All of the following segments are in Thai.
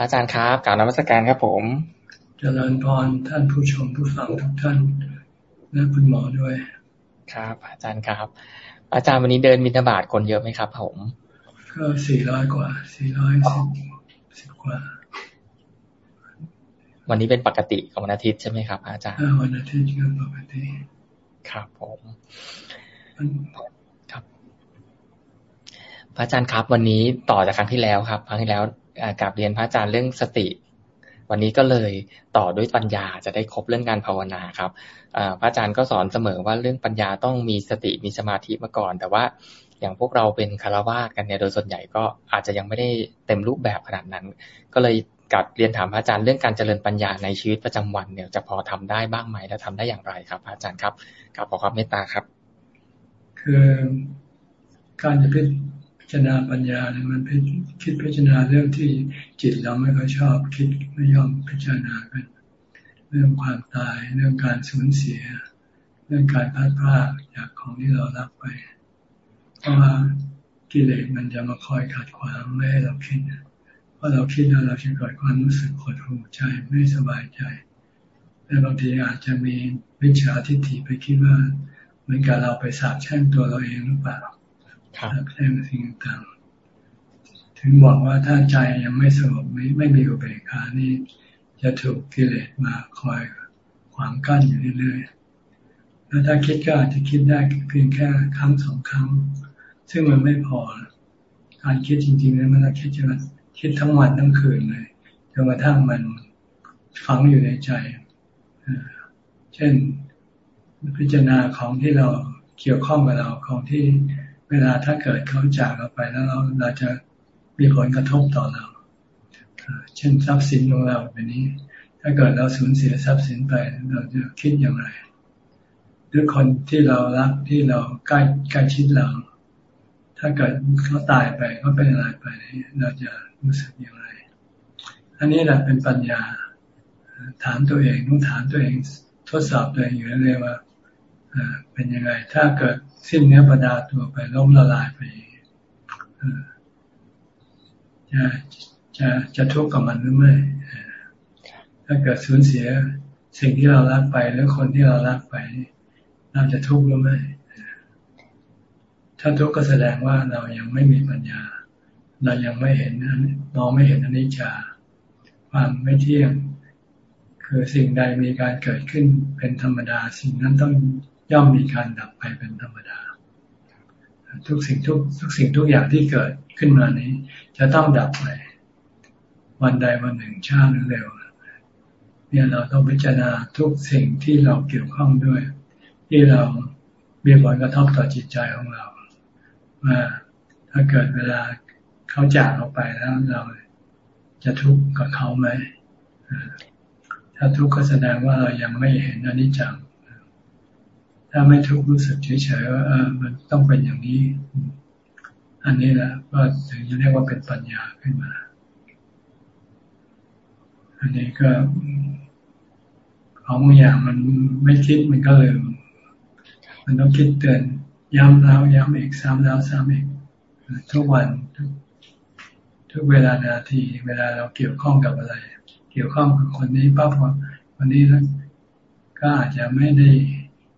อาจารย์ครับกล่าวนมัสการครับผม เจริญพรท่านผู้ชมผู้ฟังทุกท่าน และคุณหมอด้วย ครับ อาจารย์ครับ อาจารย์วันนี้เดินมินบาตคนเยอะไหมครับ ผมก็สี่ร้อยกว่าสี่ร้อยสิบสิบกว่า วันนี้เป็นปกติของวันอาทิตย์ใช่ไหมครับ อาจารย์วันอาทิตย์ก็ปกติครับผมครับ พระอาจารย์ครับ วันนี้ต่อจากครั้งที่แล้วครับ ครั้งที่แล้ว กับเรียนพระอาจารย์เรื่องสติ วันนี้ก็เลยต่อด้วยปัญญาจะได้ครบเรื่องการภาวนาครับพระอาจารย์ก็สอนเสมอว่าเรื่องปัญญาต้องมีสติมีสมาธิมาก่อน แต่ว่าอย่างพวกเราเป็นคารวะกันเนี่ยโดยส่วนใหญ่ก็อาจจะยังไม่ได้เต็มรูปแบบขนาดนั้น ก็เลยกับเรียนถามพระอาจารย์เรื่องการเจริญปัญญาในชีวิตประจำวันเนี่ยจะพอทำได้บ้างไหมและทำได้อย่างไรครับพระอาจารย์ครับกับขอความเมตตาครับ คือการจะพิ จารณาปัญญาเนี่ยมันคิดพิจารณาเรื่องที่จิตเราไม่ค่อยชอบคิดไม่ยอมพิจารณากัน เรื่องความตายเรื่องการสูญเสีย เรื่องการพัดพลาดจากของที่เรารักไป เพราะว่ากิเลสมันจะมาคอยขัดขวางไม่ให้เราคิดเพราะเราคิดแล้วเราจะเกิดความรู้สึกขดหูใจไม่สบายใจและบางทีอาจจะมีวิชาทิฏฐิไปคิดว่าเหมือนกับเราไปสาบแช่งตัวเราเองหรือเปล่า แช่งสิ่งต่างถึงบอกว่าถ้าใจยังไม่สงบไม่ไม่มีอุเบกขานี่จะถูกกิเลสมาคอยขวางกั้นอยู่เรื่อยๆแล้วถ้าคิดก็อาจจะคิดได้เพียงแค่ครั้งสองครั้ง ซึ่งมันไม่พอ การคิดจริงๆแล้วมันต้องคิดจะคิดทั้งวันทั้งคืนเลยจนกระทั่งมันฝังอยู่ในใจ เช่นพิจารณาของที่เราเกี่ยวข้องกับเราของที่ เวลาถ้าเกิดเขาจากเราไปแล้วเราเราจะมีผลกระทบต่อเรา เช่นทรัพย์สินของเราแบบนี้ ถ้าเกิดเราสูญเสียทรัพย์สินไปเราจะคิดอย่างไรหรือคนที่เรารักที่เราใกล้ใกล้ชิดเรา ถ้าเกิดเขาตายไปเขาเป็นอะไรไป เราจะรู้สึกอย่างไร อันนี้แหละเป็นปัญญา ถามตัวเองต้องถามตัวเองทดสอบตัวเองอยู่เรื่อยว่าเป็นยังไง ถ้าเกิด สิ้นเนื้อประดาตัวไปล้มละลายไปจะจะจะทุกข์กับมันหรือไม่ถ้าเกิดสูญเสียสิ่งที่เรารักไปหรือคนที่เรารักไป เราจะทุกข์หรือไม่ ถ้าทุกข์ก็แสดงว่าเรายังไม่มีปัญญา เรายังไม่เห็นมองไม่เห็นอนิจจาความไม่เที่ยง คือสิ่งใดมีการเกิดขึ้นเป็นธรรมดา สิ่งนั้นต้อง ย่อมมีการดับไปเป็นธรรมดา ทุกสิ่งทุกทุกสิ่งทุกอย่างที่เกิดขึ้นมานี้ จะต้องดับไป วันใดวันหนึ่งช้าหรือเร็วเนี่ยเราต้องพิจารณาทุกสิ่งที่เราเกี่ยวข้องด้วย ที่เรามีผลกระทบต่อจิตใจของเราว่าถ้าเกิดเวลาเขาจากเราไปแล้วเราจะทุกข์กับเขาไหมถ้าทุกข์ก็แสดงว่าเรายังไม่เห็นอนิจจัง ถ้าไม่ทุกข์รู้สึกเฉยๆว่าเออมันต้องเป็นอย่างนี้ อันนี้แหละก็ถึงจะเรียกว่าเป็นปัญญาขึ้นมา อันนี้ก็ของบางอย่างมันไม่คิดมันก็เลยมันต้องคิดเตือนย้ำแล้วย้ำอีกซ้ำแล้วซ้ำอีกทุกวันทุกทุกเวลานาที เวลาเราเกี่ยวข้องกับอะไร เกี่ยวข้องกับคนนี้ปั๊บวันนี้แล้วก็อาจจะไม่ได้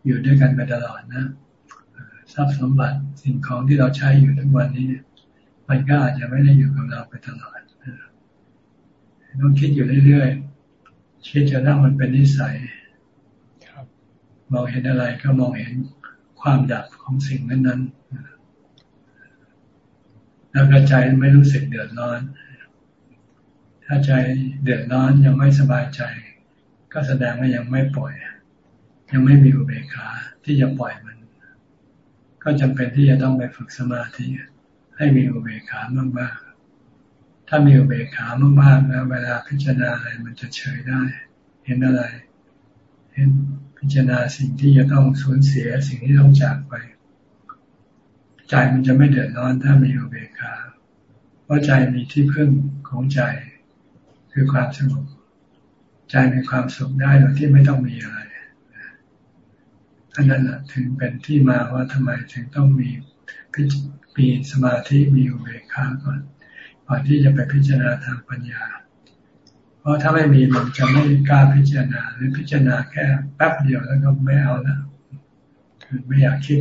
อยู่ด้วยกันไปตลอดนะทรัพย์สมบัติสิ่งของที่เราใช้อยู่ทุกวันนี้มันก็อาจจะไม่ได้อยู่กับเราไปตลอดต้องคิดอยู่เรื่อยๆคิดจนถ้ามันเป็นนิสัยมองเห็นอะไรก็มองเห็นความดับของสิ่งนั้นๆแล้วก็ใจไม่รู้สึกเดือดร้อน ถ้าใจเดือดร้อนยังไม่สบายใจ ก็แสดงว่ายังไม่ปล่อย ยังไม่มีอุเบกขาที่จะปล่อยมัน ก็จำเป็นที่จะต้องไปฝึกสมาธิให้มีอุเบกขามากๆถ้ามีอุเบกขามากๆแล้วเวลาพิจารณาอะไรมันจะเฉยได้ เห็นอะไร เห็นพิจารณาสิ่งที่จะต้องสูญเสียสิ่งที่ต้องจากไป ใจมันจะไม่เดือดร้อนถ้ามีอุเบกขาเพราะใจมีที่พึ่งของใจ คือความสงบใจมีความสุขได้โดยที่ไม่ต้องมีอะไร อันนั้นแหละถึงเป็นที่มาว่าทำไมถึงต้องมีมีสมาธิมีอุเบกขาก่อนก่อนที่จะไปพิจารณาทางปัญญา เพราะถ้าไม่มีมันจะไม่กล้าพิจารณาหรือพิจารณาแค่แป๊บเดียวแล้วก็ไม่เอาแล้วคือไม่อยากคิด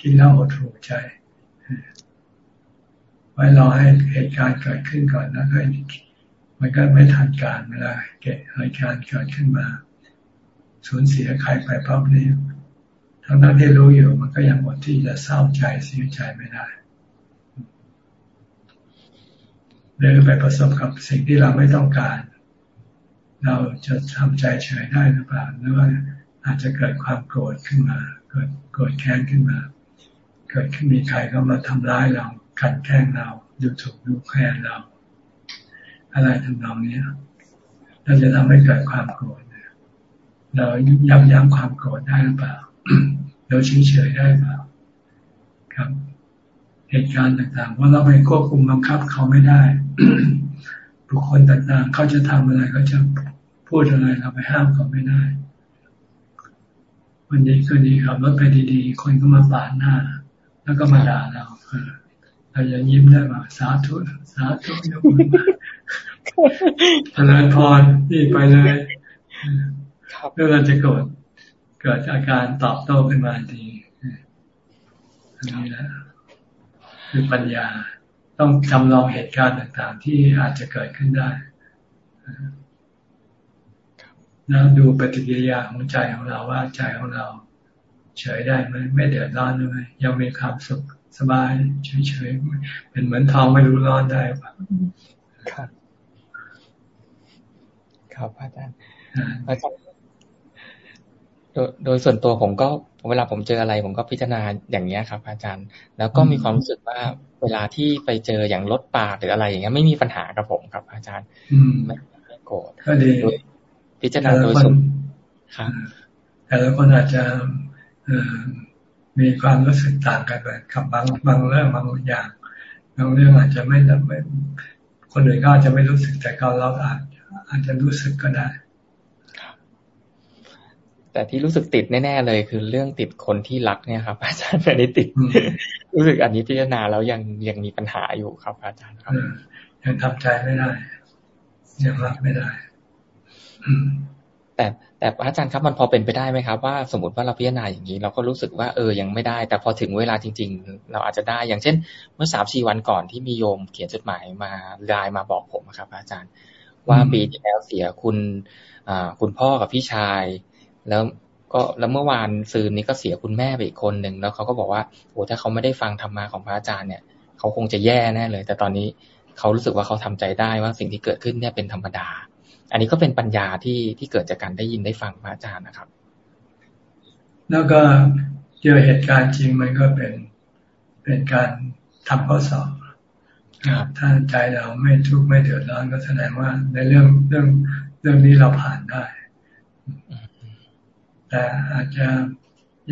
คิดแล้วอดถูกใจ ไว้รอให้เหตุการณ์เกิดขึ้นก่อนแล้วก็มันก็ไม่ทันการเวลาเกิดเหตุการณ์เกิดขึ้นมา สูญเสียใครไปปั๊บนี้ ทั้งนั้นที่รู้อยู่มันก็ยังหมดที่จะเศร้าใจเสียใจไม่ได้หรือไปประสบกับสิ่งที่เราไม่ต้องการ เราจะทำใจเฉยได้หรือเปล่าหรือว่าอาจจะเกิดความโกรธขึ้นมา เกิดโกรธแค้นขึ้นมา เกิดขึ้นมีใครก็มาทำร้ายเราขัดแข้งเราดูถูกดูแคลนเรา อะไรทำนองนี้เราจะทำให้เกิดความโกรธเรายับยั้งความโกรธได้หรือเปล่า เราเฉยเฉยได้เปล่าครับ เหตุการณ์ต่างๆ ว่าเราไปควบคุมบังคับเขาไม่ได้ บุคคลต่างๆ เขาจะทำอะไรเขาจะพูดอะไรเราไปห้ามเขาไม่ได้วันนี้ก็ดีครับรถไปดีๆ คนก็มาปาดหน้า แล้วก็มาด่าเราเราจะยิ้มได้ว่าสาธุสาธุยกมือมาพลังพรนี่ไปเลยเมื่อเราจะโกรธ เกิดอาการตอบโต้ขึ้นมาทีอันนี้แหละคือปัญญาต้องจำลองเหตุการณ์ต่างๆ ที่อาจจะเกิดขึ้นได้แล้วดูปฏิกิริยาของใจของเราว่าใจของเรา เฉยได้ไหมไม่เดือดร้อนเลยยังมีความสุขสบายเฉยๆเป็นเหมือนทองไม่รู้ร้อนได้ปะครับ ครับอาจารย์อาจารย์ โดยส่วนตัวผมก็เวลาผมเจออะไร ผมก็พิจารณาอย่างเนี้ยครับ อาจารย์ แล้วก็มีความรู้สึกว่าเวลาที่ไปเจออย่างรถปาหรืออะไรอย่างเงี้ยไม่มีปัญหากับผมครับ อาจารย์ไม่ไม่โกรธพิจารณาโดยส่วนครับแต่ละคนอาจจะมีความรู้สึกต่างกันไปกับบางบางเรื่องบางอย่างบางเรื่องอาจจะไม่ไม่คนอื่นก็อาจจะไม่รู้สึกแต่เราเราอาจอาจจะรู้สึกก็ได้ แต่ที่รู้สึกติดแน่ๆเลย คือเรื่องติดคนที่รักเนี่ยครับ อาจารย์อันนี้ติด รู้สึกอันนี้พิจารณาแล้วยังยังมีปัญหาอยู่ครับ อาจารย์ครับยังทำใจไม่ได้ยังรับไม่ได้แต่แต่อาจารย์ครับมันพอเป็นไปได้ไหมครับว่าสมมติว่าเราพิจารณาอย่างนี้เราก็รู้สึกว่าเออยังไม่ได้ แต่พอถึงเวลาจริง ๆ เราอาจจะได้อย่างเช่น เมื่อสามสี่วันก่อนที่มีโยมเขียนจดหมายมาไลน์มาบอกผมครับ อาจารย์ ว่าปีที่แล้วเสียคุณอ่าคุณพ่อกับพี่ชาย แล้วก็แล้วเมื่อวานซืนนี้ก็เสียคุณแม่ไปอีกคนหนึ่งแล้วเขาก็บอกว่าโอ้ถ้าเขาไม่ได้ฟังธรรมะของพระอาจารย์เนี่ยเขาคงจะแย่แน่เลย แต่ตอนนี้เขารู้สึกว่าเขาทำใจได้ว่าสิ่งที่เกิดขึ้นเนี่ยเป็นธรรมดา อันนี้ก็เป็นปัญญาที่ที่เกิดจากการได้ยินได้ฟังพระอาจารย์นะครับ แล้วก็เจอเหตุการณ์จริงมันก็เป็นเป็นการทำข้อสอบถ้าใจเราไม่ทุกข์ไม่เดือดร้อนก็แสดงว่าในเรื่องเรื่องเรื่องนี้เราผ่านได้ แต่อาจจะ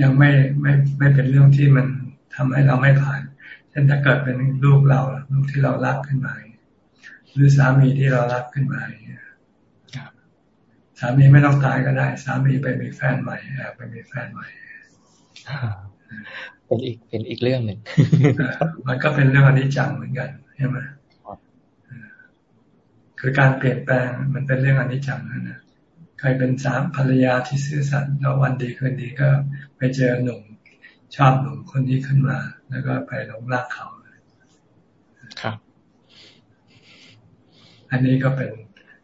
ยังไม่ไม่ไม่เป็นเรื่องที่มันทำให้เราไม่ผ่านเช่นถ้าเกิดเป็นลูกเราลูกที่เรารักขึ้นมาหรือสามีที่เรารักขึ้นมาสามีไม่ต้องตายก็ได้ สามีไปมีแฟนใหม่ไปมีแฟนใหม่เป็นอีกเป็นอีกเรื่องหนึ่งมันก็เป็นเรื่องอนิจจังเหมือนกันใช่ไหมคือการเปลี่ยนแปลงมันเป็นเรื่องอนิจจังนั่น นะคยเป็นสามภรรยาที่ซื่อสัตย์แล้ววันดีคืนดีก็ไปเจอหนุ่มชอบหนุ่มคนนี้ขึ้นมา แล้วก็ไปหลงรักเขาครับ อันนี้ก็เป็น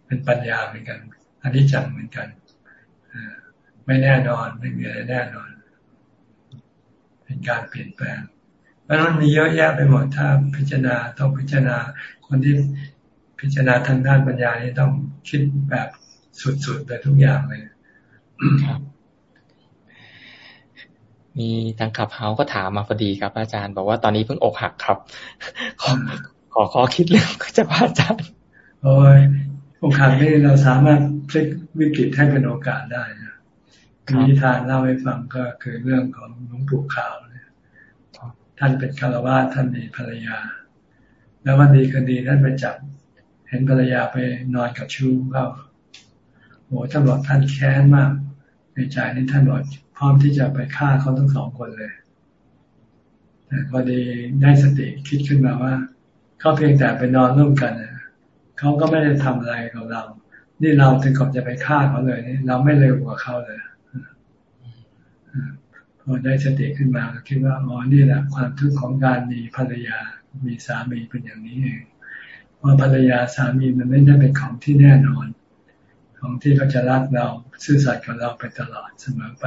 เป็นปัญญาเหมือนกัน อันนี้จังเหมือนกันไม่แน่นอนไม่มีอะไรแน่นอน เป็นการเปลี่ยนแปลงเพราะมันมีเยอะแยะไปหมดถ้าพิจารณาต้องพิจารณาคนที่พิจารณาทางด้านปัญญานี่ต้องคิดแบบ สุดๆเลยทุกอย่างเลยครับมีทางขับเฮาก็ถามมาพอดีครับอาจารย์บอกว่าตอนนี้เพิ่งอกหักครับ ขอขอขอคิดเรื่องก็จะพระอาจารย์ โอ้ยอกหักนี่เราสามารถพลิกวิกฤตให้เป็นโอกาสได้นะมีทานเล่าให้ฟังก็คือเรื่องของหลวงปู่ขาวเนี่ยท่านเป็นคารวะท่านมีภรรยา แล้ววันดีคืนดีท่านไปจับ เห็นภรรยาไปนอนกับชู้เขา โอ้ท่านบอกท่านแค้นมาก ในใจนี่ท่านบอกพร้อมที่จะไปฆ่าเขาทั้งสองคนเลยแต่พอดีได้สติคิดขึ้นมาว่า เขาเพียงแต่ไปนอนร่วมกันเขาก็ไม่ได้ทำอะไรกับเรา นี่เราถึงกับจะไปฆ่าเขาเลยนี่เราไม่เร็วกว่าเขาเลยพอได้สติขึ้นมาก็คิดว่าอ๋อนี่แหละความทุกข์ของการมีภรรยา มีสามีเป็นอย่างนี้เองว่าภรรยาสามีมันไม่ได้เป็นของที่แน่นอน ของที่เขาจะรักเราซื่อสัตย์กับเราไปตลอดเสมอไป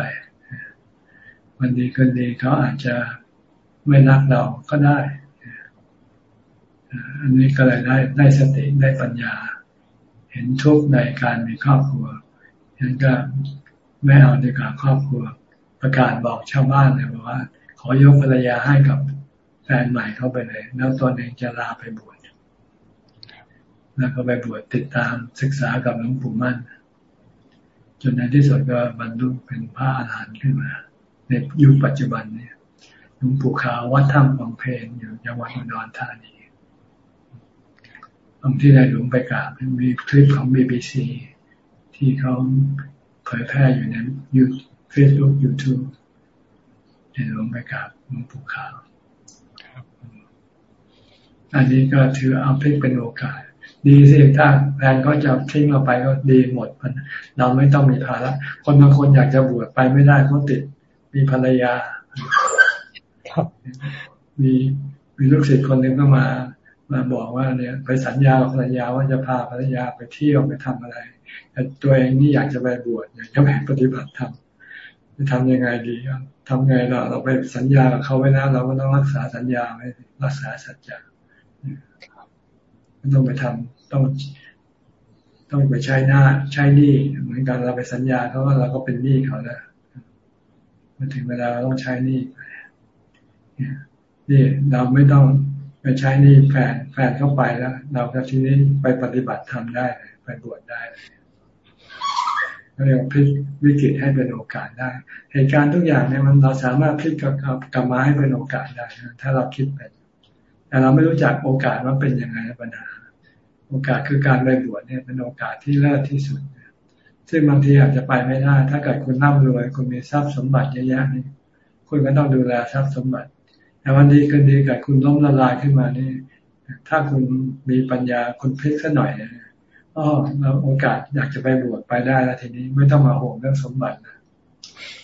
วันดีคืนดีเขาอาจจะไม่รักเราก็ได้ อันนี้ก็เลยได้ได้สติได้ปัญญา เห็นทุกข์ในการมีครอบครัวฉะนั้นก็ไม่เอาในการครอบครัว ประกาศบอกชาวบ้านเลยว่า ขอยกภรรยาให้กับแฟนใหม่เข้าไปเลย แล้วตัวเองจะลาไปบวช แล้วก็ไปบวชติดตามศึกษากับหลวงปู่มั่น จนในที่สุดก็บรรลุเป็นพระอาหารหันต์ขึ้นมา ในยุคปัจจุบันเนี่ยหลวงปู่ขาววัดถ้ำบางเพนอยู่จังหวัดอุดรธานีตรงที่ได้หลวงไปกราบมีคลิปของ BBC ที่เขาเผยแพร่อยู่ในยูเฟซบุ๊กยูทูบในหลวงไปกราบหลวงปู่ขาวอันนี้ก็ถือเอาพลิกเป็นโอกาส ดีสิถ้าแฟนก็จะทิ้งเราไปก็ดีหมดมัน เราไม่ต้องมีภาระคนบางคนอยากจะบวชไปไม่ได้เขาติด มีภรรยาครับมีมีลูกศิษย์คนหนึ่งก็มา มาบอกว่าเนี่ยไปสัญญาภรรยาว่าจะพาภรรยาไปเที่ยวไปทำอะไรแต่ตัวเองนี่อยากจะไปบวชอยากจะไปปฏิบัติธรรมจะทำยังไงดีทำไงเราเราไปสัญญากับเขาไว้นะเราก็ต้องรักษาสัญญาไว้รักษาสัจจะ ต้องไปทำต้องต้องไปใช้หน้าใช้หนี้เหมือนกันเราไปสัญญาเขาว่าเราก็เป็นหนี้เขาแล้วมาถึงเวลาเราต้องใช้หนี้นี่เราไม่ต้องไปใช้หนี้แฟนแฟนเข้าไปแล้ว เราก็ทีนี้ไปปฏิบัติธรรมได้ไปบวชได้เรียกพลิกวิกฤตให้เป็นโอกาสได้ เหตุการณ์ทุกอย่างเนี่ยมันเราสามารถพลิกกับกับมาให้เป็นโอกาสได้ ถ้าเราคิดเป็น แต่เราไม่รู้จักโอกาสว่าเป็นยังไงปัญหา โอกาสคือการไปบวชเนี่ยเป็นโอกาสที่เลิศที่สุด ซึ่งบางทีอาจจะไปไม่ได้ ถ้าเกิดคุณร่ำรวย คุณมีทรัพย์สมบัติเยอะแยะนี่คุณก็ต้องดูแลทรัพย์สมบัติ แต่วันดีคืนดีเกิดคุณล้มละลายขึ้นมานี่ ถ้าคุณมีปัญญาคุณพลิกสัหน่อยอ๋อเราโอกาสอยากจะไปบวชไปได้แล้วทีนี้ไม่ต้องมาห่วงเรื่องสมบัตินะ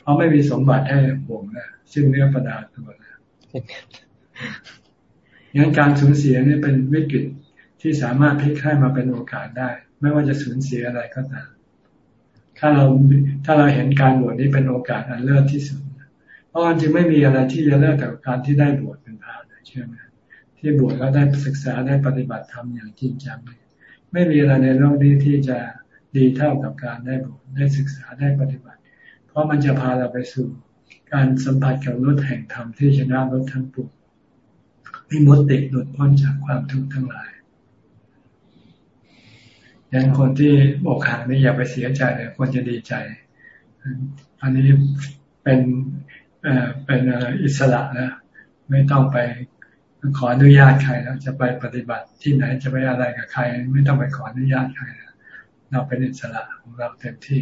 เพราะไม่มีสมบัติให้ห่วงนะซึ่งเนื้อประดาตัวนะ งั้นการสูญเสียนี่เป็นวิกฤตที่สามารถพลิกให้มาเป็นโอกาสได้ ไม่ว่าจะสูญเสียอะไรก็ตาม ถ้าเราถ้าเราเห็นการบวชนี้เป็นโอกาสอันเลิศที่สุด เพราะมันจึงไม่มีอะไรที่จะเลิศแต่การที่ได้บวชเป็นพระเชื่อไหมที่บวชแล้วได้ศึกษาได้ปฏิบัติธรรมอย่างจริงจังไม่มีอะไรในโลกนี้ที่จะดีเท่ากับการได้บวชได้ศึกษาได้ปฏิบัติ เพราะมันจะพาเราไปสู่การสัมผัสกับรถแห่งธรรมที่ชนะรถทั้งปวง มีมดติดหลุดพ้นจากความทุกข์ทั้งหลายยังคนที่อกหักนี่อย่าไปเสียใจเลยควรจะดีใจ อันนี้เป็นเอ่อเป็นอิสระนะไม่ต้องไปขออนุญาตใครแล้วจะไปปฏิบัติที่ไหนจะไปอะไรกับใคร ไม่ต้องไปขออนุญาตใครนะเราเป็นอิสระของเราเต็มที่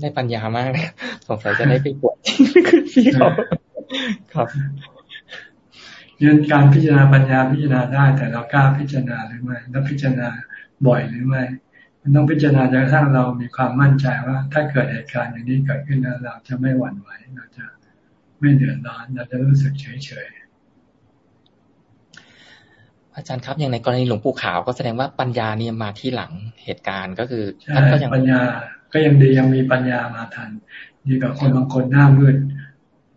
ได้ปัญญามากเลยสงสัยจะได้ไปบวชพี่เขา ครับยันการพิจารณาปัญญาพิจารณาได้ แต่เรากล้าพิจารณาหรือไม่แล้วพิจารณาบ่อยหรือไม่มันต้องพิจารณาจนกระทั่งเรามีความมั่นใจว่า ถ้าเกิดเหตุการณ์อย่างนี้เกิดขึ้นแล้วเราจะไม่หวั่นไหวเราจะไม่เดือดร้อนเราจะรู้สึกเฉยเฉยอาจารย์ครับอย่างในกรณีหลวงปู่ขาวก็แสดงว่าปัญญาเนี่ยมาที่หลังเหตุการณ์ก็คือท่านก็ยังปัญญา ก็ยังดียังมีปัญญามาทันดีกว่าคนบางคนหน้ามืด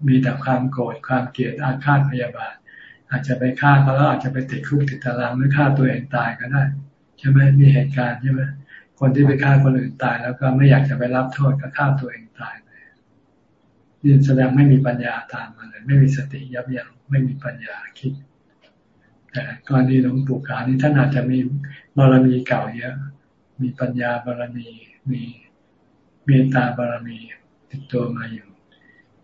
มีแต่ความโกรธความเกลียดอาฆาตพยาบาท อาจจะไปฆ่าเขาแล้วอาจจะไปติดคุกติดตารางหรือฆ่าตัวเองตายก็ได้ใช่ไหมมีเหตุการณ์ใช่ไหมคนที่ไปฆ่าคนอื่นตาย แล้วก็ไม่อยากจะไปรับโทษก็ฆ่าตัวเองตายไปนี่แสดงไม่มีปัญญาตามมาเลย ไม่มีสติยับยั้งไม่มีปัญญาคิด แต่กรณีหลวงปู่ขานี่ท่านอาจจะมีบารมีเก่าเยอะ มีปัญญาบารมีมีเมตตาบารมีติดตัวมาอยู่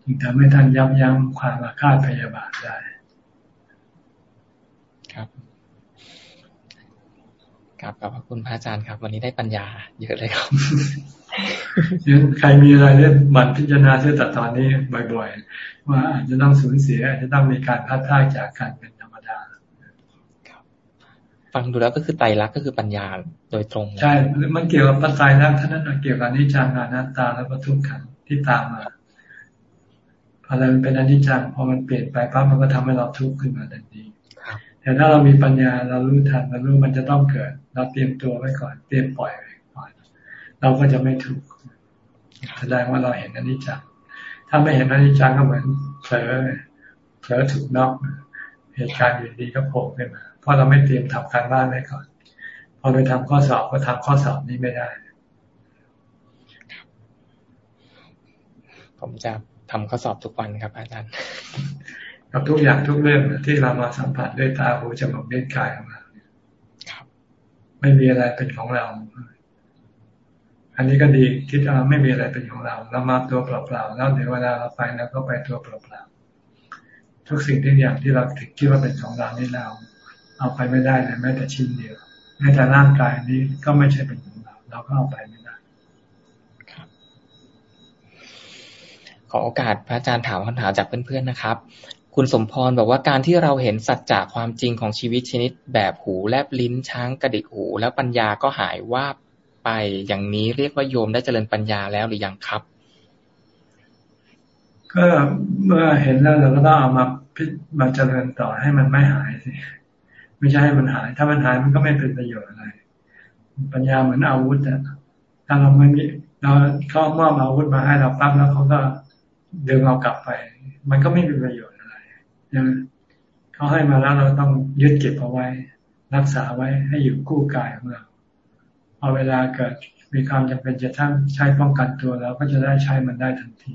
จึงทำให้ท่านยับยั้งความอาฆาตพยาบาทได้ ครับครับขอบพระคุณพระอาจารย์ครับ วันนี้ได้ปัญญาเยอะเลยครับยังใครมีอะไรเรื่องบัตรพิจารณาเสื่อตัดตอนนี้บ่อยๆ ว่าอาจจะต้องสูญเสียอาจจะต้องมีการพัดพลาดจากการเป็นธรรมดาครับฟังดูแล้วก็คือไตรลักษณ์ก็คือปัญญาโดยตรง ใช่ มันเกี่ยวกับปัจจัยแล้วท่านั้นเกี่ยวกับนิจจังอนัตตาแล้วก็ทุกขังที่ตามมา อะไรมันเป็นอนิจจังพอมันเปลี่ยนไปปั๊บมันก็ทำให้เราทุกข์ขึ้นมาทันทีแต่ถ้าเรามีปัญญาเรารู้ทันเรารู้มันจะต้องเกิด เราเตรียมตัวไว้ก่อน เตรียมปล่อยไว้ก่อน เราก็จะไม่ทุกข์แสดงว่าเราเห็นอนิจจังถ้าไม่เห็นอนิจจังก็เหมือนเผลอเผลอถูกนอกเหตุการณ์อยู่ดีก็โผล่ขึ้นมาเพราะเราไม่เตรียมทำการบ้านไว้ก่อน พอไปทำข้อสอบก็ทำข้อสอบนี้ไม่ได้ ผมจะ ทำข้อสอบทุกวันครับอาจารย์กับทุกอย่างทุกเรื่องที่เรามาสัมผัสด้วยตาหูจมูกเล่นกายของเราไม่มีอะไรเป็นของเรา อันนี้ก็ดีคิดว่าไม่มีอะไรเป็นของเราเรามาตัวเปล่าๆแล้วเดี๋ยวเวลาเราไปเราก็ไปตัวเปล่าๆทุกสิ่งทุกอย่างที่เราคิดว่าเป็นของเรานี่เรา เอาไปไม่ได้เลยแม้แต่ชิ้นเดียวแม้แต่ร่างกายนี้ก็ไม่ใช่เป็นของเรา เราก็เอาไปไม่ได้ ขอโอกาสพระอาจารย์ถามคำถามจากเพื่อนๆนะครับ คุณสมพรบอกว่าการที่เราเห็นสัจจะความจริงของชีวิตชนิด แบบหูแลบลิ้นช้างกระดิกหู แล้วปัญญาก็หายว่าไปอย่างนี้เรียกว่าโยมได้เจริญปัญญาแล้วหรือยังครับ ก็เมื่อเห็นแล้วเราก็ต้องเอามาพิมาเจริญต่อให้มันไม่หายสิไม่ใช่ให้มันหาย ถ้ามันหายมันก็ไม่เป็นประโยชน์อะไร ปัญญาเหมือนอาวุธอะถ้าเราไม่มีเราเขามอบอาวุธมาให้เราปั๊บแล้วเขาก็ ดึงเรากลับไป มันก็ไม่มีประโยชน์อะไรนะเขาให้มาแล้วเราต้องยึดเก็บเอาไว้ รักษาไว้ให้อยู่คู่กายของเราพอเวลาเกิดมีความจำเป็นจะทั้งใช้ป้องกันตัวเราก็จะได้ใช้มันได้ทันที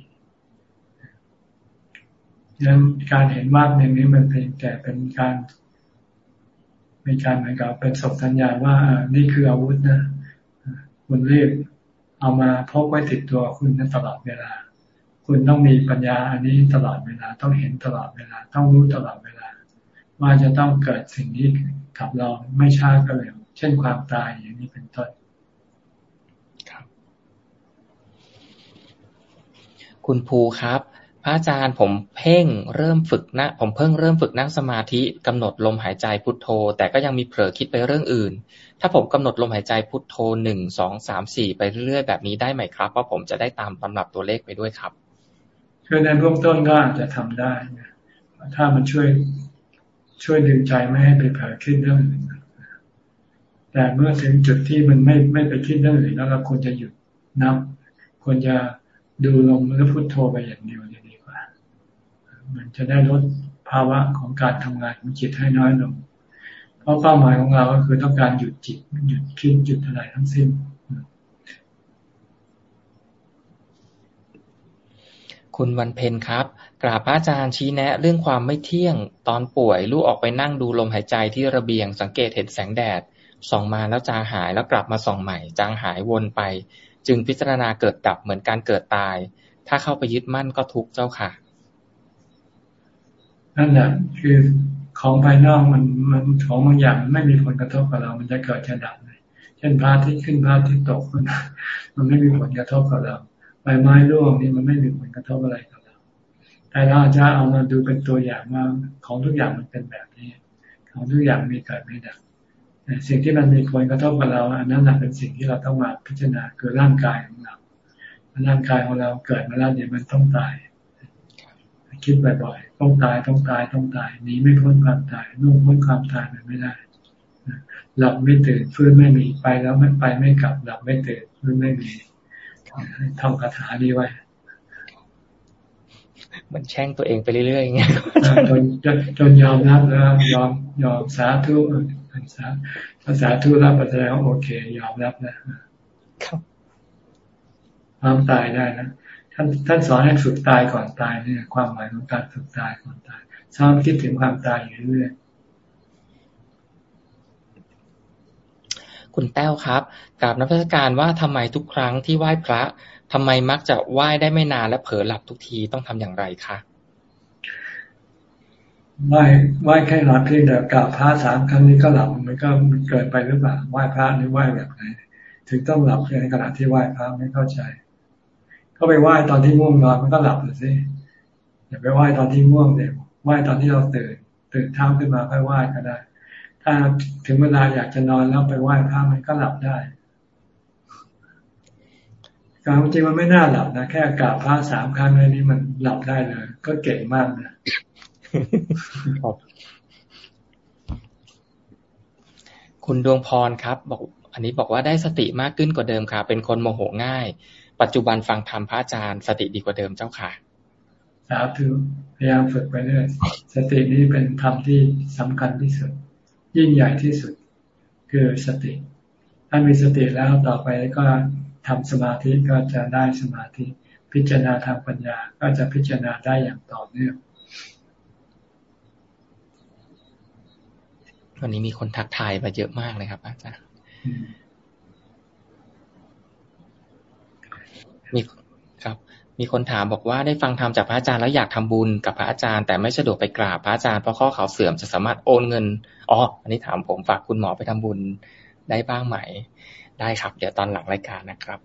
ดังนั้นการเห็นมากในนี้มันเป็นแต่เป็นการเป็นการเหมือนกับเป็นศพสัญญาว่านี่คืออาวุธนะคุณรียบเอามาพกไว้ติดตัวคุณนตลอดเวลา คุณต้องมีปัญญาอันนี้ตลอดเวลาต้องเห็นตลอดเวลา ต้องรู้ตลอดเวลา ว่าจะต้องเกิดสิ่งนี้กับเราไม่ช้าก็เร็วเช่นความตายอย่างนี้เป็นต้นครับ คุณภูครับพระอาจารย์ผมเพ่งเริ่มฝึกนะผมเพิ่งเริ่มฝึกนั่งสมาธิกำหนดลมหายใจพุทโธ แต่ก็ยังมีเผลอคิดไปเรื่องอื่น ถ้าผมกำหนดลมหายใจพุทโธหนึ่งสองสามสี่ไปเรื่อยๆแบบนี้ได้ไหมครับว่าผมจะได้ตามตำรับตัวเลขไปด้วยครับ คือในเบื้องต้นก็อาจจะทำได้ถ้ามันช่วยช่วยดึงใจไม่ให้ไปเผลอคิดเรื่องอื่นแต่เมื่อถึงจุดที่มันไม่ไม่ไปคิดเรื่องอื่นแล้วเราควรจะหยุดนับควรจะดูลมแล้วพุทโธไปอย่างเดียวจะดีกว่า มันจะได้ลดภาวะของการทำงานของจิตให้น้อยลง เพราะเป้าหมายของเราก็คือต้องการหยุดจิต หยุดคิดหยุดอะไรทั้งสิ้น คุณวันเพ็ญครับ กราบพระอาจารย์ชี้แนะ เรื่องความไม่เที่ยงตอนป่วย ลูกออกไปนั่งดูลมหายใจที่ระเบียง สังเกตเห็นแสงแดด ส่องมาแล้วจางหายแล้วกลับมาส่องใหม่ จางหายวนไป จึงพิจารณาเกิดดับเหมือนการเกิดตาย ถ้าเข้าไปยึดมั่นก็ทุกข์เจ้าค่ะ นั่นแหละคือของภายนอกมันมันของบางอย่างไม่มีผลกระทบกับเรา มันจะเกิดจะดับเลยเช่นพระที่ขึ้นพระที่ตกมันไม่มีผลกระทบกับเรา ใบไม้ร่วงนี่มันไม่มีผลกระทบอะไรกับเราแต่เราจะเอามาดูเป็นตัวอย่างว่าของทุกอย่างมันเป็นแบบนี้ ของทุกอย่างมีเกิดไม่ดับสิ่งที่มันมีผลกระทบกับเราอันนั้นเป็นสิ่งที่เราต้องมาพิจารณาคือร่างกายของเราร่างกายของเราเกิดมาแล้วเดี๋ยวมันต้องตาย คิดบ่อยๆต้องตายต้องตายต้องตายหนีไม่พ้นความตายนุ่งพ้นความตายมันไม่ได้หลับไม่ตื่นฟื้นไม่มีไปแล้วไม่ไปไม่กลับหลับไม่ตื่นฟื้นไม่มี ท่องคาถาดีไว้ มันแช่งตัวเองไปเรื่อยๆอย่างเงี้ยจนจนยอมรับแล้วยอมยอมสาธุสาภาษาธุรับปัจจัยโอเค ยอมรับนะครับความตายได้นะท่านท่านสอนให้ฝึกตายก่อนตายเนี่ย ความหมายของการฝึกตายก่อนตายซ้อมคิดถึงความตายอยู่เรื่อย คุณแต้วครับกราบนักพิการว่าทำไมทุกครั้งที่ไหว้พระทำไมมักจะไหว้ได้ไม่นานและเผลอหลับทุกทีต้องทำอย่างไรคะไหว้ไหว้แค่หลับเพียงแต่กราบพระสามครั้งนี้ก็หลับมันก็มันเกินไปหรือเปล่าไหว้พระนี่ไหว้แบบไหนถึงต้องหลับในขณะที่ไหว้พระไม่เข้าใจก็ไปไหว้ตอนที่ง่วงนอนมันก็หลับเลยสิอย่าไปไหว้ตอนที่ง่วงเนี่ยไหว้ตอนที่เราตื่นตื่นเช้าขึ้นมาค่อยไหว้ก็ได้ ถ้าถึงเวลาอยากจะนอนแล้วไปไหว้พระมันก็หลับได้การจริงมันไม่น่าหลับนะแค่กราบพระสามครั้งนี้มันหลับได้เลยก็เก่งมากนะคุณดวงพรครับ บอก อันนี้บอกว่าได้สติมากขึ้นกว่าเดิมค่ะ เป็นคนโมโหง่าย ปัจจุบันฟังธรรมพระอาจารย์ สติดีกว่าเดิมเจ้าค่ะสาธุพยายามฝึกไปเรื่อยสตินี้เป็นธรรมที่สำคัญที่สุด ยิ่งใหญ่ที่สุด คือสติ ถ้ามีสติแล้วต่อไปก็ทำสมาธิก็จะได้สมาธิ พิจารณาทางปัญญาก็จะพิจารณาได้อย่างต่อเนื่องวันนี้มีคนทักทายมาเยอะมากเลยครับ อาจารย์มีครับ มีคนถามบอกว่าได้ฟังธรรมจากพระอาจารย์แล้วอยากทำบุญกับพระอาจารย์ แต่ไม่สะดวกไปกราบพระอาจารย์เพราะข้อเขาเสื่อมจะสามารถโอนเงินอ๋ออันนี้ถามผมฝากคุณหมอไปทำบุญได้บ้างไหม ได้ครับ เดี๋ยวตอนหลังรายการนะครับ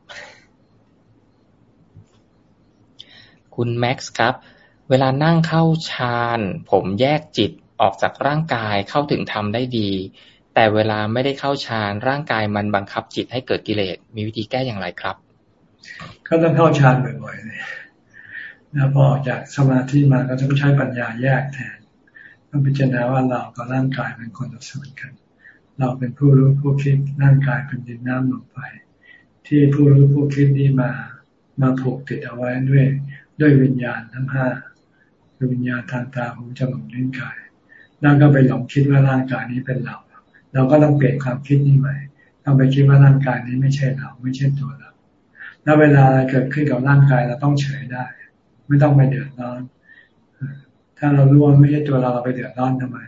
คุณแม็กซ์ครับ เวลานั่งเข้าฌานผมแยกจิตออกจากร่างกายเข้าถึงธรรมได้ดี แต่เวลาไม่ได้เข้าฌานร่างกายมันบังคับจิตให้เกิดกิเลสมีวิธีแก้อย่างไรครับ ก็ต้องเข้าฌานบ่อยๆเลยแล้วพอออกจากสมาธิมาก็ต้องใช้ปัญญาแยกแทนต้องพิจารณาว่าเรากับร่างกายเป็นคนละส่วนกัน เราเป็นผู้รู้ผู้คิดร่างกายเป็นดินน้ำลมไฟที่ผู้รู้ผู้คิดนี้มามาผูกติดเอาไว้ด้วยด้วยวิญญาณทั้งห้าคือวิญญาณทางตาหูจมูกลิ้นกายแล้วก็ไปหลงคิดว่าร่างกายนี้เป็นเรา เราก็ต้องเปลี่ยนความคิดนี้ใหม่ต้องไปคิดว่าร่างกายนี้ไม่ใช่เรา ไม่ใช่ตัวเรา แล้วเวลาอะไรเกิดขึ้นกับร่างกายเราต้องเฉยได้ ไม่ต้องไปเดือดร้อน ถ้าเรารู้ว่าไม่ใช่ตัวเราเราไปเดือดร้อนทำไม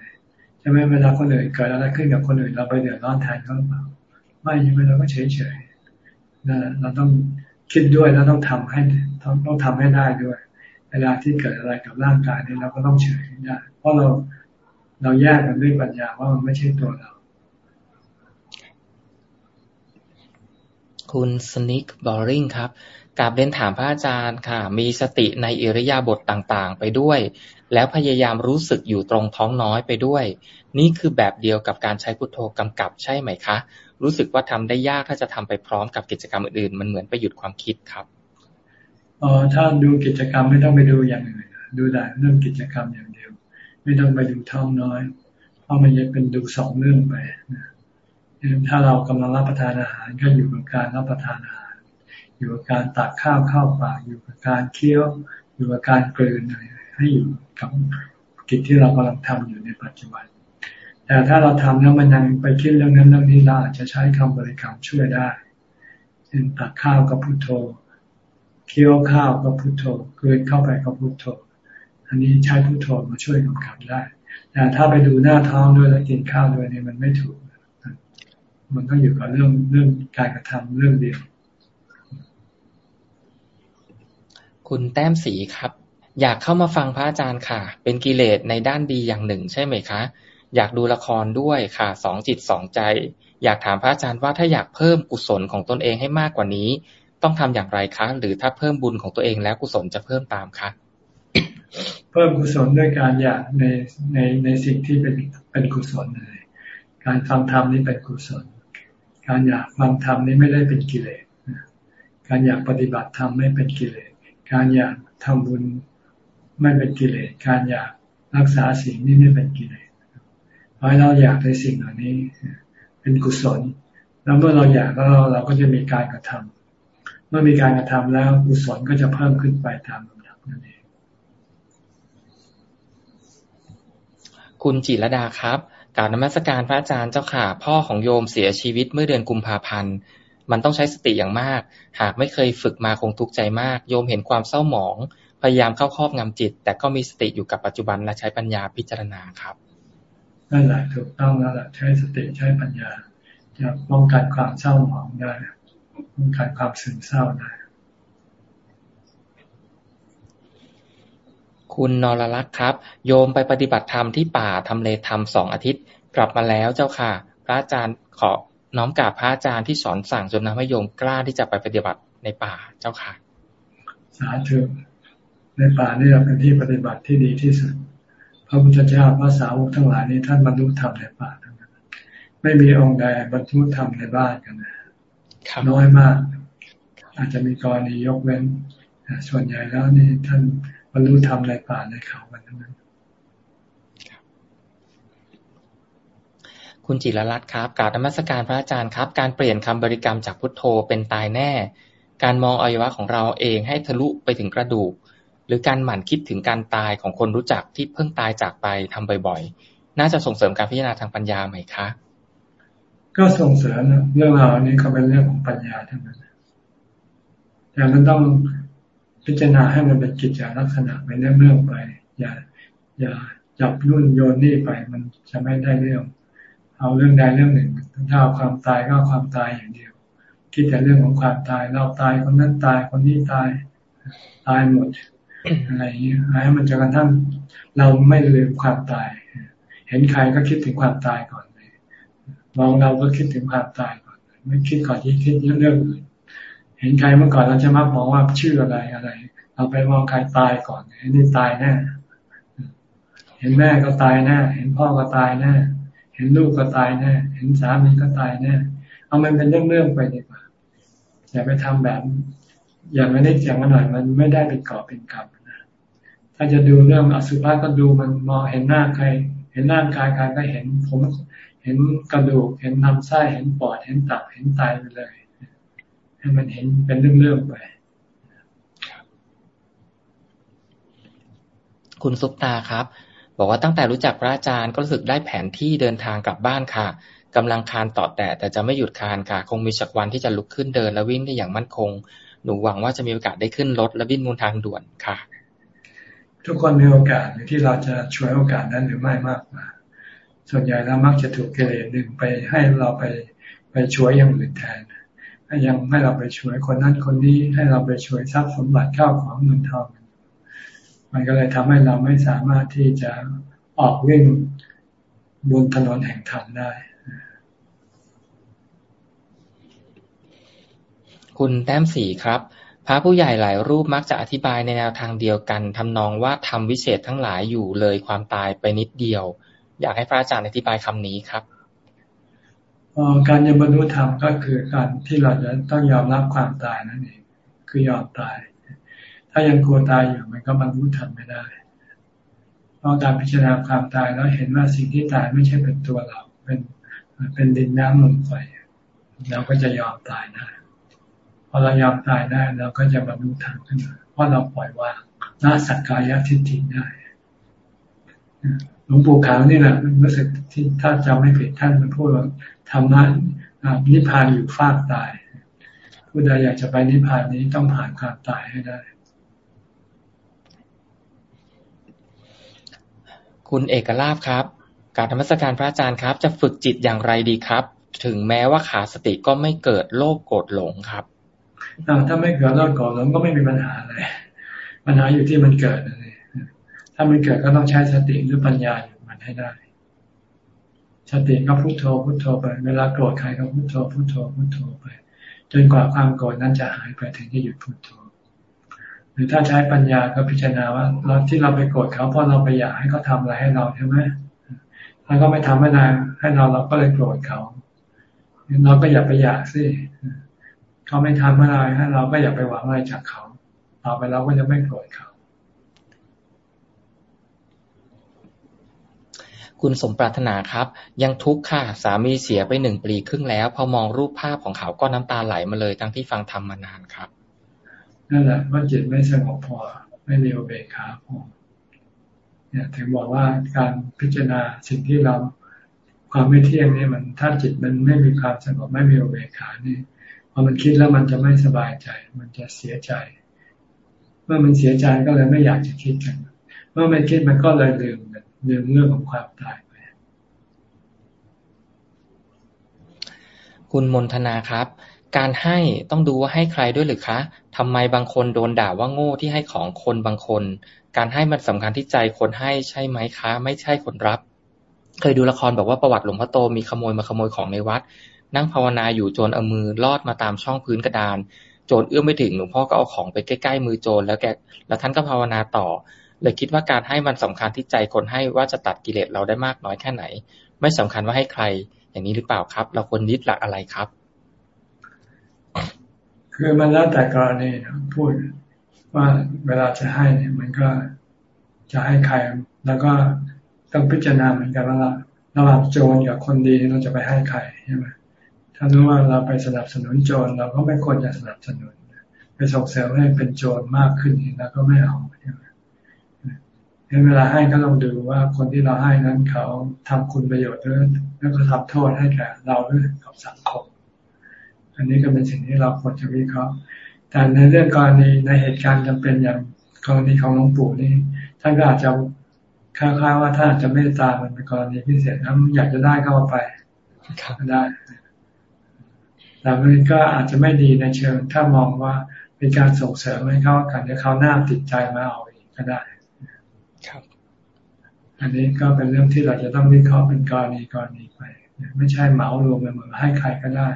ใช่ไหมเวลาคนอื่นเกิดอะไรขึ้นกับคนอื่นเราไปเดือดร้อนแทนเขาหรือเปล่าไม่ใช่ไหมเราก็เฉยเฉยนะเราต้องคิดด้วยแล้วต้องทำให้ต้องทำให้ได้ด้วย เวลาที่เกิดอะไรกับร่างกายนี้เราก็ต้องเฉยได้เพราะเราเราแยกกันด้วยปัญญาว่ามันไม่ใช่ตัวเรา คุณสนิกบอริงครับกาบเรียนถามพระอาจารย์ค่ะ มีสติในอิริยาบถต่างๆ ไปด้วย แล้วพยายามรู้สึกอยู่ตรงท้องน้อยไปด้วย นี่คือแบบเดียวกับการใช้พุทโธกำกับใช่ไหมคะ รู้สึกว่าทำได้ยากถ้าจะทำไปพร้อมกับกิจกรรมอื่นๆ มันเหมือนไปหยุดความคิดครับอ๋อถ้าดูกิจกรรมไม่ต้องไปดูอย่างอื่นดูแต่เรื่องกิจกรรมอย่างเดียว ไม่ต้องไปดูท้องน้อยเพราะมันจะเป็นดูสองเรื่องไปนะ ถ้าเรากำลังรับประทานอาหารก็อยู่กับการรับประทานอาหาร อยู่กับการตักข้าวเข้าปากอยู่กับการเคี้ยว อยู่กับการกลืนให้อยู่กับกิจที่เรากำลังทำอยู่ในปัจจุบัน แต่ถ้าเราทำแล้วมันยังไปคิดเรื่องนั้นเรื่องนี้เราอาจจะใช้คำบริกรรมช่วยได้เช่นตักข้าวก็พุโทโธเคี้ยวข้าวก็พุโทโธกลืนเข้าไปก็พุโทโธ อันนี้ใช้พุโทโธมาช่วยกำกับได้แต่ถ้าไปดูหน้าท้องด้วยแล้วกินข้าวด้วยเนี่ยมันไม่ถูก มันก็อยู่กับเรื่องเรื่องการกระทำเรื่องเดียว คุณแต้มสีครับ อยากเข้ามาฟังพระอาจารย์ค่ะ เป็นกิเลสในด้านดีอย่างหนึ่งใช่ไหมคะ อยากดูละครด้วยค่ะ สองจิตสองใจ อยากถามพระอาจารย์ว่าถ้าอยากเพิ่มกุศลของตนเองให้มากกว่านี้ ต้องทำอย่างไรคะ หรือถ้าเพิ่มบุญของตัวเองแล้วกุศลจะเพิ่มตามคะเพิ่มกุศลด้วยการอยากในในในสิ่งที่เป็นเป็นกุศลเลยการฟังธรรมนี่เป็นกุศล การอยากฟังธรรมนี่ไม่ได้เป็นกิเลสการอยากปฏิบัติธรรมไม่เป็นกิเลส การอยากทำบุญไม่เป็นกิเลส การอยากรักษาสิ่งนี้ไม่เป็นกิเลสเพราะเราอยากในสิ่งเหล่านี้ เป็นกุศล แล้วเมื่อเราอยากแล้วเราก็จะมีการกระทำเมื่อมีการกระทำแล้วกุศลก็จะเพิ่มขึ้นไปตามลำดับนั่นเองคุณจิรดาครับ กล่าวนมัสการพระอาจารย์เจ้าค่ะ พ่อของโยมเสียชีวิตเมื่อเดือนกุมภาพันธ์ มันต้องใช้สติอย่างมาก หากไม่เคยฝึกมาคงทุกข์ใจมาก โยมเห็นความเศร้าหมอง พยายามเข้าครอบงำจิต แต่ก็มีสติอยู่กับปัจจุบันและใช้ปัญญาพิจารณาครับนั่นแหละถูกต้องแล้วแหละใช้สติใช้ปัญญาจะป้องกันความเศร้าหมองได้ป้องกันความซึมเศร้าได้ คุณนรลักษ์ครับ โยมไปปฏิบัติธรรมที่ป่าทำเลธรรมสองอาทิตย์ กลับมาแล้วเจ้าค่ะ พระอาจารย์ขอน้อมกราบพระอาจารย์ที่สอนสั่งจนทำให้โยมกล้าที่จะไปปฏิบัติในป่าเจ้าค่ะ สาธุในป่านี่เราเป็นที่ปฏิบัติที่ดีที่สุด พระพุทธเจ้าพระสาวกทั้งหลายนี้ท่านบรรลุธรรมในป่าทั้งนั้น ไม่มีองค์ใดบรรทุธรรมในบ้านกันนะน้อยมาก อาจจะมีกรณียกเว้นส่วนใหญ่แล้วนี่ท่าน บรรลุธรรมในป่าในเขากันทั้งนั้น คุณจิรรัตน์ครับกราบนมัสการพระอาจารย์ครับ การเปลี่ยนคำบริกรรมจากพุทโธเป็นตายแน่ การมองอวัยวะของเราเองให้ทะลุไปถึงกระดูก หรือการหมั่นคิดถึงการตายของคนรู้จักที่เพิ่งตายจากไปทำบ่อยๆ น่าจะส่งเสริมการพิจารณาทางปัญญาไหมคะ ก็ส่งเสริมเรื่องราวนี้ก็เป็นเรื่องของปัญญาทั้งนั้นแต่มันต้อง พิจารณาให้มันเป็นกิจลักษณะไปเรื่องไป อย่า อย่าจับนุ่นโยนนี่ไปมันจะไม่ได้เรื่อง เอาเรื่องใดเรื่องหนึ่งถ้าเอาความตายก็ความตายอย่างเดียว คิดแต่เรื่องของความตายเราตายคนนั้นตายคนนี้ตายตายหมดอะไรอย่างเงี้ยให้มันจะกระทั่งเราไม่ลืมความตาย เห็นใครก็คิดถึงความตายก่อนเลยมองเราก็คิดถึงความตายก่อน ไม่คิดก่อนที่คิดเรื่องอื่น เห็นใครเมื่อก่อนเราจะมักมองว่าชื่ออะไรอะไร เราไปมองใครตายก่อนนี่ตายแน่เห็นแม่ก็ตายแน่เห็นพ่อก็ตายแน่เห็นลูกก็ตายแน่เห็นสามีก็ตายแน่เอามันเป็นเรื่องๆไปดีกว่าอย่าไปทำแบบ อย่างไม่ได้อย่างมาหน่อยมันไม่ได้เป็นกอบเป็นกรรมนะถ้าจะดูเรื่องอสุภะก็ดูมันมองเห็นหน้าใคร เห็นหน้ากายใครก็เห็นผมเห็นกระดูก เห็นลำไส้ เห็นปอด เห็นตับ เห็นไตไปเลย ให้มันเห็นเป็นเรื่องๆไป คุณซุปตาครับ บอกว่าตั้งแต่รู้จักพระอาจารย์ก็รู้สึกได้แผนที่เดินทางกลับบ้านค่ะกำลังคานต่อแต่แต่จะไม่หยุดคานค่ะ คงมีสักวันที่จะลุกขึ้นเดินและวิ่งได้อย่างมั่นคง หนูหวังว่าจะมีโอกาสได้ขึ้นรถและวิ่งบนทางด่วนค่ะ ทุกคนมีโอกาสที่เราจะช่วยโอกาสนั้นหรือไม่มากกว่าส่วนใหญ่เรามักจะถูกเกเรดึงไปให้เราไปไปช่วยอย่างอื่นแทน ให้ยังให้เราไปช่วยคนนั้นคนนี้ให้เราไปช่วยทรัพย์สมบัติข้าวของเงินทองมันก็เลยทำให้เราไม่สามารถที่จะออกวิ่งบนถนนแห่งธรรมได้ คุณแต้มสีครับ พระผู้ใหญ่หลายรูปมักจะอธิบายในแนวทางเดียวกันทำนองว่าทำวิเศษทั้งหลายอยู่เลยความตายไปนิดเดียว อยากให้พระอาจารย์อธิบายคำนี้ครับ การยบรรลุธรรมก็คือการที่เราจะต้องยอมรับความตายนั่นเองคือยอมตาย ถ้ายังกลัวตายอยู่มันก็บรรลุธรรมไม่ได้เพราะการพิจารณาความตายแล้วเห็นว่าสิ่งที่ตายไม่ใช่เป็นตัวเรา เป็นเป็นดินน้ำลมไฟเราก็จะยอมตายได้พอเรายอมตายได้เราก็จะบรรลุธรรมขึ้นมาเพราะเราปล่อยวางละสักกายทิฏฐิได้หลวงปู่ขาวนี่แหละรู้สึกที่ถ้าจำไม่ผิดท่านมันพูดว่า ธรรมะนิพพานอยู่ฟากตาย ผู้ใดอยากจะไปนิพพานนี้ต้องผ่านความตายให้ได้ คุณเอกลาภครับการธรรมสการพระอาจารย์ครับ จะฝึกจิตอย่างไรดีครับ ถึงแม้ว่าขาดสติก็ไม่เกิดโลภโกรธหลงครับถ้าไม่เกิดโลภโกรธหลงก็ไม่มีปัญหาเลยปัญหาอยู่ที่มันเกิดเลยถ้ามันเกิดก็ต้องใช้สติหรือปัญญาอยู่มันให้ได้ สติก็พุโทโธพุโทโธไป เวลาโกรธใครก็พุโทโธพุโทโธพุโทโธไป จนกว่าความโกรธนั้นจะหายไปถึงจะหยุดพุโทโธ หรือถ้าใช้ปัญญาก็พิจารณาว่าเราที่เราไปโกรธเขาเพราะเราไปอยากให้เขาทาอะไรให้เราใช่ไหมถ้าเขาไม่ทำให้เราให้เราเราก็เลยโกรธเขาเราก็อย่าไปอยากสิเขาไม่ทำอะไรให้เราก็อย่าไปหวังอะไรจากเขาต่อไปเราก็จะไม่โกรธเขา คุณสมปรารถนาครับ ยังทุกข์ค่ะ สามีเสียไปหนึ่งปีครึ่งแล้ว พอมองรูปภาพของเขาก็น้ำตาไหลมาเลย ทั้งที่ฟังธรรมมานานครับนั่นแหละว่าจิตไม่สงบพอไม่เรียวเบกขาพอเนี่ยถึงบอกว่าการพิจารณาสิ่งที่เราความไม่เที่ยงนี่มันถ้าจิตมันไม่มีความสงบไม่มีอเบกขานี่พอมันคิดแล้วมันจะไม่สบายใจ มันจะเสียใจ เมื่อมันเสียใจก็เลยไม่อยากจะคิดกัน เมื่อไมันคิดมันก็เลยลืม ลืมเรื่องของความตายไป คุณมนทนาครับ การให้ต้องดูว่าให้ใครด้วยหรือคะทำไมบางคนโดนด่าว่าโง่ที่ให้ของคนบางคน การให้มันสำคัญที่ใจคนให้ใช่ไหมคะ ไม่ใช่คนรับ เคยดูละครบอกว่าประวัติหลวงพ่อโตมีขโมยมาขโมยของในวัด นั่งภาวนาอยู่โจรเอามือลอดมาตามช่องพื้นกระดาน โจรเอื้อมไม่ถึงหลวงพ่อก็เอาของไปใกล้ๆมือโจรแล้วแกแล้วท่านก็ภาวนาต่อ เลยคิดว่าการให้มันสำคัญที่ใจคนให้ว่าจะตัดกิเลสเราได้มากน้อยแค่ไหน ไม่สำคัญว่าให้ใคร อย่างนี้หรือเปล่าครับ เราควรยึดหลักอะไรครับ คือมันแล้วแต่กรณีพูดว่าเวลาจะให้เนี่ยมันก็จะให้ใคร แล้วก็ต้องพิจารณาเหมือนกันว่าระหว่างโจรกับคนดีเราจะไปให้ใครใช่ไหมถ้ารู้ว่าเราไปสนับสนุนโจรเราก็ไม่ควรจะสนับสนุน ไปส่งเสริมให้เป็นโจรมากขึ้นแล้วก็ไม่เอาใช่ไหม เวลาให้ก็ต้องดูว่าคนที่เราให้นั้นเขาทำคุณประโยชน์หรือแล้วก็ทำโทษให้แก่เราหรือกับสังคม อันนี้ก็เป็นสิ่งที่เราควรจะวิเคราะห์ แต่ในเรื่องกรณีในเหตุการณ์จำเป็นอย่างกรณีของหลวงปู่นี่ท่านก็อาจจะคล้ายๆว่าท่านอาจจะไม่ตามันเป็นกรณีพิเศษถ้าอยากจะได้ก็เอาไปก็ได้แต่มันก็อาจจะไม่ดีในเชิง ถ้ามองว่าเป็นการส่งเสริมให้เขากันจะเขาหน้าติดใจมาเอาอีกก็ได้ครับ อันนี้ก็เป็นเรื่องที่เราจะต้องวิเคราะห์เป็นกรณีกรณีไป ไม่ใช่เหมารวมไปหมดให้ใครก็ได้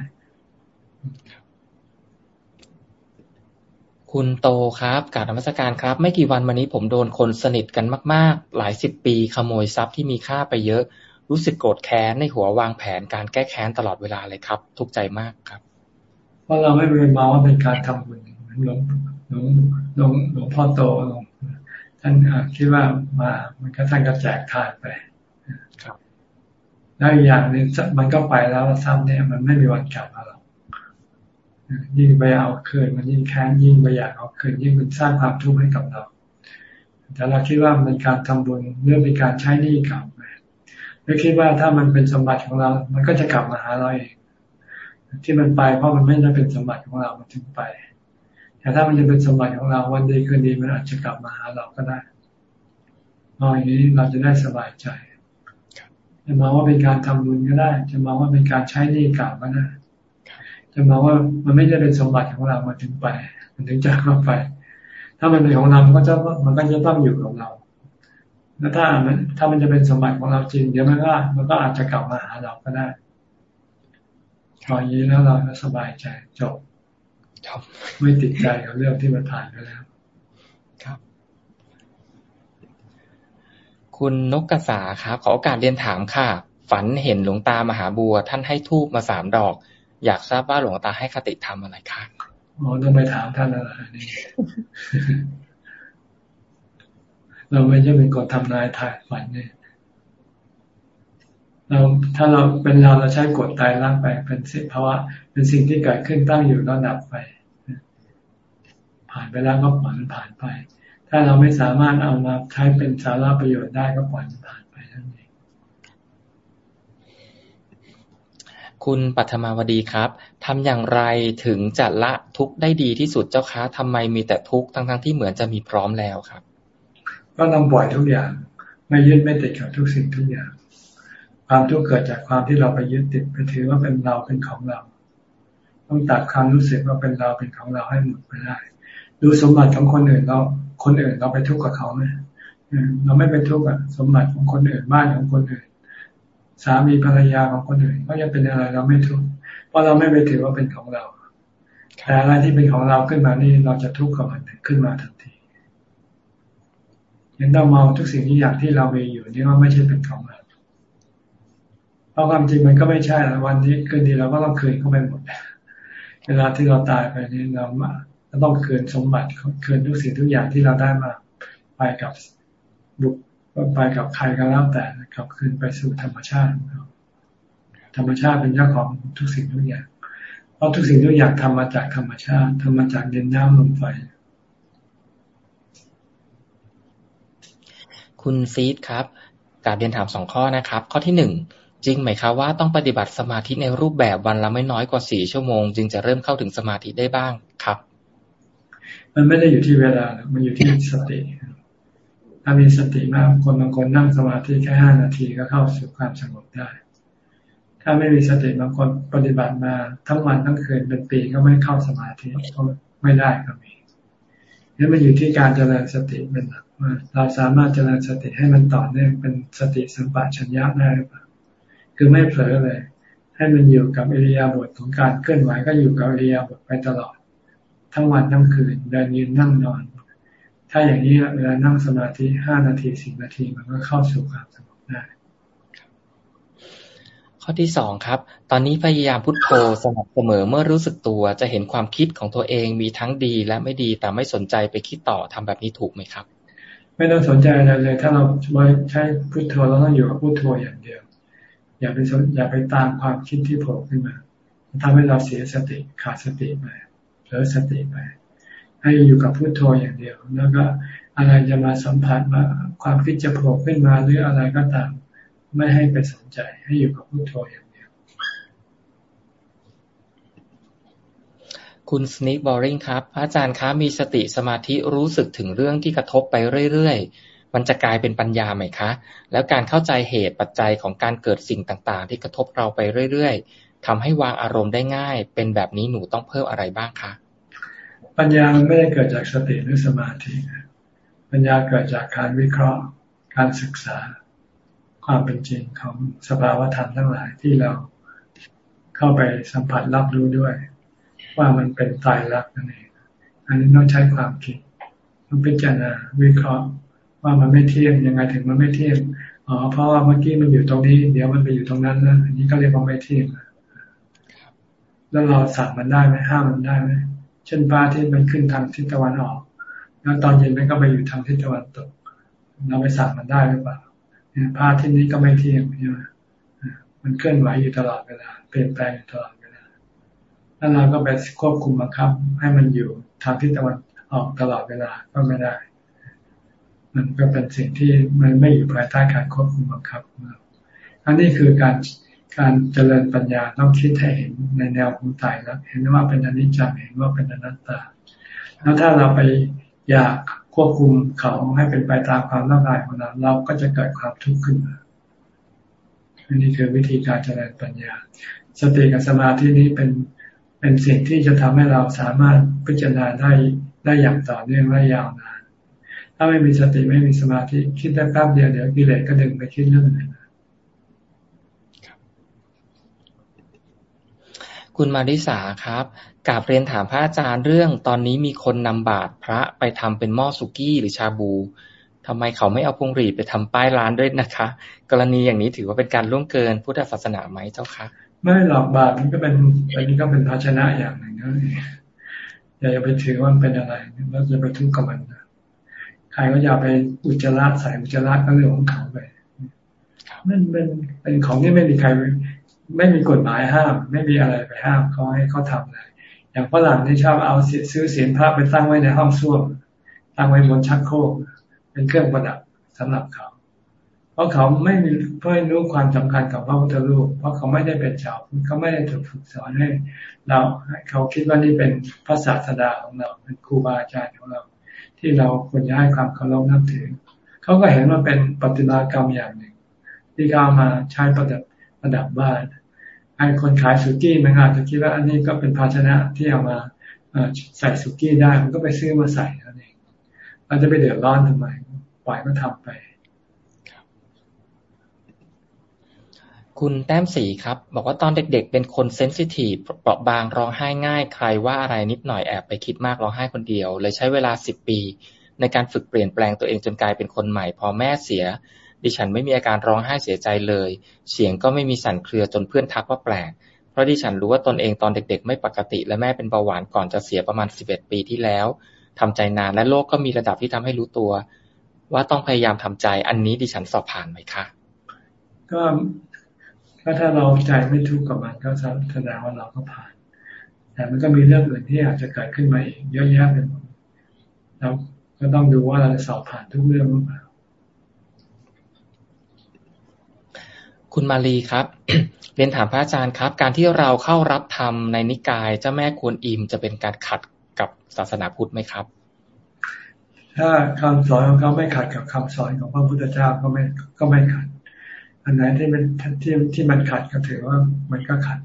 คุณโตครับการนมัสการครับ ไม่กี่วันมานี้ผมโดนคนสนิทกันมาก ๆ หลายสิบปีขโมยทรัพย์ที่มีค่าไปเยอะ รู้สึกโกรธแค้นในหัววางแผนการแก้แค้นตลอดเวลาเลยครับ ทุกใจมากครับ เพราะเราไม่ไปมองว่าเป็นการทำบุญหลวงหลวงหลวงหลวงพ่อโตหลวง ท่านคิดว่ามามันก็ท่านก็แจกทานไปครับแล้วอีกอย่างนึงมันก็ไปแล้วทรัพย์เนี่ยมันไม่มีวันกลับมาหรอกยิ่งไปเอาคืนมันยิ่งแค้นยิ่งไปอยากเอาคืนยิ่งเป็นสร้างความทุกข์ให้กับเรา แต่เราคิดว่ามันเป็นการทำบุญเรื่องเป็นการใช้หนี้กลับไปไม่คิดว่าถ้ามันเป็นสมบัติของเรา มันก็จะกลับมาหาเราเอง ที่มันไปเพราะมันไม่ได้เป็นสมบัติของเรา มันถึงไป แต่ถ้ามันจะเป็นสมบัติของเราวันดีคืนดีมันอาจจะกลับมาหาเราก็ได้มองอย่างนี้เราจะได้สบายใจจะมองว่าเป็นการทำบุญก็ได้ จะมองว่าเป็นการใช้หนี้กลับก็ได้จะมองว่ามันไม่ได้เป็นสมบัติของเรามาถึงไป มันถึงจะเข้าไป ถ้ามันเป็นของเรามันก็จะมันก็จะต้องอยู่กับเรา แล้วถ้ามันถ้ามันจะเป็นสมบัติของเราจริงเดี๋ยวมันก็มันก็อาจจะกลับมาหาเราก็ได้พออย่างนี้แล้วเราก็สบายใจจบ ไม่ติดใจกับเรื่องที่มันผ่านไปแล้ว ครับ คุณนกกระสาครับขอโอกาสเรียนถามค่ะ ฝันเห็นหลวงตามหาบัว ท่านให้ทูบมาสามดอก อยากทราบว่าหลวงตาให้คติธรรมอะไรคะอ๋อต้องไปถามท่านอะไรนี่เราไม่ใช่เป็นคนทำนายถ่ายฝันเนี่ย เราถ้าเราเป็นเราเราใช้กฎตายร่างไป เป็นสิ่งภาวะเป็นสิ่งที่เกิดขึ้นตั้งอยู่แล้วดับไป ผ่านไปแล้วก็ปล่อยมันผ่านไป ถ้าเราไม่สามารถเอามาใช้เป็นสาระประโยชน์ได้ก็ปล่อยมันผ่านคุณปัทมาวดีครับทำอย่างไรถึงจะละทุกข์ได้ดีที่สุดเจ้าคะทำไมมีแต่ทุกข์ทั้งๆที่เหมือนจะมีพร้อมแล้วครับ ก็ต้องปล่อยทุกอย่าง ไม่ยึดไม่ติดกับทุกสิ่งทุกอย่าง ความทุกข์เกิดจากความที่เราไปยึดติดไปถือว่าเป็นเราเป็นของเรา ต้องตัดความรู้สึกว่าเป็นเราเป็นของเราให้หมดไปได้ ดูสมบัติของคนอื่นเราคนอื่นเราไปทุกข์กับเขาไหมเราไม่ไปทุกข์กับสมบัติของคนอื่นบ้านของคนอื่น สามีภรรยาของคนอื่นก็ยังเป็นอะไรเราไม่ทุกข์เพราะเราไม่ไปถือว่าเป็นของเราแต่อะไรที่เป็นของเราขึ้นมานี่เราจะทุกข์กับมันขึ้นมาทันทียังต้องมองทุกสิ่งที่อย่างที่เรามีอยู่นี่ว่าไม่ใช่เป็นของเรา ราะความจริงมันก็ไม่ใช่ล้ววันนี้คืนดีเราก็ต้องคืนเข้าไปหมด เวลาที่เราตายไปนี่เราต้องคืนสมบัติคืนทุกสิ่งทุกอย่างที่เราได้มา ไปกับบุคไปกับใครก็แล้วแต่กลับคืนไปสู่ธรรมชาติ ธรรมชาติเป็นเจ้าของทุกสิ่งทุกอย่าง เพราะทุกสิ่งทุกอย่างทำมาจากธรรมชาติทำมาจากดินน้ำลมไฟ คุณซีดครับการเรียนถามสองข้อนะครับ ข้อที่หนึ่ง จริงไหมครับว่าต้องปฏิบัติสมาธิในรูปแบบวันละไม่น้อยกว่าสี่ชั่วโมง จึงจะเริ่มเข้าถึงสมาธิได้บ้างครับ มันไม่ได้อยู่ที่เวลา มันอยู่ที่สติ ถ้ามีสติมากคนบางคนนั่งสมาธิแค่ห้านาทีก็เข้าสู่ความสงบได้ ถ้าไม่มีสติบางคนปฏิบัติมาทั้งวันทั้งคืนเป็นปีก็ไม่เข้าสมาธิก็ไม่ได้ก็มีนี่มันอยู่ที่การเจริญสติเป็นหลักว่าเราสามารถเจริญสติให้มันต่อเนื่องเป็นสติสัมปชัญญะได้หรือเปล่า คือไม่เผลอเลย ให้มันอยู่กับอิริยาบถของการเคลื่อนไหวก็อยู่กับอิริยาบถไปตลอด ทั้งวันทั้งคืนเดินยืนนั่งนอน ถ้าอย่างนี้เวลานั่งสมาธิห้านาทีสิบนาทีมันก็เข้าสู่ความสงบได้ข้ข้อที่สองครับ ตอนนี้พยายามพุทโธสม่ำเสมอเมื่อรู้สึกตัวจะเห็นความคิดของตัวเองมีทั้งดีและไม่ดีแต่ไม่สนใจไปคิดต่อทำแบบนี้ถูกไหมครับ ไม่ต้องสนใจอะไรเลย ถ้าเราใช้พุทโธเราต้องอยู่กับพุทโธอย่างเดียว อย่าไปอย่าไปตามความคิดที่โผล่ขึ้นมาทำให้เราเสียสติขาดสติไปเผลอสติไปให้อยู่กับพุทโธอย่างเดียว แล้วก็อะไรจะมาสัมผัสมาความคิดจะโผล่ขึ้นมาหรืออะไรก็ตาม ไม่ให้ไปสนใจ ให้อยู่กับพุทโธอย่างเดียว คุณสนิกบอริงครับ อาจารย์คะมีสติสมาธิรู้สึกถึงเรื่องที่กระทบไปเรื่อยๆ มันจะกลายเป็นปัญญาไหมคะ แล้วการเข้าใจเหตุปัจจัยของการเกิดสิ่งต่างๆ ที่กระทบเราไปเรื่อยๆทำให้วางอารมณ์ได้ง่าย เป็นแบบนี้หนูต้องเพิ่มอะไรบ้างคะ ปัญญามันไม่ได้เกิดจากสติหรือสมาธิปัญญาเกิดจากการวิเคราะห์ การศึกษา ความเป็นจริงของสภาวธรรมทั้งหลายที่เราเข้าไปสัมผัสรับรู้ด้วย ว่ามันเป็นตายรักนั่นเองอันนี้ต้องใช้ความคิดต้องพิจารณาวิเคราะห์ ว่ามันไม่เที่ยงยังไงถึงมันไม่เที่ยงอ๋อเพราะว่าเมื่อกี้มันอยู่ตรงนี้ เดี๋ยวมันไปอยู่ตรงนั้นนะอันนี้ก็เรียกว่าไม่เที่ยงแล้วเราสั่งมันได้ไหมห้ามมันได้ไหมเช่นป้าที่มันขึ้นทางทิศตะวันออก แล้วตอนเย็นมันก็ไปอยู่ทางทิศตะวันตก เราไปสั่งมันได้หรือเปล่าผ้าที่นี้ก็ไม่เที่ยงใช่ไหมมันเคลื่อนไหวอยู่ตลอดเวลาเปลี่ยนแปลงอยู่ตลอดเวลาแล้วเราก็ไปควบคุมบังคับ ให้มันอยู่ทางทิศตะวันออกตลอดเวลาก็ไม่ได้ มันก็เป็นสิ่งที่มันไม่อยู่ภายใต้การควบคุมบังคับอันนี้คือการการเจริญปัญญาต้องคิดให้เห็นในแนวของตายแล้ว เห็นว่าเป็นอนิจจังเห็นว่าเป็นอนัตตา แล้วถ้าเราไปอยากควบคุมเขาให้เป็นไปตามความต้องการของเราเราก็จะเกิดความทุกข์ขึ้นมาอันนี้คือวิธีการเจริญปัญญา สติกับสมาธินี้เป็นเป็นสิ่งที่จะทำให้เราสามารถพิจารณาได้ได้อย่างต่อเนื่องและยาวนาน ถ้าไม่มีสติไม่มีสมาธิคิดได้แป๊บเดียวเดี๋ยวกิเลสก็ดึงไปคิดเรื่องอื่นคุณมาริสาครับกาบเรียนถามพระอาจารย์เรื่อง ตอนนี้มีคนนำบาตรพระไปทำเป็นหม้อสุกี้หรือชาบูทำไมเขาไม่เอาพวงหรีดไปทำป้ายร้านด้วยนะคะ กรณีอย่างนี้ถือว่าเป็นการล่วงเกินพุทธศาสนาไหมเจ้าคะไม่หรอกบาตรมันก็เป็นอันนี้ก็เป็นภาชนะอย่างหนึ่งนะอย่าไปถือว่าเป็นอะไรแล้วจะไปทุกข์กับมันนะใครก็อย่าไปอุจจาระใส่อุจจาระก็เรื่องของเขาไปมันเป็นเป็นของที่ไม่มีใคร ไม่มีกฎหมายห้าม ไม่มีอะไรไปห้ามเขาให้เขาทำเลยอย่างฝรั่งที่ชอบเอาซื้อเสียงพระไปตั้งไว้ในห้องส้วมตั้งไว้บนชักโครกเป็นเครื่องประดับสำหรับเขา เพราะเขาไม่มีเพื่อรู้ความสำคัญกับพระพุทธรูปเพราะเขาไม่ได้เป็นชาวเขาไม่ได้ถูกฝึกสอนให้เราเขาคิดว่านี่เป็นพระศาสดาของเราเป็นครูบาอาจารย์ของเรา ที่เราควรจะให้ความเคารพนับถือเขาก็เห็นว่าเป็นปฏิมากรรมอย่างหนึ่ง ที่เขามาใช้ประดับประดับบ้านไอ้คนขายสุกี้มันอาจจะคิดว่าอันนี้ก็เป็นภาชนะที่เอามาใส่สุกี้ได้มันก็ไปซื้อมาใส่นั่นเองเราจะไปเดือดร้อนทำไมปล่อยก็ทำไป คุณแต้มสีครับ บอกว่าตอนเด็กๆ เป็นคนเซนซิทีฟเปราะบางร้องไห้ง่าย ใครว่าอะไรนิดหน่อยแอบไปคิดมากร้องไห้คนเดียว เลยใช้เวลาสิบปี ในการฝึกเปลี่ยนแปลงตัวเองจนกลายเป็นคนใหม่ พอแม่เสีย ดิฉันไม่มีอาการร้องไห้เสียใจเลย เสียงก็ไม่มีสั่นเครือจนเพื่อนทักว่าแปลก เพราะดิฉันรู้ว่าตนเองตอนเด็ก ๆ ไม่ปกติ และแม่เป็นเบาหวานก่อนจะเสียประมาณสิบเอ็ดปีที่แล้วทำใจนานและโรคกก็มีระดับที่ทำให้รู้ตัว ว่าต้องพยายามทำใจอันนี้ดิฉันสอบผ่านไหมคะก็ ก็ถ้าเราใจไม่ทุกข์กับมันก็แสดงว่าเราก็ผ่าน แต่มันก็มีเรื่องอื่นที่อาจจะเกิดขึ้นมาอีกเยอะแยะเป็นหมดแล้วก็ต้องดูว่าเราจะสอบผ่านทุกเรื่องหรือเปล่าคุณมาลีครับ เรียนถามพระอาจารย์ครับ การที่เราเข้ารับธรรมในนิกายเจ้าแม่กวนอิมจะเป็นการขัดกับศาสนาพุทธไหมครับ ถ้าคำสอนของเขาไม่ขัดกับคำสอนของพระพุทธเจ้าก็ไม่ก็ไม่ขัด อันไหนที่มันที่ที่มันขัดก็ถือว่ามันก็ขัด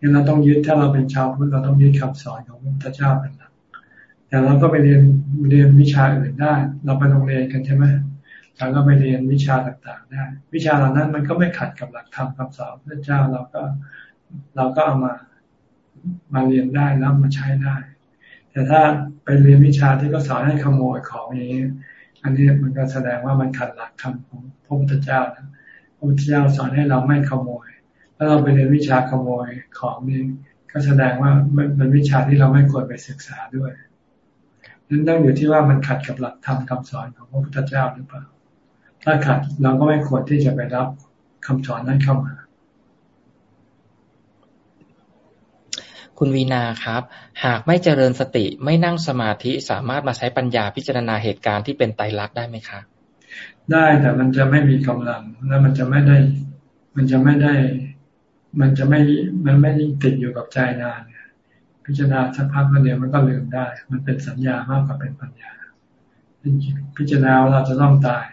งั้นเราต้องยึดถ้าเราเป็นชาวพุทธเราต้องยึดคำสอนของพระพุทธเจ้าเป็นหลักแต่เราก็ไปเรียนเรียนวิชาอื่นได้ เราไปโรงเรียนกันใช่ไหมเราก็ไปเรียนวิชาต่างๆได้ วิชาเหล่านั้นมันก็ไม่ขัดกับหลักธรรมคำสอนพระเจ้าเราก็เราก็เอามามาเรียนได้แล้วมาใช้ได้ แต่ถ้าไปเรียนวิชาที่เขาสอนให้ขโมยของอย่างนี้ อันนี้มันก็แสดงว่ามันขัดหลักธรรมของพระพุทธเจ้านะ พระพุทธเจ้าสอนให้เราไม่ขโมยาเราไปเรียนวิชาขโมยของนี่ก็แสดงว่ามันเป็นวิชาที่เราไม่ควรไปศึกษาด้วยนั้นต้องอยู่ที่ว่ามันขัดกับหลักธรรมคาสอนของพระพุทธเจ้าหรือเปล่า ถ้าขัดเราก็ไม่ควรที่จะไปรับคำสอนนั้นเข้ามา คุณวีนาครับ หากไม่เจริญสติไม่นั่งสมาธิสามารถมาใช้ปัญญาพิจารณาเหตุการณ์ที่เป็นไตรลักษณ์ได้ไหมคะ ได้แต่มันจะไม่มีกำลังแล้วมันจะไม่ได้ มันจะไม่ได้ มันจะไม่มันไม่ติดอยู่กับใจนานพิจารณาสักพักแล้วเดียวมันก็ลืมได้ มันเป็นสัญญามากกว่าเป็นปัญญา พิจารณาเราจะต้องตาย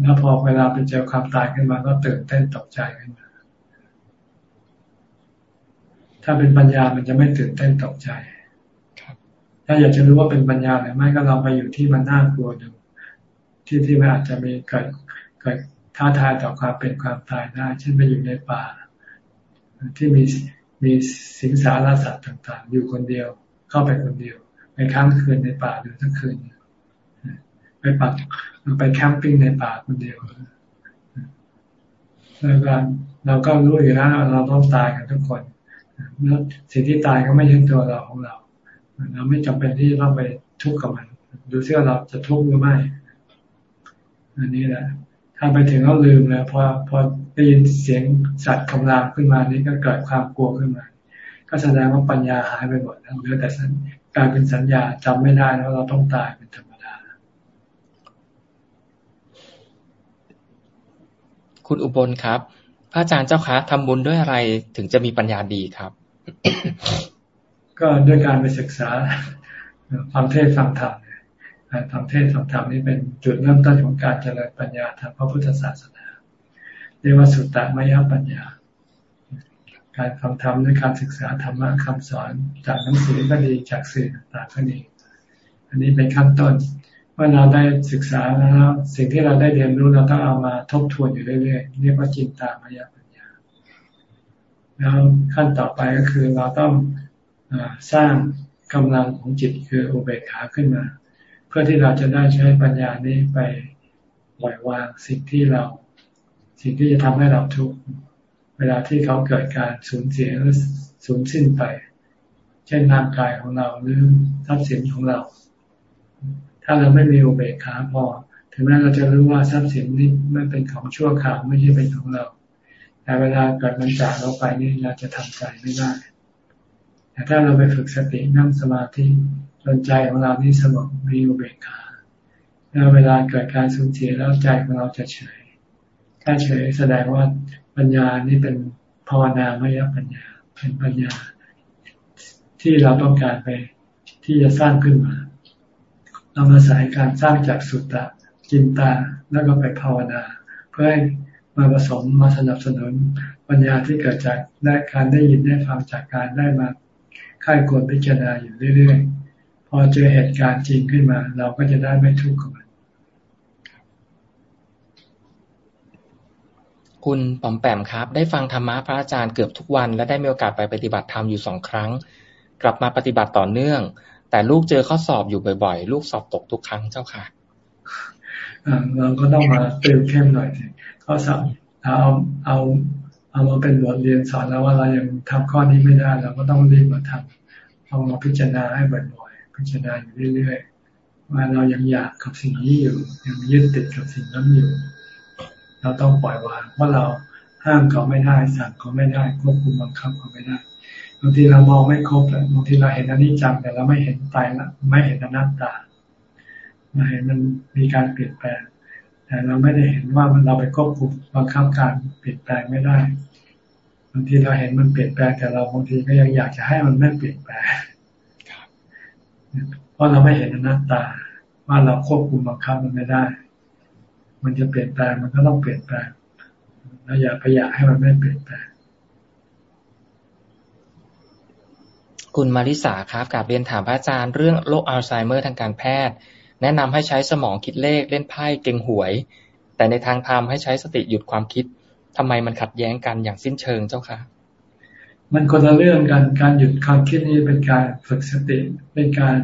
แล้วพอเวลาไปเจอความตายขึ้นมาก็ตื่นเต้นตกใจขึ้นมา ถ้าเป็นปัญญามันจะไม่ตื่นเต้นตกใจ ถ้าอยากจะรู้ว่าเป็นปัญญาหรือไม่ก็ลองไปอยู่ที่มันน่ากลัวดู ที่ที่มันอาจจะมีเกิดเกิดท้าทายต่อความเป็นความตายได้เช่นไปอยู่ในป่า ที่มีมีสิงสารสัตว์ต่างๆ อยู่คนเดียวเข้าไปคนเดียวไปค้างคืนในป่าหรือทั้งคืนไปปักไปแคมปิ้งในป่าคนเดียวแล้วก็เราก็รู้อยู่แล้วเราต้องตายกันทุกคนแล้วสิ่งที่ตายก็ไม่ใช่ตัวเราของเรา เราไม่จำเป็นที่ต้องไปทุกข์กับมัน ดูเสื้อเราจะทุกข์หรือไม่ อันนี้แหละ ถ้าไปถึงเราลืมแล้วพอพอได้ยินเสียงสัตว์คำรามขึ้นมานี้ก็เกิดความกลัวขึ้นมา ก็แสดงว่าปัญญาหายไปหมดแล้วเหลือแต่กลายเป็นสัญญาจำไม่ได้แล้วเราต้องตายเป็นธรรมดา คุณอุบลครับ พระอาจารย์เจ้าคะทำบุญด้วยอะไรถึงจะมีปัญญาดีครับ ก็ด้วยการไปศึกษาฟังเทศฟังธรรม การฟังเทศฟังธรรมนี่เป็นจุดเริ่มต้นของการเจริญปัญญาทางพระพุทธศาสนา เรียกว่าสุตตมยปัญญา การฟังธรรมด้วยการศึกษาธรรมะคำสอนจากหนังสือก็ดีจากสื่อต่างๆก็ดีอันนี้เป็นขั้นต้นเมื่อเราได้ศึกษาแล้วสิ่งที่เราได้เรียนรู้เราต้องเอามาทบทวนอยู่เรื่อยๆเรียกว่าจินตามายปัญญา แล้วขั้นต่อไปก็คือเราต้องอสร้างกำลังของจิตคืออุเบกขาขึ้นมา พื่อที่เราจะได้ใช้ปัญญานี้ไปปล่อยวางสิ่งที่เรา สิ่งที่จะทำให้เราทุกข์เวลาที่เขาเกิดการสูญเสียหรือสูญสิ้นไป เช่นร่างกายของเราหรือทรัพย์สินของเรา ถ้าเราไม่มีอุเบกขาพอ ถึงแม้เราจะรู้ว่าทรัพย์สินนี้ไม่เป็นของชั่วคราวไม่ใช่เป็นของเรา แต่เวลาเกิดมันจากเราไปนี่เราจะทำใจไม่ได้แต่ถ้าเราไปฝึกสตินั่งสมาธิ จนใจของเรานี่สงบมีอุเบกขาแล้วเวลาเกิดการสูญเสียแล้วใจของเราจะเฉย ถ้าเฉยแสดงว่าปัญญานี่เป็นภาวนาไม่ยปัญญา เป็นปัญญา ที่เราต้องการไปที่จะสร้างขึ้นมาเรามาสายการสร้างจากสุตตะจินตาแล้วก็ไปภาวนา เพื่อให้มาผสมมาสนับสนุนปัญญาที่เกิดจากได้การได้ยินได้ฟังจากการได้มาค่ายควรพิจารณาอยู่เรื่อยๆ อเจอเหตุการณ์จริงขึ้นมา เราก็จะได้ไม่ทุกข์กับมัน คุณป๋อมแปมครับ ได้ฟังธรรมะพระอาจารย์เกือบทุกวัน และได้มีโอกาสไปปฏิบัติธรรมอยู่สองครั้ง กลับมาปฏิบัติต่อเนื่อง แต่ลูกเจอข้อสอบอยู่บ่อยๆ ลูกสอบตกทุกครั้งเจ้าค่ะเราก็ต้องมาเติมเข้มหน่อยข้อสอบเอาเอาเอามาเป็นบทเรียนสอนแล้วว่าเรายังทำข้อนี้ไม่ได้ เราก็ต้องรีบมาทำเอามาพิจารณาให้บ่อยๆ พิจารณาอยู่เรื่อยๆว่าเรายังอยากกับสิ่งนี้อยู่ ยังยึดติดกับสิ่งนั้นอยู่ เราต้องปล่อยวางเพราเราห้ามเขาไม่ได้สั่งเขาไม่ได้ควบคุมบังคับเขาไม่ได้บางทีเรามองไม่ครบเลยบางทีเราเห็นอนิจจังแต่เราไม่เห็นตายละไม่เห็นอนัตตาเราเห็นมันมีการเปลี่ยนแปลง แต่เราไม่ได้เห็นว่ามันเราไปควบคุมบังคับการเปลี่ยนแปลงไม่ได้บางทีเราเห็นมันเปลี่ยนแปลงแต่เราบางทีก็ยังอยากจะให้มันไม่เปลี่ยนแปลง เพราะเราไม่เห็นอนัตตา ว่าเราควบคุมบังคับมันไม่ได้ มันจะเปลี่ยนแปลงมันก็ต้องเปลี่ยนแปลงเราอย่าไปอยากให้มันไม่เปลี่ยนแปลงคุณมาริสาครับกับเรียนถามพระอาจารย์เรื่องโรคอัลไซเมอร์ทางการแพทย์ แนะนำให้ใช้สมองคิดเลขเล่นไพ่เก่งหวย แต่ในทางธรรมให้ใช้สติหยุดความคิดทำไมมันขัดแย้งกันอย่างสิ้นเชิงเจ้าคะ มันคนละเรื่องกันการหยุดความคิดนี่เป็นการฝึกสติ เป็นการ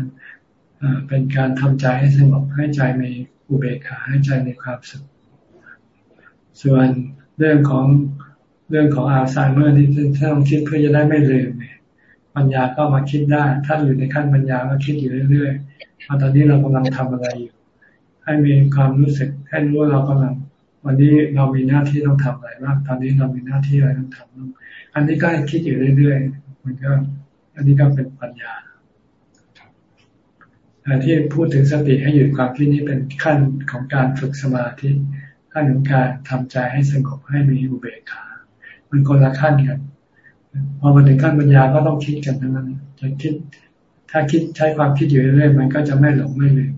เป็นการทำใจให้สงบให้ใจมีอุเบกขาให้ใจมีความสุขส่วนเรื่องของเรื่องของอัลไซเมอร์ที่ต้องคิดเพื่อจะได้ไม่ลืมเนี่ยปัญญาก็มาคิดได้ ถ้าอยู่ในขั้นปัญญาก็คิดอยู่เรื่อยๆตอนนี้เรากำลังทำอะไรอยู่ ให้มีความรู้สึกให้รู้ว่าเรากำลัง วันนี้เรามีหน้าที่ต้องทำอะไรบ้างตอนนี้เรามีหน้าที่อะไรต้องทำอั อันนี้ก็ให้คิดอยู่เรื่อยๆมันก็อันนี้ก็เป็นปัญญาแต่ที่พูดถึงสติให้หยุดความคิดนี้เป็นขั้นของการฝึกสมาธิขั้นของการทำใจให้สงบให้มีอุเบกขา มันคนละขั้นกันพอมาถึงขั้นปัญญาก็ต้องคิดกันทั้งนั้นจะคิด ถ้าคิดใช้ความคิดอยู่เรื่อยๆมันก็จะไม่หลงไม่ลืม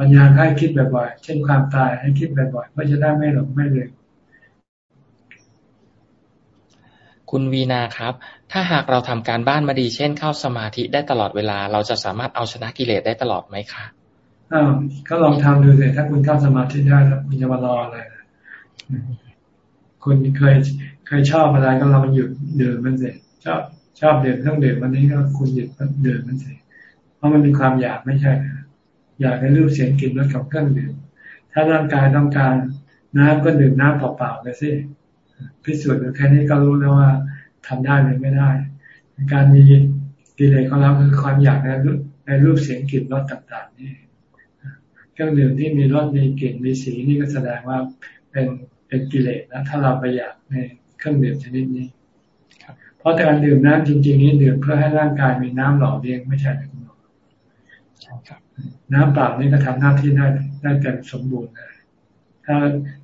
ปัญญาให้คิดบ่อยๆเช่นความตายให้คิดบ่อยๆก็จะได้ไม่หลงไม่ลืม คุณวีนาครับ ถ้าหากเราทำการบ้านมาดี เช่นเข้าสมาธิได้ตลอดเวลา เราจะสามารถเอาชนะกิเลสได้ตลอดไหมคะอ้าวก็ลองทำดูสิถ้าคุณเข้าสมาธิได้แล้วคุณจะมารออะไรคุณเคยเคยชอบอะไรก็ลองหยุดเดื่มมันสิชอบชอบเดื่มต้องเดื่มวันนี้ก็คุณหยุดเดื่มมันสิเพราะมันมีความอยากไม่ใช่อยากให้รูปเสียงกลิ่นรสของเครื่องดื่มถ้าร่างกายต้องการน้ำก็ดื่มน้ำเปล่าๆไปสิ พิสูจน์แค่นี้ก็รู้แล้วว่าทำได้หรือไม่ได้ การมีกิเลสของเราคือความอยากในรูปในรูปเสียงกลิ่นรสต่าง ๆ นี่เครื่องดื่มที่มีรสมีกลิ่นมีสีนี่ก็แสดงว่าเป็นเป็นกิเลสนะถ้าเราไปอยากในเครื่องดื่มชนิดนี้เพราะแต่การดื่มน้ำจริง ๆ นี่ดื่มเพื่อให้ร่างกายมีน้ำหล่อเลี้ยงไม่ใช่หรือน้ำเปล่านี่ก็ทำหน้าที่ได้ได้เต็มสมบูรณ์เลยถ้า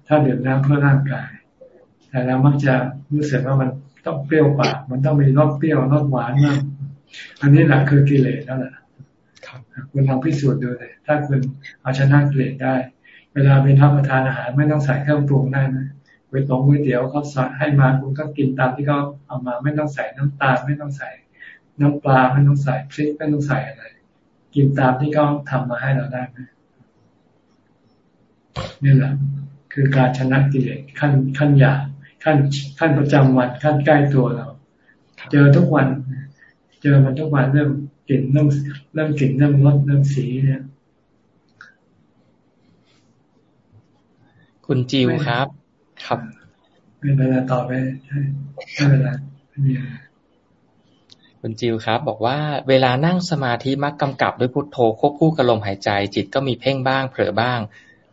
ถ้าดื่มน้ำเพื่อร่างกาย แต่เรามักจะรู้สึกว่ามันต้องเปรี้ยวปาก มันต้องมีรสเปรี้ยวรสหวานมาก อันนี้แหละคือกิเลสนั่นแหละคุณลองพิสูจน์ดูเลย ถ้าคุณเอาชนะกิเลสได้ เวลาไปรับประทานอาหารไม่ต้องใส่เครื่องปรุงได้นะไปตรงก๋วยเตี๋ยวเขาใส่ให้มาคุณก็กินตามที่เขาเอามา ไม่ต้องใส่น้ำตาลไม่ต้องใส่ น้ำปลาไม่ต้องใส่พริกไม่ต้องใส่อะไร กินตามที่เขาทำมาให้เราได้ไหมนี่แหละ คือการชนะกิเลสขั้นขั้นหยาบ ขั้นขั้นประจำวันขั้นใกล้ตัวเรา เจอทุกวัน เจอมันทุกวันเริ่มกลิ่นเริ่มเริ่มกลิ่นเริ่มรสเริ่มสีเนี่ย คุณจิวครับ ครับเป็นเวลาต่อไปใช่ไม่เป็นไรไม่มีอะไรคุณจิวครับ บอกว่าเวลานั่งสมาธิมักกำกับด้วยพุทโธควบคู่กับลมหายใจ จิตก็มีเพ่งบ้าง เผลอบ้าง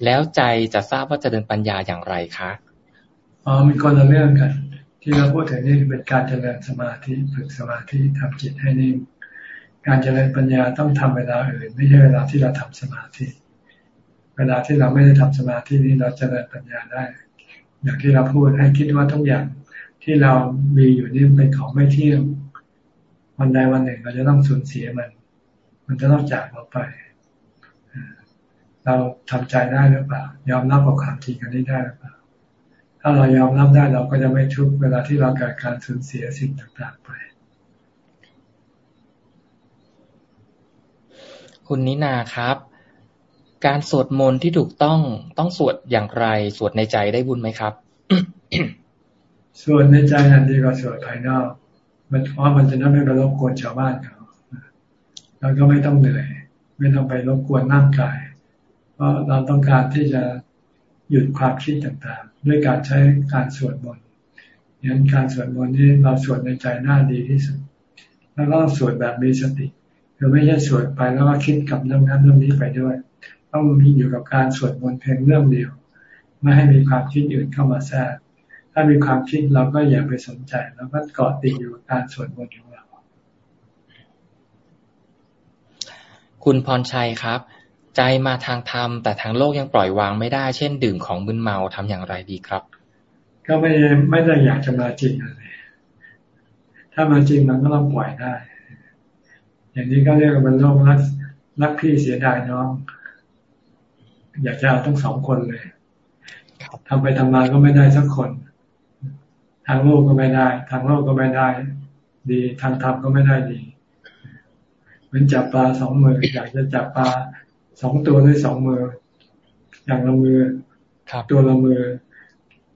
แล้วใจจะทราบว่าจะเดินปัญญาอย่างไรคะ อ๋อมีคนละเรื่องกัน ที่เราพูดถึงนี่เป็นการเจริญสมาธิฝึกสมาธิทำจิตให้นิ่ง การเจริญปัญญาต้องทำเวลาอื่น ไม่ใช่เวลาที่เราทำสมาธิ เวลาที่เราไม่ได้ทำสมาธินี้เราจเจริญปัญญาได้ อย่างที่เราพูดให้คิดว่าทุกอย่างที่เรามีอยู่นี่เป็นของไม่เที่ยงวันใดวันหนึ่งเราจะต้องสูญเสียมัน มันจะต้องจากเราไป เราทำใจได้หรือเปล่ายอมรับกับความจริงกันนี้ได้หรือ ถ้าเรายอมรับได้เราก็จะไม่ทุกเวลาที่เราเกิดการสูญเสียสิ่งต่างๆไป คุณนินาครับ การสวดมนต์ที่ถูกต้องต้องสวดอย่างไร สวดในใจได้บุญไหมครับ สวดในใจนั้นดีกว่าสวดภายนอก มันเพราะมันจะไม่ไปรบกวนชาวบ้านเขาแล้วก็ไม่ต้องเหนื่อย ไม่ต้องไปรบกวนร่างกาย เพราะเราต้องการที่จะ หยุดความคิดต่างๆ ด้วยการใช้การสวดมนต์ยันการสวดมนต์นี้เราสวดในใจหน้าดีที่สุด แล้วก็สวดแบบมีสติคือไม่ใช่สวดไปแล้วก็คิดกับเรื่องนั้นเรื่องนี้ไปด้วย ต้องมีอยู่กับการสวดมนต์เพียงเรื่องเดียว ไม่ให้มีความคิดอื่นเข้ามาแทรก ถ้ามีความคิดเราก็อย่าไปสนใจแล้วก็เกาะติดอยู่กับการสวดมนต์ของเราคุณพรชัยครับ ใจมาทางธรรมแต่ทางโลกยังปล่อยวางไม่ได้ เช่น ดื่มของมึนเมาทำอย่างไรดีครับ ก็ไม่ไม่ได้อยากจะมาจริงอะไรถ้ามาจริงมันก็ต้องปล่อยได้ อย่างนี้ก็เรียกว่าเป็นโลกรักรักพี่เสียดายน้อง อยากจะเอาทั้งสองคนเลยทำไปทำมาก็ไม่ได้สักคน ทางโลกก็ไม่ได้ ทางโลกก็ไม่ได้ ดีทางธรรมก็ไม่ได้ดี เหมือนจับปลาสองมืออยากจะจับปลา สองตัวด้วยสองมือ อย่างละมือตัวละมือ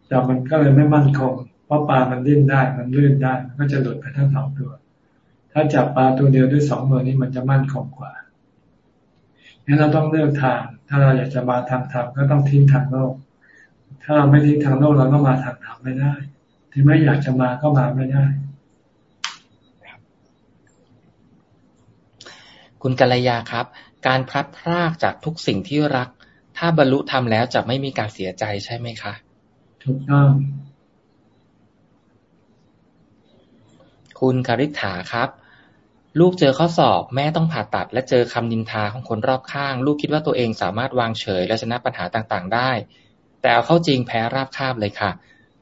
จับมันก็เลยไม่มั่นคง เพราะปลามันดิ้นได้ มันลื่นได้ มันก็จะหลุดไปทั้งสองตัว ถ้าจับปลาตัวเดียวด้วยสองมือนี่มันจะมั่นคงกว่างั้นเราต้องเลือกทาง ถ้าเราอยากจะมาทางธรรมก็ต้องทิ้งทางโลก ถ้าเราไม่ทิ้งทางโลกเราก็มาทางธรรมไม่ได้ถึงไม่อยากจะมาก็มาไม่ได้ คุณกัลยาครับ การพลัดพรากจากทุกสิ่งที่รัก ถ้าบรรลุธรรมแล้วจะไม่มีการเสียใจใช่ไหมคะ ถูกต้อง คุณคาริฐาครับ ลูกเจอข้อสอบแม่ต้องผ่าตัด และเจอคำนินทาของคนรอบข้าง ลูกคิดว่าตัวเองสามารถวางเฉย และชนะปัญหาต่างๆ ได้ แต่เอาเข้าจริงแพ้ราบคาบเลยค่ะ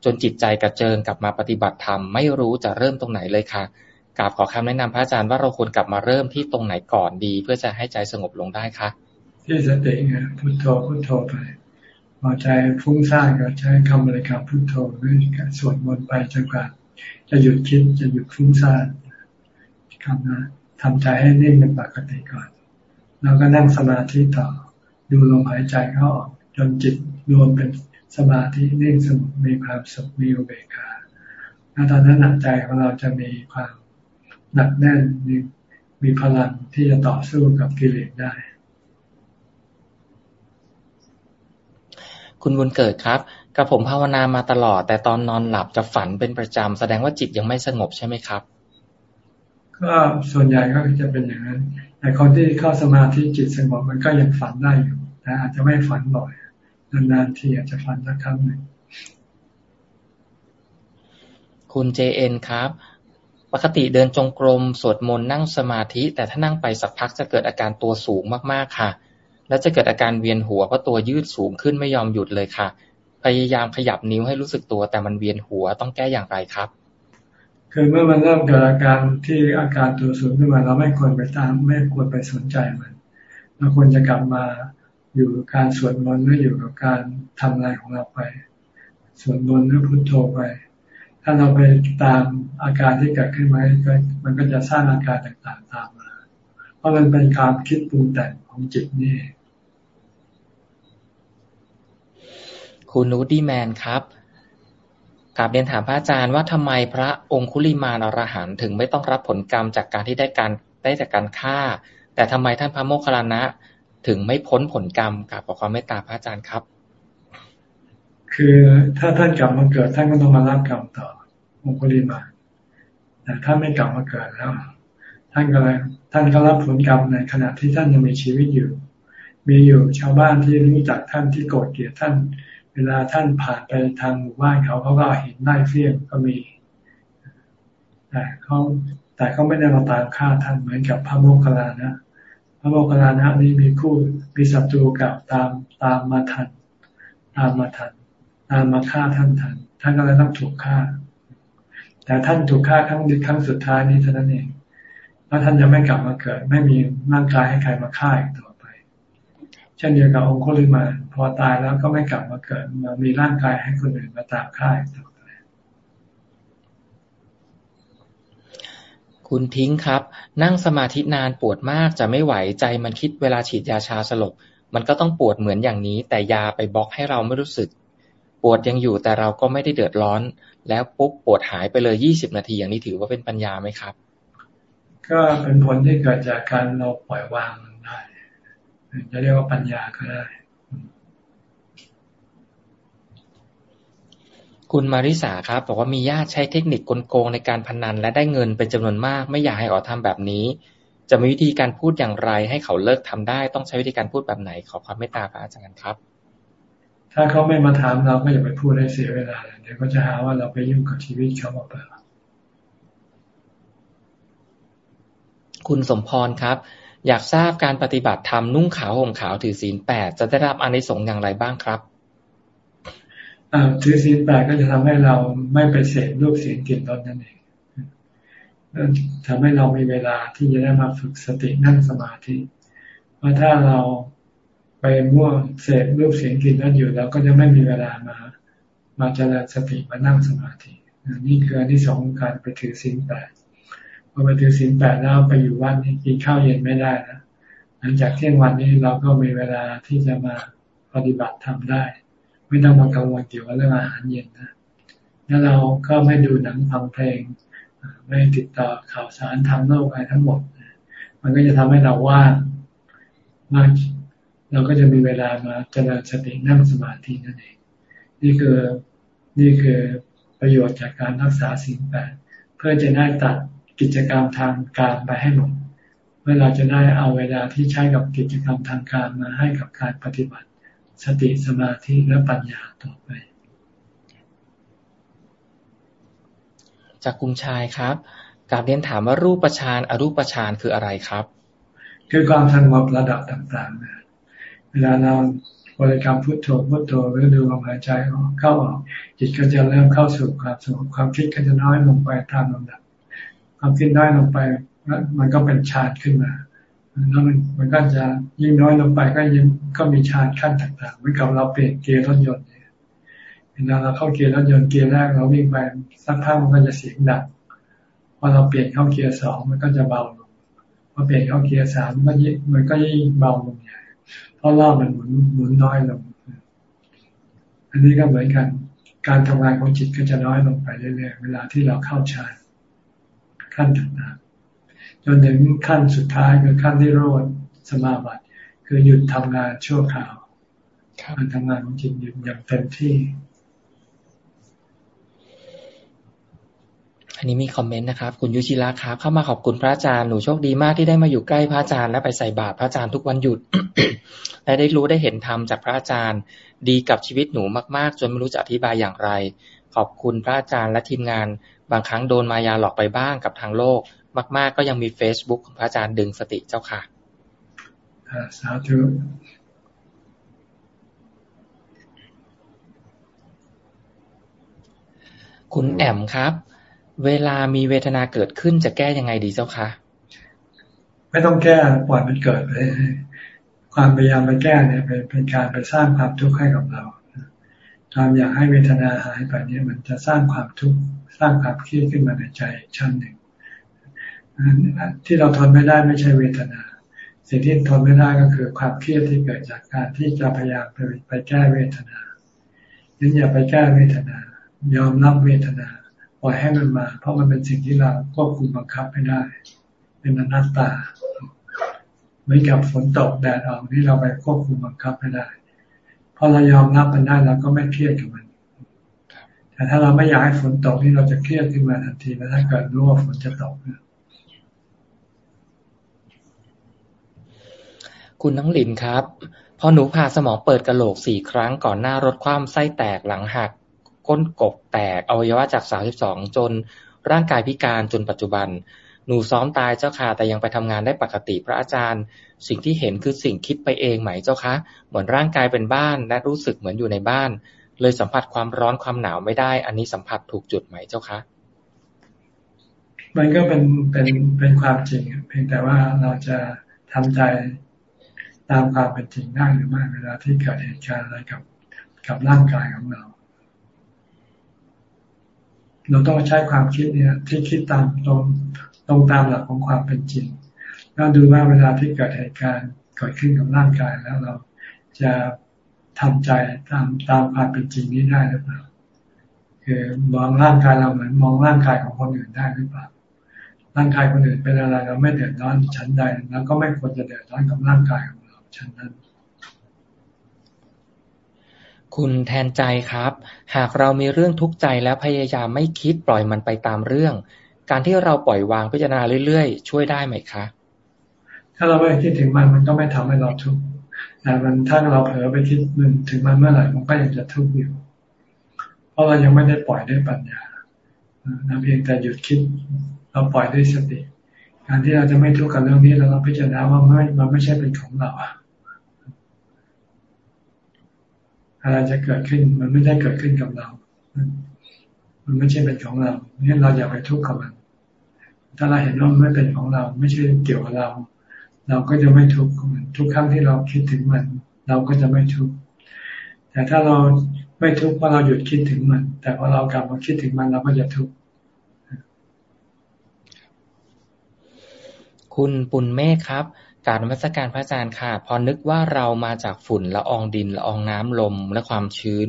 จนจิตใจกระเจิงกลับมาปฏิบัติธรรมไม่รู้จะเริ่มตรงไหนเลยค่ะ กราบขอคำแนะนำพระอาจารย์ว่าเราควรกลับมาเริ่มที่ตรงไหนก่อนดี เพื่อจะให้ใจสงบลงได้คะที่สติไงพุทโธพุทโธไปพอใจฟุ้งซ่านก็ใช้คำบริกรรมพุทโธหรือการสวดมนต์ไปจนกว่าจะหยุดคิดจะหยุดฟุ้งซ่านคำนะทำใจให้นิ่งเป็นปกติก่อน แล้วก็นั่งสมาธิต่อ ดูลมหายใจเข้าออกจนจิตรวมเป็นสมาธินิ่งสงบมีความสุขมีอุเบกขาแล้วตอนนั้นหนักใจของเราจะมีความ หนักแน่นมีมีพลังที่จะต่อสู้กับกิเลสได้ คุณบุญเกิดครับกับผมภาวนามาตลอด แต่ตอนนอนหลับจะฝันเป็นประจำแสดงว่าจิตยังไม่สงบใช่ไหมครับ ก็ส่วนใหญ่ก็จะเป็นอย่างนั้น แต่คนที่เข้าสมาธิจิตสงบมันก็ยังฝันได้อยู่แต่อาจจะไม่ฝันบ่อยนานๆทีอาจจะฝันสักครั้งหนึ่งคุณเจเอ็นครับ ปกติเดินจงกรมสวดมนต์นั่งสมาธิ แต่ถ้านั่งไปสักพักจะเกิดอาการตัวสูงมากๆค่ะ แล้วจะเกิดอาการเวียนหัวเพราะตัวยืดสูงขึ้นไม่ยอมหยุดเลยค่ะ พยายามขยับนิ้วให้รู้สึกตัว แต่มันเวียนหัวต้องแก้อย่างไรครับ คือเมื่อมันเริ่มเกิดอาการที่อาการตัวสูงขึ้นมาเราไม่ควรไปตามไม่ควรไปสนใจมันเราควรจะกลับมาอยู่การสวดมนต์หรืออยู่กับการทำอะไรของเราไปสวดมนต์หรือพุทโธไป ถ้าเราไปตามอาการที่เกิดขึ้นมามันก็จะสร้างอาการต่างๆตามมา เพราะมันเป็นการคิดปรุงแต่งของจิตนี่ คุณนูดี้แมนครับกลับเรียนถามพระอาจารย์ว่าทำไมพระองคุลิมานอรหันถึงไม่ต้องรับผลกรรมจากการที่ได้การได้จากการฆ่า แต่ทำไมท่านพระโมคคัลลานะ ถึงไม่พ้นผลกรรมกับขอความเมตตาพระอาจารย์ครับ คือถ้าท่านกลับมาเกิดท่านก็ต้องมารับกรรมต่อองคุลิมาแต่ถ้านไม่กลับมาเกิดแล้ว ท่านก็เลยท่านก็รับผลกรรมในขณะที่ท่านยังมีชีวิตอยู่ มีอยู่ชาวบ้านที่รู้จักท่านที่โกรธเกลียดท่าน เวลาท่านผ่านไปทางหมู่บ้านเขาเขาก็เห็นได้เฟี้ยงก็มีแต่เขาแต่เขาไม่ได้มาตามฆ่าท่านเหมือนกับพระโมคคัลลานะ พระโมคคัลลานะนี้มีคู่มีศัตรูกับตามตามมาทัน ตามมาทัน ตามมาฆ่าท่านทันท่านก็เลยต้องถูกฆ่า แต่ท่านถูกฆ่าครั้งครั้งสุดท้ายนี้เท่านั้นเองแล้วท่านจะไม่กลับมาเกิด ไม่มีร่างกายให้ใครมาฆ่าอีกต่อไปเช่นเดียวกับองค์โคลิมาพอตายแล้วก็ไม่กลับมาเกิดมามีร่างกายให้คนอื่นมาตามฆ่าอีกต่อคุณทิ้งครับ นั่งสมาธินานปวดมากจะไม่ไหวใจมันคิดเวลาฉีดยาชาสลบ มันก็ต้องปวดเหมือนอย่างนี้ แต่ยาไปบล็อกให้เราไม่รู้สึก ปวดยังอยู่แต่เราก็ไม่ได้เดือดร้อน แล้วปุ๊บปวดหายไปเลยยี่สิบนาทีอย่างนี้ถือว่าเป็นปัญญาไหมครับ ก็เป็นผลที่เกิดจากการเราปล่อยวางได้จะเรียกว่าปัญญาก็ได้ คุณมาริสาครับบอกว่ามีญาติใช้เทคนิคกลโกงในการพนันและได้เงินเป็นจำนวนมาก ไม่อยากให้ออกทำแบบนี้ จะมีวิธีการพูดอย่างไร ให้เขาเลิกทำได้ ต้องใช้วิธีการพูดแบบไหนขอความเมตตาพระอาจารย์ครับ ถ้าเขาไม่มาถามเราก็อย่าไปพูดให้เสียเวลาเดี๋ยวก็จะหาว่าเราไปยุ่งกับชีวิตเขาเปล่าคุณสมพรครับ อยากทราบการปฏิบัติธรรมนุ่งขาวห่มขาวถือศีลแปดจะได้รับอานิสงส์อย่างไรบ้างครับถือศีลแปดก็จะทำให้เราไม่ไปเสพรูปเสียงกลิ่นรสนั่นเองทำให้เรามีเวลาที่จะได้มาฝึกสตินั่งสมาธิ เพราะถ้าเรา ไปมั่วเสพรูปเสียงกลิ่นรสอยู่เราก็จะไม่มีเวลามามาเจริญสติมานั่งสมาธินี่คืออันที่สองการไปถือศีลแปดพอไปถือศีลแปดแล้วไปอยู่วัดนี่กินข้าวเย็นไม่ได้นะหลังจากเที่ยงวันนี้เราก็มีเวลาที่จะมาปฏิบัติทำได้ ไม่ต้องมากังวลเกี่ยวกับเรื่องอาหารเย็นนะแล้วเราก็ไม่ดูหนังฟังเพลง ไม่ติดต่อข่าวสารทางโลกอะไรทั้งหมด มันก็จะทำให้เราว่างมาก เราก็จะมีเวลามาเจริญสตินั่งสมาธินั่นเอง นี่คือนี่คือปประโยชน์จากการรักษาสิ่งแปดเพื่อจะได้ตัดกิจกรรมทางการไปให้หมดเมื่อเราจะได้เอาเวลาที่ใช้กับกิจกรรมทางการมาให้กับการปฏิบัติ สติสมาธิและปัญญาต่อไป จากกุมชายครับกาบเรียนถามว่ารูปฌานอรูปฌานคืออะไรครับ คือความสงบระดับต่างๆนะ เวลาเราบริกรรมพุทโธพุทโธหรือดูลมหายใจเข้าออกจิตก็จะเริ่มเข้าสู่ความสงบความคิดก็จะน้อยลงไปตามลำดับความคิดน้อยลงไปมันก็เป็นฌานขึ้นมาแล้วมันมันก็จะยิ่งน้อยลงไปก็ยิ่งก็มีฌานขั้นต่างๆเหมือนกับเราเปลี่ยนเกียร์รถยนต์เนี่ยเวลาเราเข้าเกียร์รถยนต์เกียร์แรกเราวิ่งไปสักพักมันก็จะเสียงดังพอเราเปลี่ยนเข้าเกียร์สองมันก็จะเบาลงพอเปลี่ยนเข้าเกียร์สามมันก็มันก็ยิ่งเบาลงใหญ่ เพราะรอบมันหมุนหมุนน้อยลง อันนี้ก็เหมือนกัน การทำงานของจิตก็จะน้อยลงไปเรื่อยๆเวลาที่เราเข้าฌานขั้นต่างๆจนถึงขั้นสุดท้ายคือขั้นที่โรดสมาบัติ คือหยุดทำงานชั่วคราวการทำงานของจิตหยุดอย่างเต็มที่ อันนี้มีคอมเมนต์นะครับ คุณยุชิระครับเข้ามาขอบคุณพระอาจารย์หนูโชคดีมากที่ได้มาอยู่ใกล้พระอาจารย์และไปใส่บาตรพระอาจารย์ทุกวันหยุดและได้รู้ได้เห็นธรรมจากพระอาจารย์ ดีกับชีวิตหนูมากๆ จนไม่รู้จะอธิบายอย่างไร ขอบคุณพระอาจารย์และทีมงาน บางครั้งโดนมายาหลอกไปบ้างกับทางโลก มาก ๆ ก็ยังมีเฟซบุ๊กของพระอาจารย์ดึงสติเจ้าค่ะสาธุคุณแอมครับ เวลามีเวทนาเกิดขึ้นจะแก้ยังไงดีเจ้าคะ ไม่ต้องแก้ปล่อยมันเกิดไปความพยายามไปแก้เนี่ยเป็นการไปสร้างความทุกข์ให้กับเราความอยากให้เวทนาหายไปเนี่ยมันจะสร้างความทุกข์สร้างความเครียดขึ้นมาในใจชั้นหนึ่งที่เราทนไม่ได้ไม่ใช่เวทนา สิ่งที่ทนไม่ได้ก็คือความเครียดที่เกิดจากการที่จะพยายามไปไปแก้เวทนายังนั้นอย่าไปแก้เวทนายอมรับเวทนา ปล่อยให้มันมา เพราะมันเป็นสิ่งที่เราควบคุมบังคับไม่ได้ เป็นอนัตตาเหมือนกับฝนตกแดดออกที่เราไปควบคุมบังคับไม่ได้พอเรายอมรับมันได้เราก็ไม่เครียดกับมันแต่ถ้าเราไม่อยากให้ฝนตกนี่เราจะเครียดขึ้นมาทันทีแล้วถ้าเกิดรู้ว่าฝนจะตกคุณน้องหลินครับ พอหนูผ่าสมองเปิดกระโหลกสี่ครั้งก่อนหน้ารถความไส้แตกหลังหัก ก้นกบแตกอวัยวะจากสาสิบสองจนร่างกายพิการจนปัจจุบัน หนูซ้อมตายเจ้าค่ะ แต่ยังไปทำงานได้ปกติพระอาจารย์ สิ่งที่เห็นคือสิ่งคิดไปเองไหมเจ้าคะ เหมือนร่างกายเป็นบ้านและรู้สึกเหมือนอยู่ในบ้าน เลยสัมผัสความร้อนความหนาวไม่ได้ อันนี้สัมผัสถูกจุดไหมเจ้าคะ มันก็เป็นเป็นเป็นความจริงเพียงแต่ว่าเราจะทำใจตามความเป็นจริงได้หรือไม่เวลาที่เกิดเหตุการณ์อะไรกับกับร่างกายของเรา เราต้องใช้ความคิดเนี่ย ที่คิดตามตรงตรงตามหลักของความเป็นจริง แล้วดูว่าเวลาที่เกิดเหตุการณ์เกิดขึ้นกับร่างกายแล้วเราจะทำใจตามตามความเป็นจริงนี้ได้หรือเปล่าคือมองร่างกายเราเหมือนมองร่างกายของคนอื่นได้หรือเปล่าร่างกายคนอื่นเป็นอะไรเราไม่เดือดร้อนชั้นใดแล้วก็ไม่ควรจะเดือดร้อนกับร่างกายของเราชั้นนั้น คุณแทนใจครับ หากเรามีเรื่องทุกข์ใจแล้วพยายามไม่คิดปล่อยมันไปตามเรื่อง การที่เราปล่อยวางพิจารณาเรื่อยๆ ช่วยได้ไหมคะ ถ้าเราไม่คิดถึงมันมันก็ไม่ทำให้เราทุกข์แต่มันถ้าเราเผลอไปคิดมันถึงมันเมื่อไหร่มันก็ยังจะทุกข์อยู่ เพราะเรายังไม่ได้ปล่อยด้วยปัญญาเราเพียงแต่หยุดคิด เราปล่อยด้วยสติ การที่เราจะไม่ทุกข์กับเรื่องนี้เราพิจารณาว่าไม่มันไม่ใช่เป็นของเราอะ อะไรจะเกิดขึ้น มันไม่ได้เกิดขึ้นกับเรา มันไม่ใช่เป็นของเราเนี่ยเราอย่าไปทุกข์กับมัน ถ้าเราเห็นว่ามันไม่เป็นของเรา ไม่ใช่เกี่ยวกับเรา เราก็จะไม่ทุกข์กับมันทุกครั้งที่เราคิดถึงมัน เราก็จะไม่ทุกข์แต่ถ้าเราไม่ทุกข์เพราะเราหยุดคิดถึงมัน แต่พอเรากลับมาคิดถึงมันเราก็จะทุกข์คุณปุณเมฆครับ การนมัสการพระอาจารย์ค่ะ พอนึกว่าเรามาจากฝุ่นละอองดินละอองน้ำลมและความชื้น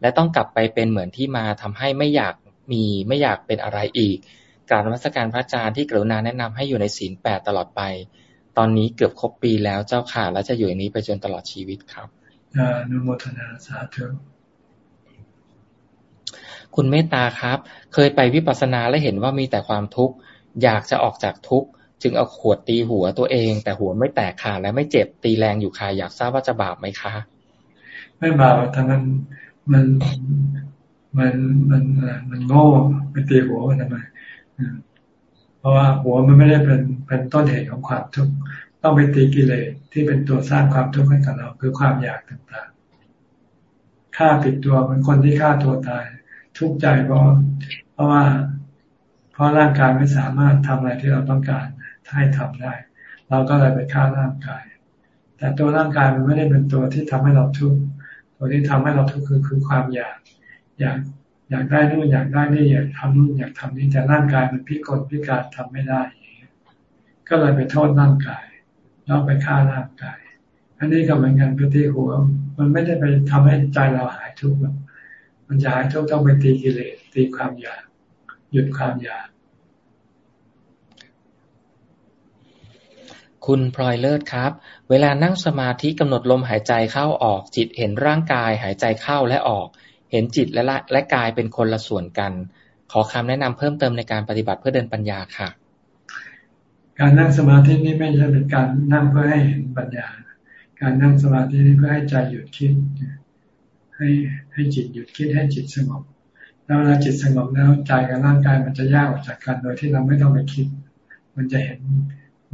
และต้องกลับไปเป็นเหมือนที่มาทำให้ไม่อยากมีไม่อยากเป็นอะไรอีก การนมัสการพระอาจารย์ที่กรุณาแนะนำให้อยู่ในศีลแปดตลอดไป ตอนนี้เกือบครบปีแล้วเจ้าค่ะและจะอยู่อย่างนี้ไปจนตลอดชีวิตครับอนุโมทนาสาธุคุณเมตตาครับ เคยไปวิปัสสนาและเห็นว่ามีแต่ความทุกข์ อยากจะออกจากทุกข์ จึงเอาขวดตีหัวตัวเอง แต่หัวไม่แตกขาดและไม่เจ็บตีแรงอยู่ค่ะอยากทราบว่าจะบาปไหมคะ ไม่บาปแต่มันมันมันมันมันโง่ไปตีหัวมันทำไมเพราะว่าหัวมันไม่ได้เป็นเป็นต้นเหตุของความทุกข์ต้องไปตีกิเลสที่เป็นตัวสร้างความทุกข์ให้กับเราคือความอยากต่างๆฆ่าปิดตัวเป็นคนที่ฆ่าตัวตาย ทุกข์ใจเพราะเพราะว่า เพราะร่างกายไม่สามารถทำอะไรที่เราต้องการ ให้ทำได้ เราก็เลยไปฆ่าร่างกาย แต่ตัวร่างกายมันไม่ได้เป็นตัวที่ทำให้เราทุกข์ตัวที่ทำให้เราทุกข์คือคือความอยากอยากอยากได้นู่นอยากได้นี่อยากทำนู่นอยากทำนี่แต่ร่างกายมันพิกลพิการทำไม่ได้ก็เลยไปโทษร่างกายแล้วไปฆ่าร่างกาย อันนี้ก็เหมือนกันไปตีหัวมันไม่ได้ไปทำให้ใจเราหายทุกข์มันจะหายทุกข์ต้องไปตีกิเลสตีความอยาก หยุดความอยาก คุณพลอยเลิศครับ เวลานั่งสมาธิกำหนดลมหายใจเข้าออก จิตเห็นร่างกายหายใจเข้าและออก เห็นจิตและและกายเป็นคนละส่วนกัน ขอคำแนะนำเพิ่มเติมในการปฏิบัติเพื่อเดินปัญญาค่ะ การนั่งสมาธินี้ไม่ใช่เป็นการนั่งเพื่อให้เห็นปัญญา การนั่งสมาธินี้เพื่อให้ใจหยุดคิด ให้ให้จิตหยุดคิดให้จิตสงบ แล้วเวลาจิตสงบแล้วใจกับร่างกายมันจะแยกออกจากกันโดยที่เราไม่ต้องไปคิด มันจะเห็น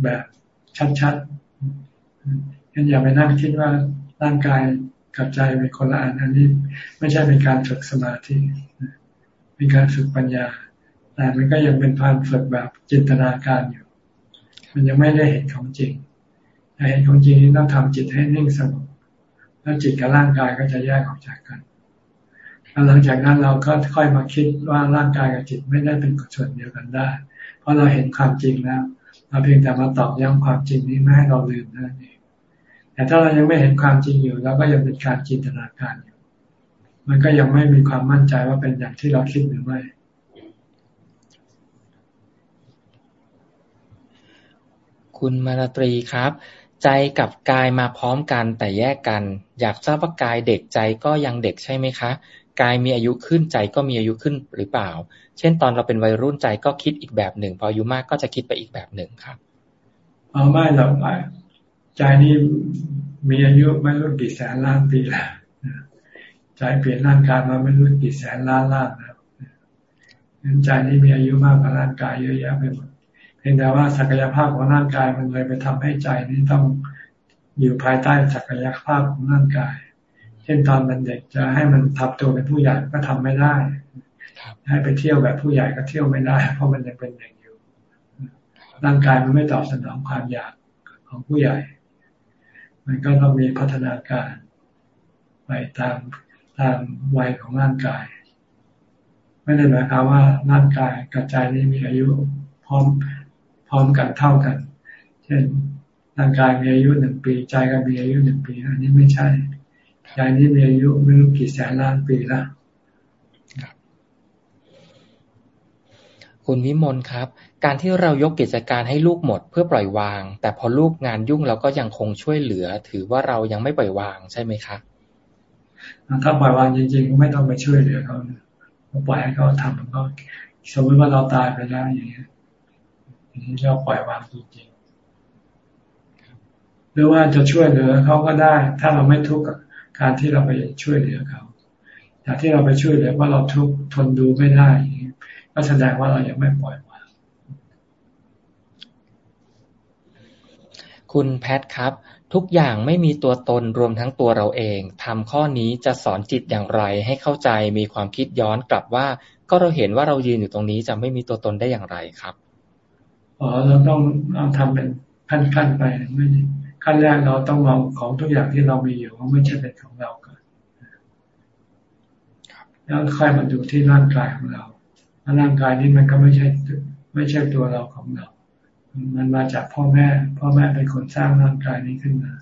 แบบ ชัดๆงั้นอย่าไปนั่งคิดว่าร่างกายกับใจเป็นคนละอันอันนี้ ไม่ใช่เป็นการฝึกสมาธิเป็นการฝึกปัญญา แต่มันก็ยังเป็นการฝึกแบบจินตนาการอยู่ มันยังไม่ได้เห็นของจริงแต่เห็นของจริงนี่ต้องทำจิตให้นิ่งสงบแล้วจิตกับร่างกายก็จะแยกออกจากกันแล้วหลังจากนั้นเราก็ค่อยมาคิดว่าร่างกายกับจิตไม่ได้เป็นส่วนเดียวกันได้ เพราะเราเห็นความจริงแล้ว เราเพียงแต่มาตอบย้ำความจริงนี้ไม่ให้เราลืมนั่นเองแต่ถ้าเรายังไม่เห็นความจริงอยู่เราก็ยังเป็นการจินตนาการอยู่ มันก็ยังไม่มีความมั่นใจว่าเป็นอย่างที่เราคิดหรือไม่คุณมาราตรีครับ ใจกับกายมาพร้อมกันแต่แยกกัน อยากทราบว่ากายเด็กใจก็ยังเด็กใช่ไหมคะ กายมีอายุขึ้นใจก็มีอายุขึ้นหรือเปล่า เช่นตอนเราเป็นวัยรุ่นใจก็คิดอีกแบบหนึ่ง พออายุมากก็จะคิดไปอีกแบบหนึ่งครับอ๋อไม่หรอกใจนี่มีอายุไม่รู้กี่แสนล้านปีแล้วใจเปลี่ยนร่างกายมาไม่รู้กี่แสนล้านล้านแล้วใจนี่มีอายุมากกว่าร่างกายเยอะแยะไปหมดเพียงแต่ว่าศักยภาพของร่างกายมันเลยไปทำให้ใจนี้ต้องอยู่ภายใต้ศักยภาพของร่างกาย ช่นตอนเป็นเด็กจะให้มันทับตัวเป็นผู้ใหญ่ก็ทำไม่ได้ให้ไปเที่ยวแบบผู้ใหญ่ก็เที่ยวไม่ได้ เพราะมันยังเป็นเด็กอยู่ ร่างกายมันไม่ตอบสนองความอยากของผู้ใหญ่ มันก็ต้องมีพัฒนาการไปตามตามวัยของร่างกาย ไม่ได้หมายความว่าร่างกายกับใจนี้มีอายุพร้อมพร้อมกันเท่ากัน เช่นร่างกายมีอายุหนึ่งปี ใจก็มีอายุหนึ่งปี อันนี้ไม่ใช่ ใจนี้มีอายุไม่รู้กี่แสนล้านปีแล้วคุณวิมลครับ การที่เรายกกิจการให้ลูกหมดเพื่อปล่อยวาง แต่พอลูกงานยุ่งเราก็ยังคงช่วยเหลือ ถือว่าเรายังไม่ปล่อยวางใช่ไหมครับถ้าปล่อยวางจริงๆก็ไม่ต้องไปช่วยเหลือเขาปล่อยให้เขาทำก็สมมติว่าเราตายไปแล้วอย่างเงี้ยนี้เราปล่อยวางจริงๆหรือว่าจะช่วยเหลือเขาก็ได้ ถ้าเราไม่ทุกข์ กับการที่เราไปช่วยเหลือเขาแต่ที่เราไปช่วยเหลือเพราะเราทุกข์ทนดูไม่ได้ ก็แสดงว่าเรายังไม่ปล่อยวางคุณแพทครับ ทุกอย่างไม่มีตัวตนรวมทั้งตัวเราเองทำข้อนี้จะสอนจิตอย่างไรให้เข้าใจมีความคิดย้อนกลับว่า ก็เราเห็นว่าเรายืนอยู่ตรงนี้จะไม่มีตัวตนได้อย่างไรครับอ๋อเราต้องเอาทำเป็นขั้นๆไปไม่ ขั้นแรกเราต้องมองของทุกอย่างที่เรามีอยู่ว่าไม่ใช่เป็นของเราก่อนแล้วค่อยมาดูที่ร่างกายของเราร่างกายนี้มันก็ไม่ใช่ไม่ใช่ตัวเราของเรา มันมาจากพ่อแม่ พ่อแม่เป็นคนสร้างร่างกายนี้ขึ้นมา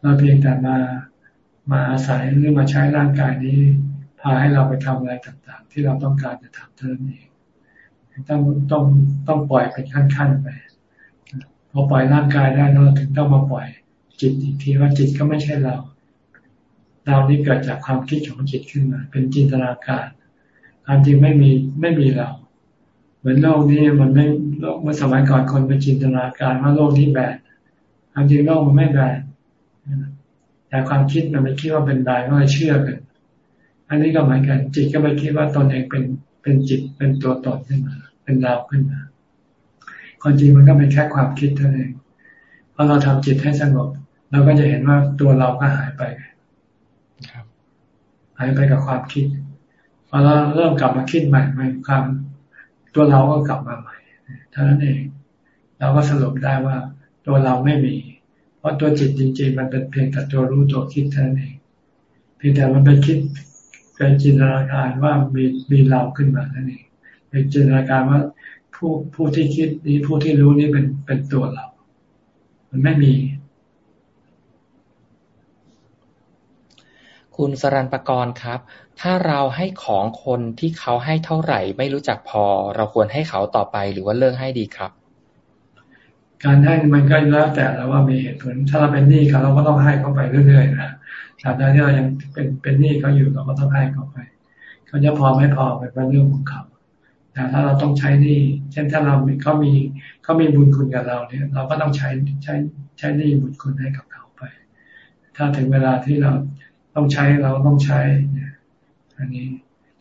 เราเพียงแต่มามาอาศัยหรือมาใช้ร่างกายนี้ พาให้เราไปทำอะไรต่างๆ ที่เราต้องการจะทำเท่านั้นเองต้องต้องต้องปล่อยเป็นขั้นๆไป อปล่อยร่างกายได้เราถึงต้องมาปล่อยจิตอีกทีว่าจิตก็ไม่ใช่เรา เรานี่เกิดจากความคิดของจิตขึ้นมา เป็นจินตนาการความจริงไม่มีไม่มีเรา เหมือนโลกนี้มันไม่โลกเมื่อสมัยก่อนคนไปจินตนาการว่าโลกนี้แบนความจริงโลกมันไม่แบนแต่ความคิดมันไม่คิดว่าเป็นแบนก็เลยเชื่อกัน อันนี้ก็เหมือนกันจิตก็ไปคิดว่าตนเองเป็นเป็นจิตเป็นตัวตนขึ้นมา เป็นเราขึ้นมา ความจริงมันก็เป็นแค่ความคิดเท่านั้นเองพอเราทำจิตให้สงบ เราก็จะเห็นว่าตัวเราก็หายไปหายไปกับความคิดพอเราเริ่มกลับมาคิดใหม่ใหม่ความตัวเราก็กลับมาใหม่เท่านั้นเอง เราก็สรุปได้ว่าตัวเราไม่มี เพราะตัวจิตจริง ๆ มันเป็นเพียงแต่ตัวรู้ตัวคิดเท่านั้นเองเพียงแต่มันไปคิดเป็นจินตนาการว่ามีมีเราขึ้นมานั่นเองเป็นจินตนาการว่า ผู้ผู้ที่คิดนี้ผู้ที่รู้นี่เป็นเป็นตัวเรา มันไม่มี คุณสรันปกรณ์ครับ ถ้าเราให้ของคนที่เขาให้เท่าไหร่ไม่รู้จักพอ เราควรให้เขาต่อไปหรือว่าเลิกให้ดีครับ การให้มันก็แล้วแต่แล้วว่ามีเหตุผล ถ้าเราเป็นหนี้เขาเราก็ต้องให้เขาไปเรื่อยๆนะตราบใดที่เรายังเป็นเป็นหนี้เขาอยู่เราก็ต้องให้เขาไป เขาจะพอไม่พอเป็นเรื่องของเขา แต่ถ้าเราต้องใช้นี้เช่นถ้าเราเขามีเขามีบุญคุณกับเราเนี่ย เราก็ต้องใช้ใช้ใช้นี้บุญคุณให้กับเขาไป ถ้าถึงเวลาที่เราต้องใช้เราต้องใช้เนี่ยอันนี้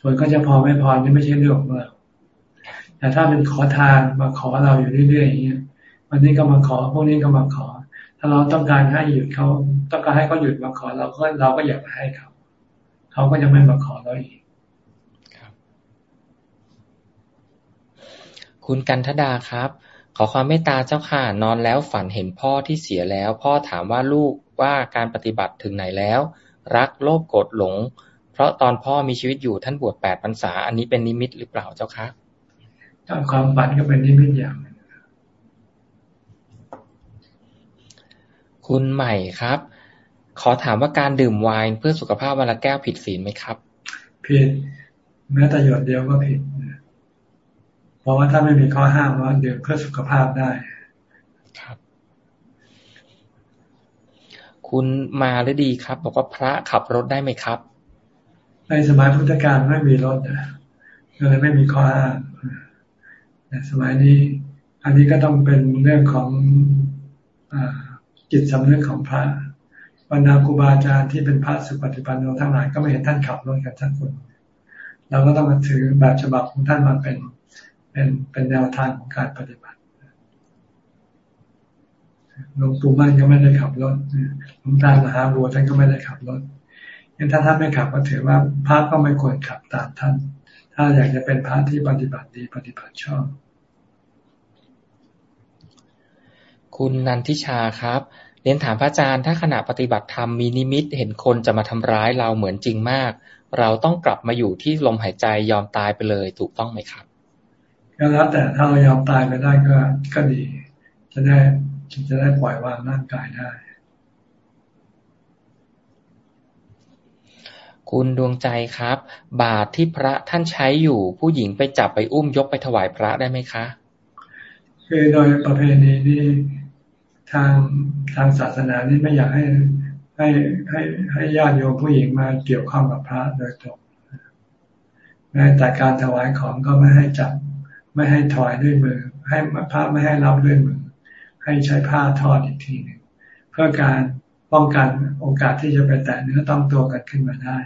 ส่วนก็จะพอไม่พอนี่ไม่ใช่เรื่องของเราแต่ถ้าเป็นขอทานมาขอเราอยู่เรื่อยๆอย่างเงี้ยวันนี้ก็มาขอพวกนี้ก็มาขอ ถ้าเราต้องการให้หยุดเขาต้องการให้เขาหยุดมาขอเราก็เราก็อยากให้เขาเขาก็จะไม่มาขอเราอีก คุณกันทดาครับ ขอความเมตตาเจ้าค่ะ นอนแล้วฝันเห็นพ่อที่เสียแล้ว พ่อถามว่าลูกว่าการปฏิบัติถึงไหนแล้ว รักโลภโกรธหลง เพราะตอนพ่อมีชีวิตอยู่ท่านบวชแปดพรรษา อันนี้เป็นนิมิตหรือเปล่าเจ้าคะถ้าความฝันก็เป็นนิมิตอย่างคุณใหม่ครับ ขอถามว่าการดื่มไวน์เพื่อสุขภาพวันละแก้วผิดศีลไหมครับ ผิดแม้แต่หยดเดียวก็ผิด เพราะว่าถ้าไม่มีข้อห้ามว่าดื่มเพื่อสุขภาพได้คุณมาหรือดีครับ บอกว่าพระขับรถได้ไหมครับ ในสมัยพุทธกาลไม่มีรถนะเลยไม่มีข้อห้ามแต่สมัยนี้ อันนี้ก็ต้องเป็นเรื่องของอจิตสำนึกของพระบรรดาครูบาอาจารย์ที่เป็นพระสุปฏิปันโนทั้งหลายก็ไม่เห็นท่านขับรถกันทั้งคนเราก็ต้องมาถือแบบฉบับของท่านมาเป็น เป็นเป็นแนวทางของการปฏิบัติหลวงปู่มั่นก็ไม่ได้ขับรถหลวงตามหาบัวท่านก็ไม่ได้ขับรถงั้นถ้าท่านไม่ขับก็ถือว่าพระก็ไม่ควรขับตามท่าน ถ้าอยากจะเป็นพระที่ปฏิบัติดีปฏิบัติชอบ คุณนันทิชาครับ เรียนถามพระอาจารย์ ถ้าขณะปฏิบัติธรรมมีนิมิตเห็นคนจะมาทำร้ายเราเหมือนจริงมาก เราต้องกลับมาอยู่ที่ลมหายใจยอมตายไปเลยถูกต้องไหมครับ ก็แล้วแต่ถ้าเรายอมตายไปได้ก็ก็ดี จะได้จึงจะได้ปล่อยวางร่างกายได้ คุณดวงใจครับ บาทที่พระท่านใช้อยู่ ผู้หญิงไปจับไปอุ้มยกไปถวายพระได้ไหมคะ คือโดยประเพณีนี่ทางทางศาสนานี่ไม่อยากให้ให้ให้ให้ญาติโยมผู้หญิงมาเกี่ยวข้องกับพระโดยตรงแม้แต่การถวายของก็ไม่ให้จับ ไม่ให้ถวายด้วยมือ ให้พระไม่ให้รับด้วยมือ ให้ใช้ผ้าทอดอีกทีหนึ่งเพื่อการป้องกันโอกาสที่จะไปแตะเนื้อต้องตัวกันขึ้นมาได้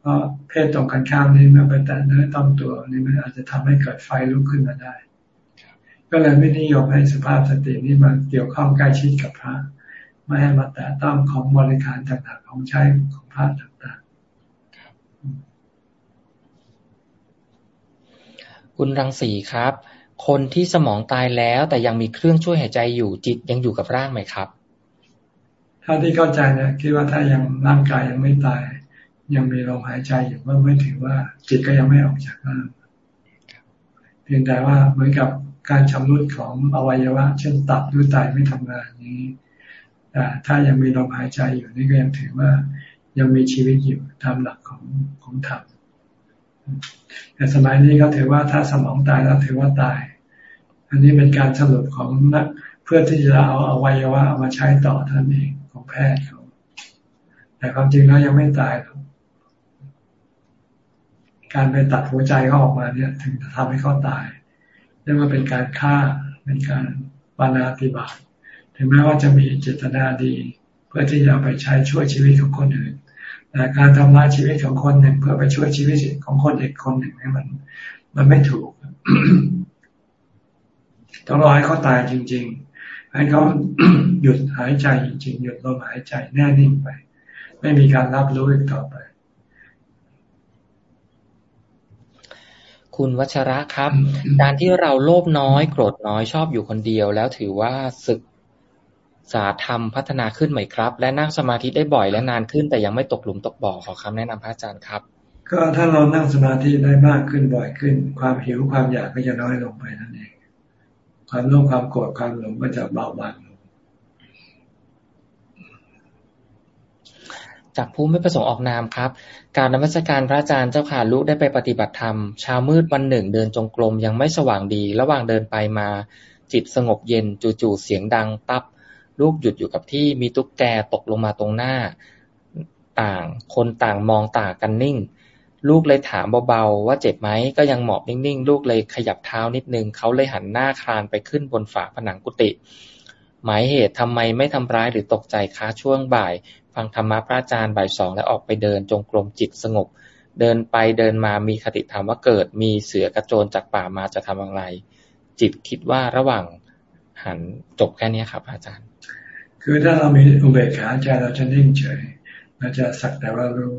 เพราะเพศตรงกันข้ามนี้มันไปแตะเนื้อต้องตัวนี่มันอาจจะทำให้เกิดไฟลุกขึ้นมาได้ ก็เลยไม่นิยมให้สภาพสตินี้มาเกี่ยวข้องใกล้ชิดกับพระ ไม่ให้มาแตะต้องของบริการต่างๆของใช้ของพระต่างๆ คุณรังสีครับ คนที่สมองตายแล้วแต่ยังมีเครื่องช่วยหายใจอยู่จิตยังอยู่กับร่างไหมครับถ้าที่เข้าใจนะคิดว่าถ้ายังร่างกายยังไม่ตาย ยังมีลมหายใจอยู่ก็ไม่ถือว่าจิตก็ยังไม่ออกจากร่างเพียงแต่ว่าเหมือนกับการชำรุดของอวัยวะ เช่นตับหรือไตไม่ทำงานนี้แต่ถ้ายังมีลมหายใจอยู่นี่ก็ยังถือว่ายังมีชีวิตอยู่ตามหลักของของธรรม แต่สมัยนี้เขาถือว่าถ้าสมองตายแล้วถือว่าตาย อันนี้เป็นการสรุปของนักเพื่อที่จะเอาอวัยวะมาใช้ต่อท่านเองของแพทย์เขาแต่ความจริงแล้วยังไม่ตายหรอกการไปตัดหัวใจเขาออกมาเนี่ย ถึงจะทำให้เขาตายเรียกว่าเป็นการฆ่าเป็นการปานาติบาตถึงแม้ว่าจะมีเจตนาดี เพื่อที่จะไปใช้ช่วยชีวิตของคนอื่น แต่การทำลายชีวิตของคนหนึ่งเพื่อไปช่วยชีวิตของคนอีกคนหนึ่งนี่มัน มันไม่ถูกต้องรอให้เขาตายจริง ๆ ให้เขาหยุดหายใจจริง ๆ หยุดลมหายใจแน่นิ่งไป ไม่มีการรับรู้อีกต่อไปคุณวัชระครับ การที่เราโลภน้อย โกรธน้อยชอบอยู่คนเดียว แล้วถือว่าศึก ษาธรรมพัฒนาขึ้นไหมครับ และนั่งสมาธิได้บ่อยและนานขึ้น แต่ยังไม่ตกหลุมตกบ่อขอคำแนะนำพระอาจารย์ครับ ก็ถ้าเรานั่งสมาธิได้มากขึ้นบ่อยขึ้น ความหิวความอยากก็จะน้อยลงไปนั่นเองความโลภความโกรธความหลงก็จะเบาบางลงจากผู้ไม่ประสงค์ออกนามครับ การนมัสการพระอาจารย์เจ้าขาลูกได้ไปปฏิบัติธรรมเช้ามืดวันหนึ่งเดินจงกรมยังไม่สว่างดี ระหว่างเดินไปมาจิตสงบเย็นจู่ๆเสียงดังตับ ลูกหยุดอยู่กับที่ มีตุ๊กแกตกลงมาตรงหน้า ต่าง คนต่างมองต่างกันนิ่ง ลูกเลยถามเบาๆว่าเจ็บไหม ก็ยังหมอบนิ่งๆ ลูกเลยขยับเท้านิดนึง เขาเลยหันหน้าคลานไปขึ้นบนฝาผนังกุฏิหมายเหตุทำไมไม่ทำร้ายหรือตกใจค้าช่วงบ่าย ฟังธรรมะพระอาจารย์บ่ายสองแล้วออกไปเดินจงกรมจิตสงบ เดินไปเดินมามีคติธรรมว่าเกิด มีเสือกระโจนจากป่ามาจะทำอะไร จิตคิดว่าระหว่างหันจบแค่นี้ครับอาจารย์ คือถ้าเรามีอุเบกขาใจเราจะนิ่งเฉยเราจะสักแต่ว่ารู้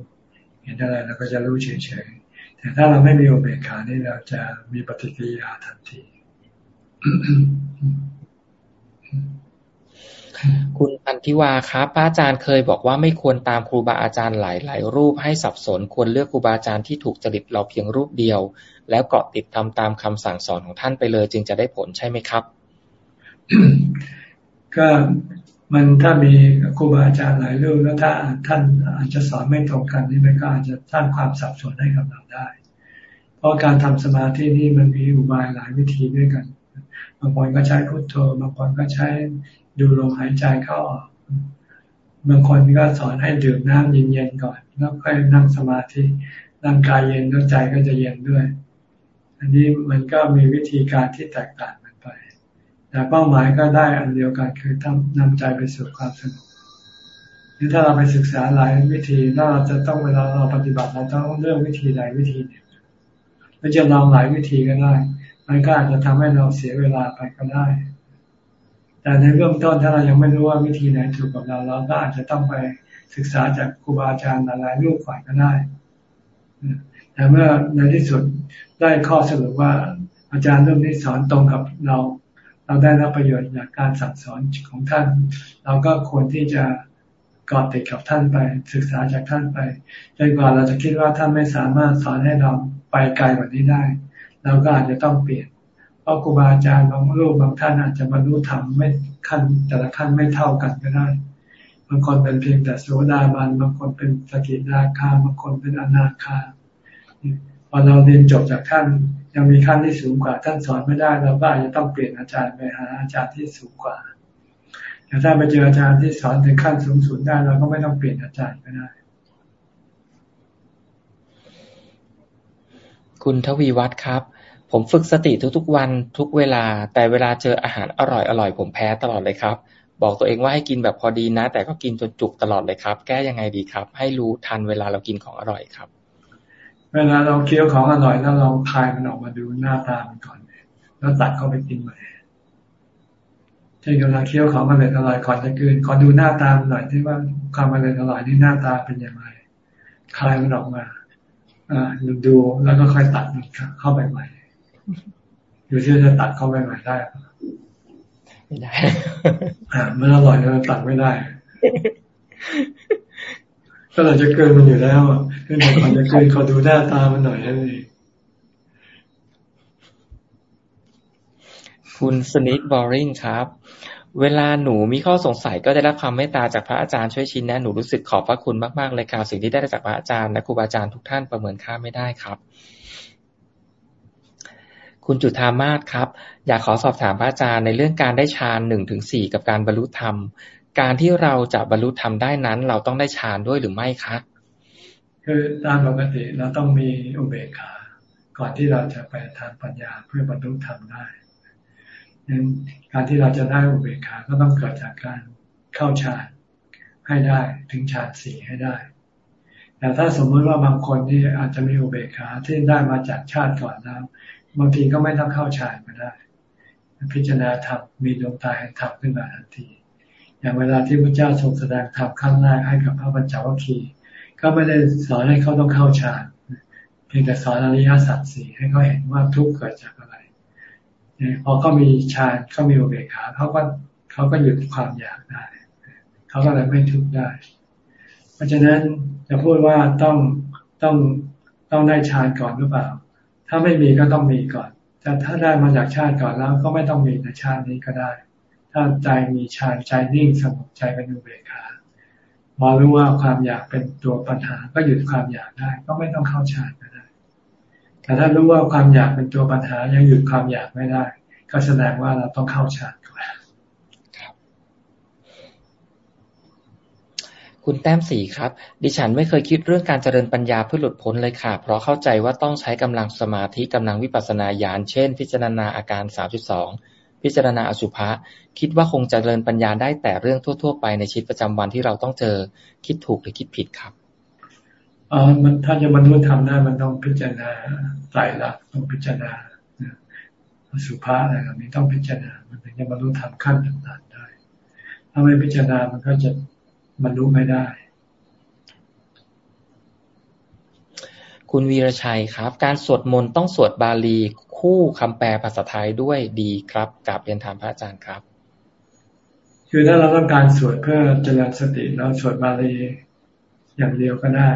เห็นอะไรเราก็จะรู้เฉยๆแต่ถ้าเราไม่มีอุเบกขานี่เราจะมีปฏิกิริยาทันที คุณพันธิวาครับพระอาจารย์เคยบอกว่าไม่ควรตามครูบาอาจารย์หลายๆรูปให้สับสนควรเลือกครูบาอาจารย์ที่ถูกจริตเราเพียงรูปเดียว แล้วเกาะติดทำตามคำสั่งสอนของท่านไปเลย จึงจะได้ผลใช่ไหมครับ ก็ มันถ้ามีครูบาอาจารย์หลายรูปแล้วถ้าท่านอาจจะสอนไม่ตรงกันนี่มันก็อาจจะสร้างความสับสนให้กับเราได้ เพราะการทำสมาธินี่มันมีอุบายหลายวิธีด้วยกัน บางคนก็ใช้พุทโธ บางคนก็ใช้ดูลมหายใจเข้าออก บางคนก็สอนให้ดื่มน้ำเย็นๆก่อน แล้วค่อยนั่งสมาธิ ร่างกายเย็นแล้วใจก็จะเย็นด้วย อันนี้มันก็มีวิธีการที่แตกต่าง แต่เป้าหมายก็ได้อันเดียวกันคือทำนำใจไปสู่ความสงบนี่ถ้าเราไปศึกษาหลายวิธีถ้าเราจะต้องเวลาเราปฏิบัติเราต้องเลือกวิธีใดวิธีหนึ่งเราจะลองหลายวิธีก็ได้ มันก็อาจจะทำให้เราเสียเวลาไปก็ได้ แต่ในเบื้องต้นถ้าเรายังไม่รู้ว่าวิธีไหนถูกกับเราเราก็อาจจะต้องไปศึกษาจากครูบาอาจารย์หลายรูปฝ่ายก็ได้แต่เมื่อในที่สุดได้ข้อสรุปว่าอาจารย์เรื่องนี้สอนตรงกับเรา เราได้รับประโยชน์จากการสั่งสอนของท่าน เราก็ควรที่จะกอดติดกับท่านไป ศึกษาจากท่านไปจนกว่าเราจะคิดว่าท่านไม่สามารถสอนให้เราไปไกลกว่านี้ได้ เราก็อาจจะต้องเปลี่ยน เพราะครูบาอาจารย์บางรูปบางท่านอาจจะบรรลุธรรมไม่ขั้นแต่ละขั้นไม่เท่ากันก็ได้บางคนเป็นเพียงแต่โสดาบันบางคนเป็นสกิทาคาบางคนเป็นอนาคาพอเราเรียนจบจากท่าน ยังมีขั้นที่สูงกว่า ท่านสอนไม่ได้เราก็อาจจะต้องเปลี่ยนอาจารย์ไปหาอาจารย์ที่สูงกว่าแต่ถ้าไปเจออาจารย์ที่สอนถึงขั้นสูงสุดได้เราก็ไม่ต้องเปลี่ยนอาจารย์ก็ได้ คุณทวีวัฒน์ครับ ผมฝึกสติทุกๆวันทุกเวลา แต่เวลาเจออาหารอร่อยอร่อยผมแพ้ตลอดเลยครับ บอกตัวเองว่าให้กินแบบพอดีนะ แต่ก็กินจนจุกตลอดเลยครับ แก้ยังไงดีครับ ให้รู้ทันเวลาเรากินของอร่อยครับ เวลาเราเคี้ยวของอร่อยแล้วเราคายมันออกมาดูหน้าตามันก่อนแล้วตัดเข้าไปกินใหม่เช่นเวลาเคี้ยวของอร่อยอร่อยก่อนจะกินขอดูหน้าตาหน่อยที่ว่าความอร่อยอร่อยนี่หน้าตาเป็นอย่างไรคายมันออกมาอ่าดูแล้วก็ค่อยตัดมันเข้าไปใหม่อยู่ที่จะตัดเข้าไปใหม่ได้ไม่ได้อ่ามันอร่อยแล้วตัดไม่ได้ ก็เราจะเกินมันอยู่แล้วอะเพื่อนก่อนจะเกินขาดูหน้าตามันหน่อยนั่นเองคุณสนิทบอริงครับ เวลาหนูมีข้อสงสัยก็ได้รับความเมตตาจากพระอาจารย์ช่วยชี้แนะหนูรู้สึกขอบพระคุณมากๆเลยครับสิ่งที่ได้จากพระอาจารย์และครูบาอาจารย์ทุกท่านประเมินค่าไม่ได้ครับ คุณจุธามาศครับ อยากขอสอบถามพระอาจารย์ในเรื่องการได้ฌานหนึ่งถึงสี่กับการบรรลุธรรม การที่เราจะบรรลุธรรมได้นั้น เราต้องได้ฌานด้วยหรือไม่คะ คือตามปกติเราต้องมีอุเบกขา ก่อนที่เราจะไปทางปัญญาเพื่อบรรลุธรรมได้ดังนั้นการที่เราจะได้อุเบกขาก็ต้องเกิดจากการเข้าฌานให้ได้ถึงฌานสี่ให้ได้ แต่ถ้าสมมติว่าบางคนที่อาจจะมีอุเบกขาที่ได้มาจากชาติก่อนแล้วบางทีก็ไม่ต้องเข้าฌานก็ได้ พิจารณาธรรมมีดวงตาแห่งธรรมขึ้นมาทันที อย่างเวลาที่พระเจ้าทรงแสดงธรรมขั้นแรกให้กับพระบัญจวัคคีก็ไม่ได้สอนให้เขาต้องเข้าฌานเพียงแต่สอนอริยสัจสี่ให้เขาเห็นว่าทุกข์เกิดจากอะไรพอเขามีฌานเขามีอุเบกขาเขาก็เขาก็หยุดความอยากได้เขาก็เลยไม่ทุกข์ได้ เพราะฉะนั้นจะพูดว่าต้องต้องต้องได้ฌานก่อนหรือเปล่า ถ้าไม่มีก็ต้องมีก่อน แต่ถ้าได้มาจากชาติก่อนแล้วก็ไม่ต้องมีในชาตินี้ก็ได้ ถ้าใจมีฌานใจนิ่งสงบใจเป็นอุเบกขาพอรู้ว่าความอยากเป็นตัวปัญหา ก็หยุดความอยากได้ ก็ไม่ต้องเข้าฌานก็ได้ แต่ถ้ารู้ว่าความอยากเป็นตัวปัญหา ยังหยุดความอยากไม่ได้ ก็แสดงว่าเราต้องเข้าฌานก่อนคุณแต้มสีครับ ดิฉันไม่เคยคิดเรื่องการเจริญปัญญาเพื่อหลุดพ้นเลยค่ะ เพราะเข้าใจว่าต้องใช้กำลังสมาธิกำลังวิปัสสนาญาณเช่น พิจารณาอาการสามสิบสอง พิจารณาอสุภะคิดว่าคงจเจริญปัญญาได้แต่เรื่องทั่ว ๆ ไปในชีวิตประจำวันที่เราต้องเจอคิดถูกหรือคิดผิดครับอ๋อมันถ้าจะบรรลุธรรมได้มันต้องพิจารณาไตรลักษณ์ต้องพิจารณาอสุภะอะไรแบบนี้ต้องพิจารณา มันถึงจะบรรลุธรรมขั้นต่างๆได้ ถ้าไม่พิจารณามันก็จะบรรลุไม่ได้ คุณวีรชัยครับ การสวดมนต์ต้องสวดบาลีคู่คำแปลภาษาไทยด้วยดีครับกับเรียนถามพระอาจารย์ครับ คือถ้าเราต้องการสวดเพื่อเจริญสติเราสวดบาลีอย่างเดียวก็ได้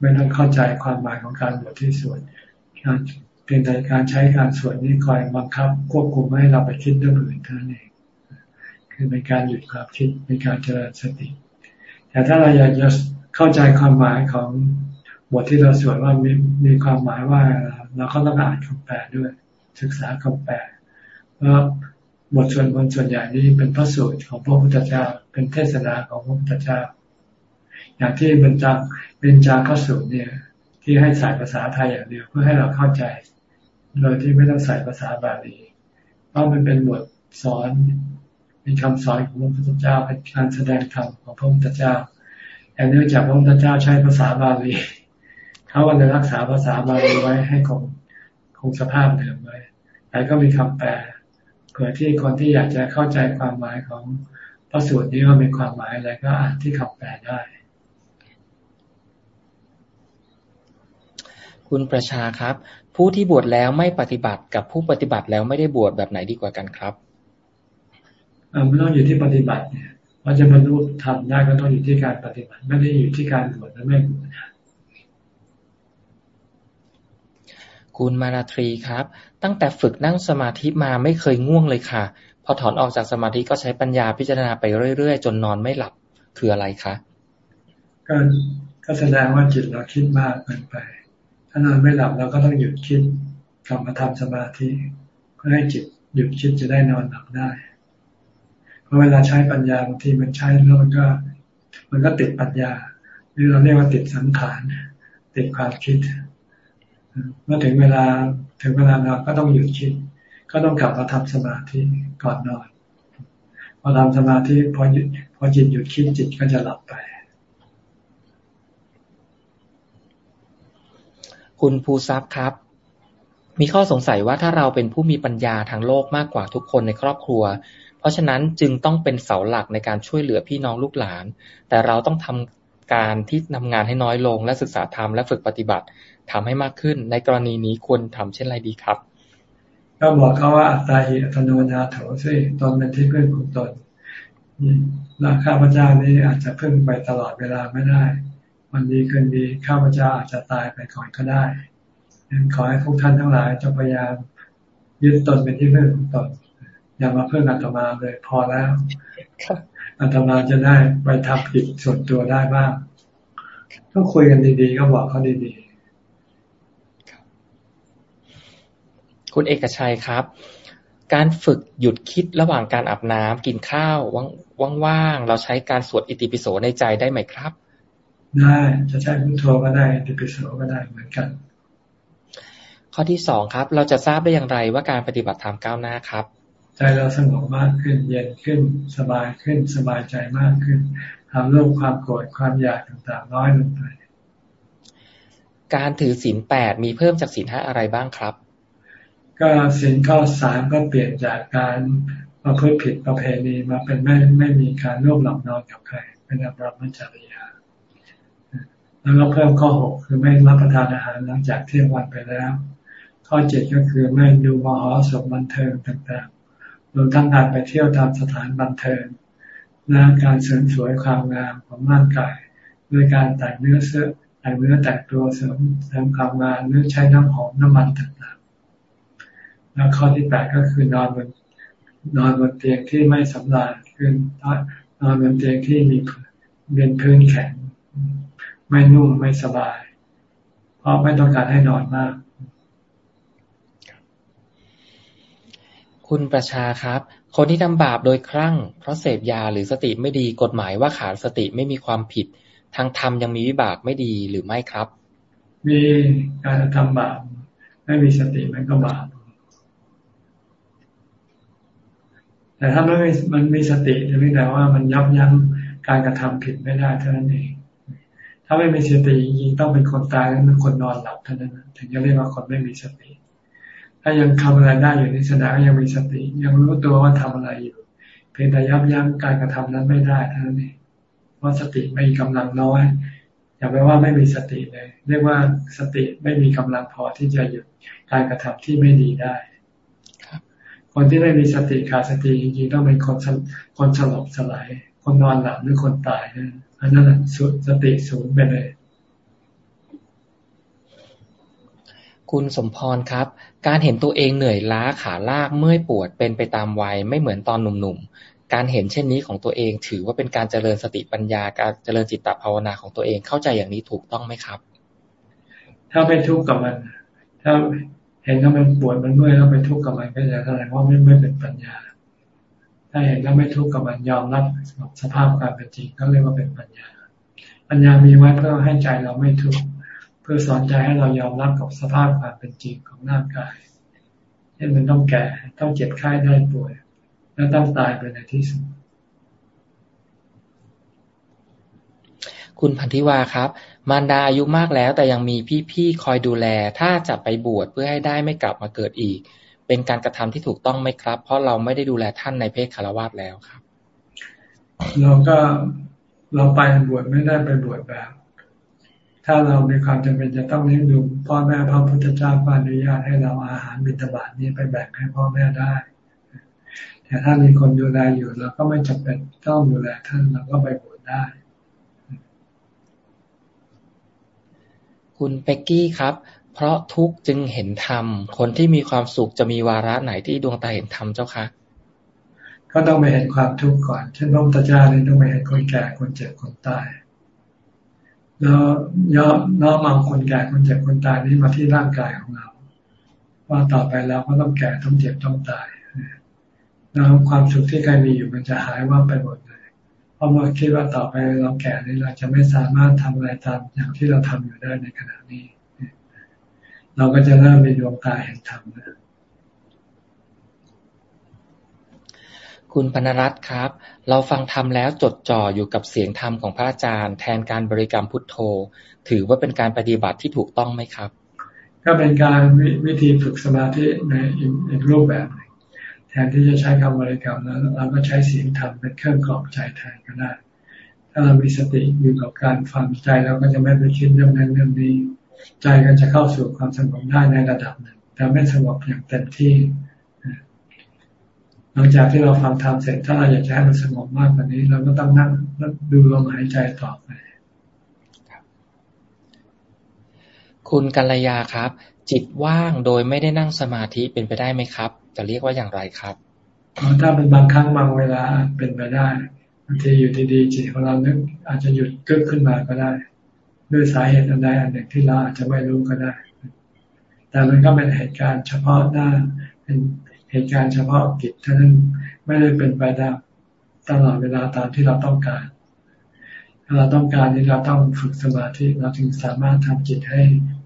ไม่ต้องเข้าใจความหมายของการบทที่สวดการเพียงแต่การใช้การสวดนี้คอยบังคับ ควบคุมให้เราไปคิดเรื่องอื่นเท่านั้นเองคือเป็นการหยุดความคิดเป็นการเจริญสติ แต่ถ้าเราอยากจะ เข้าใจความหมายของบทที่เราสวดว่ามีมีความหมายว่า เราก็ต้องอ่านคำแปลด้วย ศึกษาคำแปลเพราะบทส่วนบนส่วนใหญ่นี้เป็นพระสูตรของพระพุทธเจ้า เป็นเทศนาของพระพุทธเจ้า อย่างที่บรรจาเป็นจาข้สูตรเนี่ย ที่ให้ใส่ภาษาไทยอย่างเดียวเพื่อให้เราเข้าใจโดยที่ไม่ต้องใส่ภาษาบาลีเพราะมันเป็นบทสอนเป็นคำสอนของพระพุทธเจ้าเป็นการแสดงธรรมของพระพุทธเจ้า แต่เนื่องจากพระพุทธเจ้าใช้ภาษาบาลีเขาก็เลยรักษาภาษาบาลีไว้ให้คงคงสภาพเดิมไว้แต่ก็มีคำแปลเผื่อที่คนที่อยากจะเข้าใจความหมายของพระสูตรนี้ว่ามีความหมายอะไรก็อ่านที่คำแปลได้ คุณประชาครับ ผู้ที่บวชแล้วไม่ปฏิบัติกับผู้ปฏิบัติแล้วไม่ได้บวชแบบไหนดีกว่ากันครับมันต้องอยู่ที่ปฏิบัติเนี่ย ว่าจะบรรลุทำได้ก็ต้องอยู่ที่การปฏิบัติ ไม่ได้อยู่ที่การบวชและไม่บวชคุณมาราตรีครับ ตั้งแต่ฝึกนั่งสมาธิมาไม่เคยง่วงเลยค่ะ พอถอนออกจากสมาธิก็ใช้ปัญญาพิจารณาไปเรื่อยๆ จนนอนไม่หลับคืออะไรคะก็ก็แสดงว่าจิตเราคิดมากเกินไป ถ้านอนไม่หลับเราก็ต้องหยุดคิดกลับมาทำสมาธิ เพื่อให้จิตหยุดคิดจะได้นอนหลับได้ เพราะเวลาใช้ปัญญาบางทีมันใช้แล้วมันก็ มันก็ติดปัญญา หรือเราเรียกว่าติดสังขาร ติดความคิด เมื่อถึงเวลาถึงเวลานอนก็ต้องหยุดคิด ก็ต้องกลับมาทำสมาธิก่อนนอนพอทำสมาธิพอหยุดพอจิตหยุดคิดจิตก็จะหลับไป คุณภูซับครับ มีข้อสงสัยว่าถ้าเราเป็นผู้มีปัญญาทางโลกมากกว่าทุกคนในครอบครัว เพราะฉะนั้นจึงต้องเป็นเสาหลักในการช่วยเหลือพี่น้องลูกหลาน แต่เราต้องทำการที่ทำงานให้น้อยลง และศึกษาธรรมและฝึกปฏิบัติทำให้มากขึ้น ในกรณีนี้ควรทำเช่นไรดีครับ ก็บอกเขาว่าอัตตาหิอัตโนนาโถสิตนเป็นที่พึ่งของตนราข้าพเจ้านี้อาจจะพึ่งไปตลอดเวลาไม่ได้ วันดีคืนดีข้าพเจ้าอาจจะตายไปก่อนก็ได้ดังขอให้ทุกท่านทั้งหลายจงพยายามยึดตนเป็นที่พึ่งของตน อย่ามาพึ่งอัตมาเลยพอแล้วอัตมาจะได้ไปทำกิจส่วนตัวได้บ้างต้องคุยกันดีๆ ก็บอกเขาดีคุณเอกชัยครับ การฝึกหยุดคิดระหว่างการอาบน้ำกินข้าวว่างๆ เราใช้การสวดอิติปิโสในใจได้ไหมครับ ได้จะใช้พุทโธก็ได้ติปิโสก็ได้เหมือนกัน ข้อที่สองครับ เราจะทราบได้อย่างไรว่าการปฏิบัติธรรมก้าวหน้าครับ ใจเราสงบมากขึ้น เย็นขึ้น สบายขึ้น สบายใจมากขึ้นความโลภความโกรธความอยากต่างๆ น้อยลงไป การถือศีลแปดมีเพิ่มจากศีลห้าอะไรบ้างครับ ก็ศีลข้อสามก็เปลี่ยนจากการมาพื่อผิดประเพณีมาเป็นไม่ไม่มีการร่วมหลับนอนกับใคร เป็นอับรมจริยาแล้วก็เพิ่มข้อหกคือไม่รับประทานอาหารหลังจากเที่ยงวันไปแล้ว ข้อเจ็ดก็คือไม่ดูมหรสพบันเทิงต่างๆ รวมทั้งการไปเที่ยวตามสถานบันเทิงและการเสริมสวยความงามของร่างกายด้วยการแต่งเนื้อเสื้อแต่งเนื้อแต่งตัวเสริมเสริมความงามหรือใช้น้ำหอมน้ำมันต่างๆ แล้วข้อที่แปดก็คือนอนบนนอนบนเตียงที่ไม่สำราญคือนอนบนเตียงที่มีเป็นพื้นแข็ง ไม่นุ่มไม่สบาย เพราะไม่ต้องการให้นอนมาก คุณประชาครับ คนที่ทำบาปโดยครั่ง เพราะเสพยาหรือสติไม่ดีกฎหมายว่าขาดสติไม่มีความผิด ทางธรรมยังมีวิบากไม่ดีหรือไม่ครับ มีการทำบาปไม่มีสติมันก็บาปแต่ถ้าไม่มันมีสติจะไม่แต่ว่ามันยับยั้งการกระทำผิดไม่ได้เท่านั้นเอง ถ้าไม่มีสติจริงๆต้องเป็นคนตายแล้วเป็นคนนอนหลับเท่านั้นถึงจะเรียกว่าคนไม่มีสติ ถ้ายังทำอะไรได้อยู่ในแสดงยังมีสติ ยังรู้ตัวว่าทำอะไรอยู่ เพียงแต่ยับยั้งการกระทำนั้นไม่ได้เท่านั้นเองเพราะสติไม่มีกำลังน้อย อย่าไปว่าไม่มีสติเลย เรียกว่าสติไม่มีกำลังพอที่จะหยุดการกระทำที่ไม่ดีได้คนที่ไม่มีสติขาดสติจริงๆต้องเป็นคนคนสลบสลาย คนนอนหลับหรือคนตายนะอันนั้นสุดสติสูญไปเลย คุณสมพรครับ การเห็นตัวเองเหนื่อยล้าขาลากเมื่อยปวดเป็นไปตามวัยไม่เหมือนตอนหนุ่มๆ การเห็นเช่นนี้ของตัวเอง ถือว่าเป็นการเจริญสติปัญญาการเจริญจิตตภาวนาของตัวเองเข้าใจอย่างนี้ถูกต้องไหมครับ ถ้าไม่ทุกข์กับมัน ถ้าเห็นแล้วมันปวดมันเมื่อยแล้วไปทุกข์กับมันก็จะแสดงว่าไม่ไม่เป็นปัญญา ถ้าเห็นแล้วไม่ทุกข์กับมันยอมรับสภาพการเป็นจริงก็เรียกว่าเป็นปัญญา ปัญญามีไว้เพื่อให้ใจเราไม่ทุกข์ เพื่อสอนใจให้เรายอมรับกับสภาพการเป็นจริงของร่างกายเช่นมันต้องแก่ต้องเจ็บไข้ได้ป่วย แล้วต้องตายไปในที่สุดคุณพันธิวาครับ มารดาอายุมากแล้ว แต่ยังมีพี่ๆคอยดูแล ถ้าจะไปบวชเพื่อให้ได้ไม่กลับมาเกิดอีก เป็นการกระทำที่ถูกต้องไหมครับ เพราะเราไม่ได้ดูแลท่านในเพศคารวะแล้วครับ เราก็เราไปบวชไม่ได้ไปบวชแบบ ถ้าเรามีความจำเป็นจะต้องเลี้ยงดูพ่อแม่พระพุทธเจ้าอนุญาตให้เราอาหารบิณฑบาตนี้ไปแบ่งให้พ่อแม่ได้ แต่ถ้ามีคนดูแลอยู่เราก็ไม่จำเป็นต้องดูแลท่านเราก็ไปบวชได้ คุณเป็กกี้ครับ เพราะทุกจึงเห็นธรรม คนที่มีความสุขจะมีวาระไหนที่ดวงตาเห็นธรรมเจ้าคะก็ต้องไปเห็นความทุกข์ก่อน เช่นพระพุทธเจ้าเนี่ยต้องไปเห็นคนแก่คนเจ็บคนตาย แล้วย่อน้อมเอาคนแก่คนเจ็บคนตายนี้มาที่ร่างกายของเรา ว่าต่อไปเราก็ต้องแก่ต้องเจ็บต้องตายแล้วความสุขที่เคยมีอยู่มันจะหายว่าไปหมดเลย เพราะเมื่อคิดว่าต่อไปเราแก่นี่เราจะไม่สามารถทำอะไรตามอย่างที่เราทำอยู่ได้ในขณะนี้ เราก็จะเริ่มมีดวงตาเห็นธรรมนะ คุณพนรัตน์ครับ เราฟังธรรมแล้วจดจ่ออยู่กับเสียงธรรมของพระอาจารย์ แทนการบริกรรมพุทโธ ถือว่าเป็นการปฏิบัติที่ถูกต้องไหมครับ ก็เป็นการวิธีฝึกสมาธิในอีกรูปแบบหนึ่งแทนที่จะใช้คำบริกรรมแล้วเราก็ใช้เสียงธรรมเป็นเครื่องกล่อมใจแทนก็ได้ ถ้าเรามีสติอยู่กับการฟังใจเราก็จะไม่ไปคิดเรื่องนั้นเรื่องนี้ ใจก็จะเข้าสู่ความสงบได้ในระดับหนึ่งแต่ไม่สงบอย่างเต็มที่ หลังจากที่เราฟังธรรมเสร็จถ้าเราอยากจะให้มันสงบมากกว่านี้ เราก็ต้องนั่งดูลมหายใจต่อไปคุณกัลยาครับ จิตว่างโดยไม่ได้นั่งสมาธิเป็นไปได้ไหมครับ จะเรียกว่าอย่างไรครับถ้าเป็นบางครั้งบางเวลาเป็นไปได้บางทีอยู่ดีๆจิตของเรานึกอาจจะหยุดกึกขึ้นมาก็ได้ ด้วยสาเหตุอันใดอันหนึ่งที่เราอาจจะไม่รู้ก็ได้ แต่มันก็เป็นเหตุการณ์เฉพาะหน้าเป็น เหตุการณ์เฉพาะกิจท่านั้นไม่ได้เป็นไปได้ตลอดเวลาตามที่เราต้องการเราต้องการนี่เราต้องฝึกสมาธิเราถึงสามารถทำจิตให้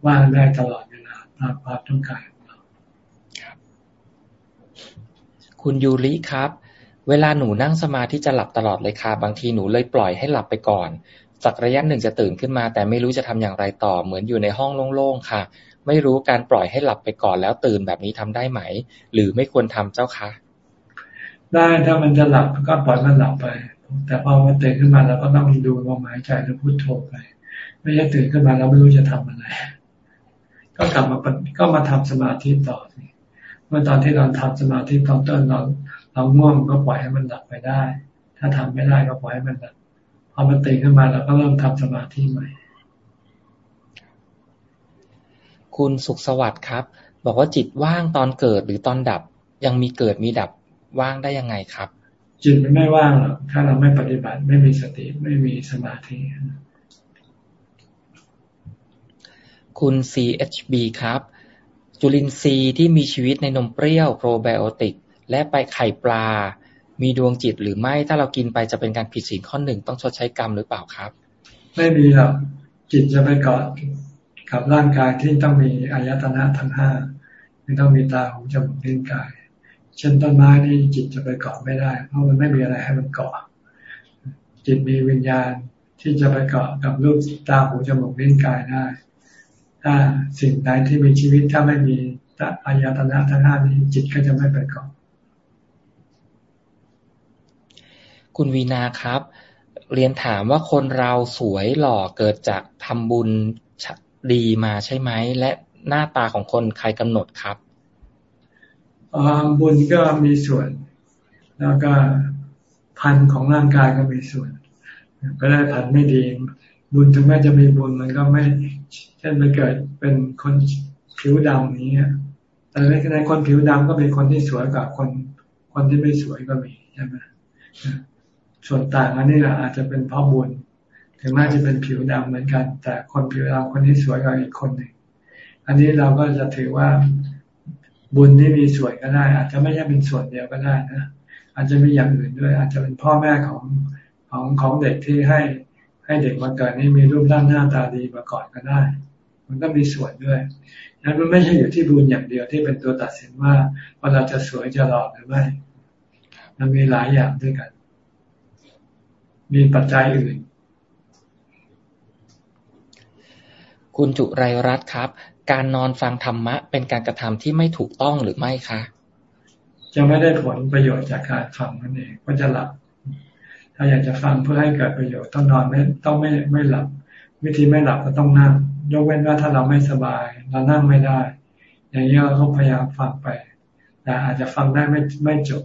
ว่างได้ตลอดเวลาตามความต้องการของเราคุณยูริครับ เวลาหนูนั่งสมาธิจะหลับตลอดเลยค่ะ บางทีหนูเลยปล่อยให้หลับไปก่อนสักระยะหนึ่งจะตื่นขึ้นมา แต่ไม่รู้จะทำอย่างไรต่อเหมือนอยู่ในห้องโล่งๆค่ะ ไม่รู้การปล่อยให้หลับไปก่อนแล้วตื่นแบบนี้ทำได้ไหม หรือไม่ควรทำเจ้าคะได้ถ้ามันจะหลับก็ปล่อยมันหลับไป แต่พอมันตื่นขึ้นมาเราก็ต้องดูลมหายใจแล้วพูดโทไป ไม่ใช่ตื่นขึ้นมาแล้วไม่รู้จะทำอะไร ก็กลับมาก็มาทำสมาธิต่อเมื่อตอนที่เราทำสมาธิตอนต้นเราเราง่วงก็ปล่อยให้มันหลับไปได้ ถ้าทำไม่ได้ก็ปล่อยให้มันหลับพอมันตื่นขึ้นมาเราก็เริ่มทำสมาธิใหม่ คุณสุขสวัสดิ์ครับ บอกว่าจิตว่างตอนเกิดหรือตอนดับ ยังมีเกิดมีดับว่างได้ยังไงครับ จิตมันไม่ว่างหรอกถ้าเราไม่ปฏิบัติไม่มีสติไม่มีสมาธิคุณ CHB ครับ จุลินทรีย์ที่มีชีวิตในนมเปรี้ยวโปรไบโอติก และไปไข่ปลา มีดวงจิตหรือไม่ถ้าเรากินไปจะเป็นการผิดศีลข้อหนึ่งต้องชดใช้กรรมหรือเปล่าครับ ไม่มีหรอกจิตจะไปเกาะ กับร่างกายที่ต้องมีอายตนะทั้งห้าไม่ต้องมีตาหูจมูกลิ้นกาย เช่นต้นไม้นี่จิตจะไปเกาะไม่ได้ เพราะมันไม่มีอะไรให้มันเกาะ จิตมีวิญญาณที่จะไปเกาะกับรูปตาหูจมูกลิ้นกายได้ ถ้าสิ่งใดที่มีชีวิตถ้าไม่มีอายตนะทั้งห้านี้จิตก็จะไม่ไปเกาะคุณวีนาครับ เรียนถามว่าคนเราสวยหล่อเกิดจากทำบุญ ดีมาใช่ไหม และหน้าตาของคนใครกำหนดครับบุญก็มีส่วน แล้วก็พันของร่างกายก็มีส่วนก็ได้พันไม่ดี บุญถึงแม้จะมีบุญมันก็ไม่ เช่นมันเกิดเป็นคนผิวดำนี้แต่ในในคนผิวดำก็เป็นคนที่สวยกว่าคนคนที่ไม่สวยก็มีใช่ไหมส่วนต่างอันนี้แหละอาจจะเป็นเพราะบุญ ถึงแม้จะเป็นผิวดำเหมือนกัน แต่คนผิวดำคนนี้สวยกว่าอีกคนหนึ่งอันนี้เราก็จะถือว่าบุญที่มีส่วนก็ได้ อาจจะไม่ใช่เป็นส่วนเดียวก็ได้นะอาจจะมีอย่างอื่นด้วย อาจจะเป็นพ่อแม่ของของของเด็กที่ให้ให้เด็กมาเกิดนี่มีรูปร่างหน้าตาดีมาก่อนก็ได้ มันก็มีส่วนด้วยนั้นมันไม่ใช่อยู่ที่บุญอย่างเดียวที่เป็นตัวตัดสินว่าว่าเราจะสวยจะหล่อหรือไม่มันมีหลายอย่างด้วยกัน มีปัจจัยอื่น คุณจุไรรัตครับ การนอนฟังธรรมะ เป็นการกระทำที่ไม่ถูกต้องหรือไม่คะ จะไม่ได้ผลประโยชน์จากการฟังนั่นเองก็จะหลับ ถ้าอยากจะฟังเพื่อให้เกิดประโยชน์ต้องนอนไม่ต้องไม่ไม่หลับ วิธีไม่หลับก็ต้องนั่ง ยกเว้นว่าถ้าเราไม่สบาย เรานั่งไม่ได้ อย่างนี้เราต้องพยายามฟังไป แต่อาจจะฟังได้ไม่ไม่จบ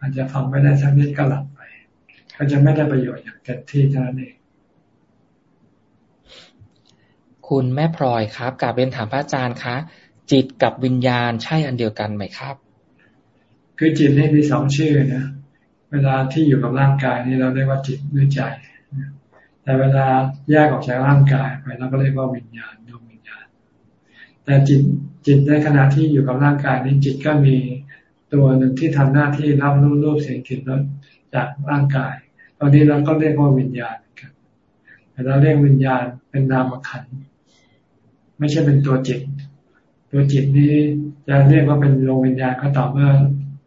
อาจจะฟังไม่ได้สักนิดก็หลับไป ก็จะไม่ได้ประโยชน์อย่างเต็มที่เท่านั้นเอง คุณแม่พลอยครับกาบเรียนถามพระอาจารย์คะ จิตกับวิญญาณใช่อันเดียวกันไหมครับ คือจิตนี่มีสองชื่อนะเวลาที่อยู่กับร่างกายนี่เราเรียกว่าจิตหรือใจ แต่เวลาแยกออกจากร่างกายไปเราก็เรียกว่าวิญญาณดวงวิญญาณ แต่จิตจิตในขณะที่อยู่กับร่างกายนี้จิตก็มีตัวหนึ่งที่ทำหน้าที่รับรู้รูปเสียงกลิ่นรสจากร่างกาย ตอนนี้เราก็เรียกว่าวิญญาณกันแต่เราเรียกวิญญาณเป็นนามขันธ์ ไม่ใช่เป็นตัวจิต ตัวจิตนี้จะเรียกว่าเป็นดวงวิญญาณก็ต่อเมื่อ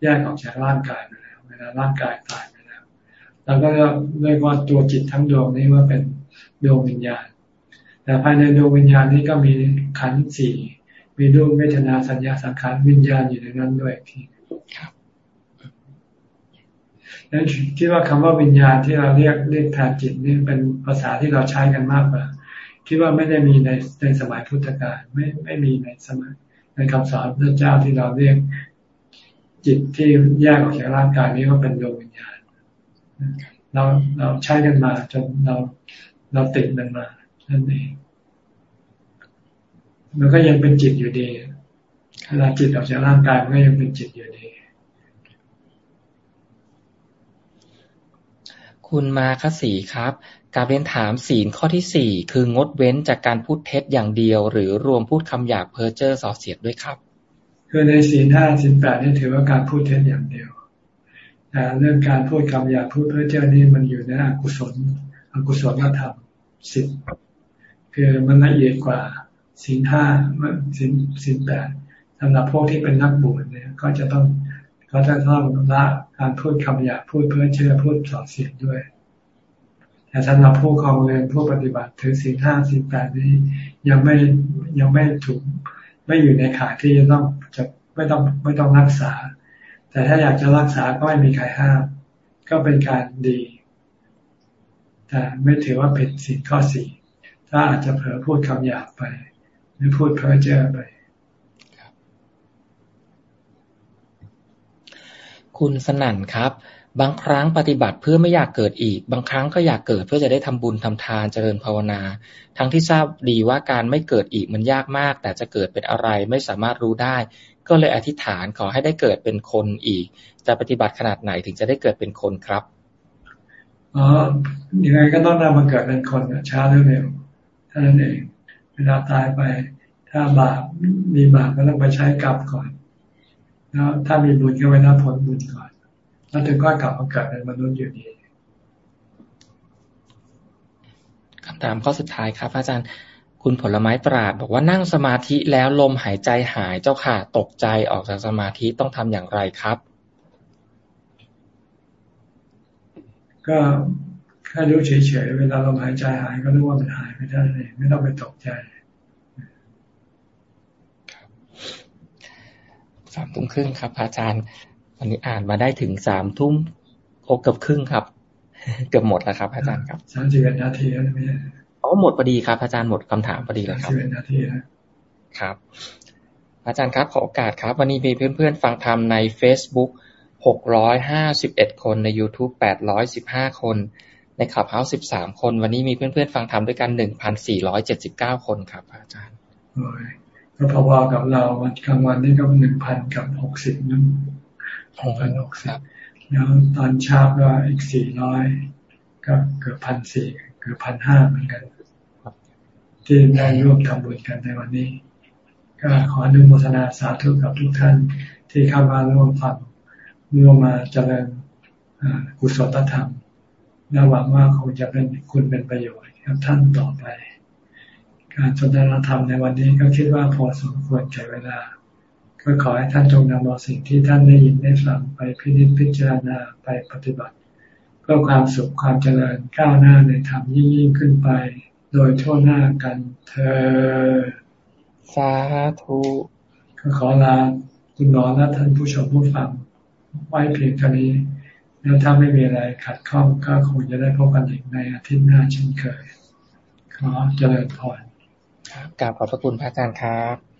แยกออกจากร่างกายไปแล้วเวลาร่างกายตายไปแล้วเราก็เรียกว่าตัวจิตทั้งดวงนี้ว่าเป็นดวงวิญญาณ แต่ภายในดวงวิญญาณนี้ก็มีขันธ์สี่มีรูปเวทนาสัญญาสังขารวิญญาณอยู่ในนั้นด้วยทีนั้นคิดว่าคำว่าวิญญาณที่เราเรียกเรียกแทนจิตนี่เป็นภาษาที่เราใช้กันมากกว่า คิดว่าไม่ได้มีในในสมัยพุทธกาลไม่ไม่มีในสมัยในคำสอนพระเจ้าที่เราเรียกจิตที่แยกออกจากร่างกายนี้ก็เป็นดวงวิญญาณเราเราใช้กันมาจนเราเราติดมันมานั่นเองมันก็ยังเป็นจิตอยู่ดีเวลาจิตออกจากร่างกายมันก็ยังเป็นจิตอยู่ดี คุณมาคสีครับ การเรียนถามศีลข้อที่สี่คืองดเว้นจากการพูดเท็จอย่างเดียว หรือรวมพูดคำหยาบเพ้อเจ้อส่อเสียดด้วยครับ คือในศีลห้าศีลแปดนี่ถือว่าการพูดเท็จอย่างเดียวแต่เรื่องการพูดคำหยาบพูดเพ้อเจ้อนี่มันอยู่ในอกุศล อกุศลธรรมสิบคือมันละเอียดกว่าสินห้าสินสินแปดสำหรับพวกที่เป็นนักบวชเนี่ย ก็จะต้องเขาจะต้องละการพูดคำหยาพูดเพื่อเชื่อพูดส่อเสียงด้วย แต่สำหรับผู้ครองเรือนผู้ปฏิบัติถือสินห้าสินแปดนี้ยังไม่ยังไม่ถูกไม่อยู่ในข่ายที่จะต้องจะไม่ต้องไม่ต้องรักษา แต่ถ้าอยากจะรักษาก็ไม่มีใครห้าม ก็เป็นการดี แต่ไม่ถือว่าผิดสินข้อสี่ถ้าอาจจะเผลอพูดคำหยาบไป หรือพูดเพ้อเจ้อไปคุณสนั่นครับ บางครั้งปฏิบัติเพื่อไม่อยากเกิดอีก บางครั้งก็อยากเกิดเพื่อจะได้ทำบุญทำทานเจริญภาวนา ทั้งที่ทราบดีว่าการไม่เกิดอีกมันยากมาก แต่จะเกิดเป็นอะไรไม่สามารถรู้ได้ ก็เลยอธิษฐานขอให้ได้เกิดเป็นคนอีก จะปฏิบัติขนาดไหนถึงจะได้เกิดเป็นคนครับอ๋อยังไงก็ต้องนำมาเกิดเป็นคนช้าหรือเร็วท่านั้นเอง เวลาตายไป ถ้าบาปมีบาปก็ต้องไปใช้กรรมก่อนแล้วถ้ามีบุญก็ไปรับผลบุญก่อน แล้วถึงก็กลับมาเกิดเป็นมนุษย์อยู่ดีคำถามข้อสุดท้ายครับ อาจารย์ คุณผลไม้ปราดบอกว่านั่งสมาธิแล้วลมหายใจหายเจ้าค่ะ ตกใจออกจากสมาธิต้องทำอย่างไรครับ ก็ถ้ารู้เฉยๆเวลาลมหายใจหายก็รู้ว่ามันหายไปได้เลยไม่ต้องไปตกใจสามทุ่มครึ่งครับอาจารย์ วันนี้อ่านมาได้ถึงสามทุ่มโอเกือบครึ่งครับ เกือบหมดแล้วครับ อาจารย์ครับสามสิบเอ็ดนาทีแล้วไม่ใช่อ๋อหมดพอดีครับ อาจารย์หมดคำถามพอดีเลยครับสามสิบเอ็ดนาทีครับ อาจารย์ครับขอโอกาสครับ วันนี้มีเพื่อนๆ ฟังธรรมใน Facebook หกร้อยห้าสิบเอ็ดคน ใน YouTube แปดร้อยสิบห้าคน ในขับเฮาส์สิบสามคน วันนี้มีเพื่อนๆ ฟังธรรมด้วยกันหนึ่งพันสี่ร้อยเจ็ดสิบเก้าคนครับ อาจารย์โอ้ยก็พอๆกับเราวันกลางวันนี่ก็หนึ่งพันกับหกสิบนั่น หกพันหกสิบแล้วตอนเช้าก็อีกสี่ร้อยก็เกือบพันสี่เกือบพันห้าเหมือนกันที่ได้ร่วมทำบุญกันในวันนี้ ก็ขออนุโมทนาสาธุกับทุกท่านที่เข้ามาร่วมฟังร่วมมาเจริญกุศลธรรมและหวังว่าคงจะเป็นคุณเป็นประโยชน์กับท่านต่อไป การสนทนาธรรมในวันนี้ก็คิดว่าพอสมควรแก่เวลา ก็ขอให้ท่านจงนำเอาสิ่งที่ท่านได้ยินได้ฟังไปพิจิตพิจารณาไปปฏิบัติ เพื่อความสุขความเจริญก้าวหน้าในธรรมยิ่งยิ่งขึ้นไป โดยทั่วหน้ากันเธอสาธุก็ขอลาคุณหมอและท่านผู้ชมผู้ฟังไว้เพียงเท่านี้แล้วถ้าไม่มีอะไรขัดข้องก็คงจะได้พบกันอีกในอาทิตย์หน้าเช่นเคย ขอเจริญพรครับกราบขอบพระคุณพระอาจารย์ครับ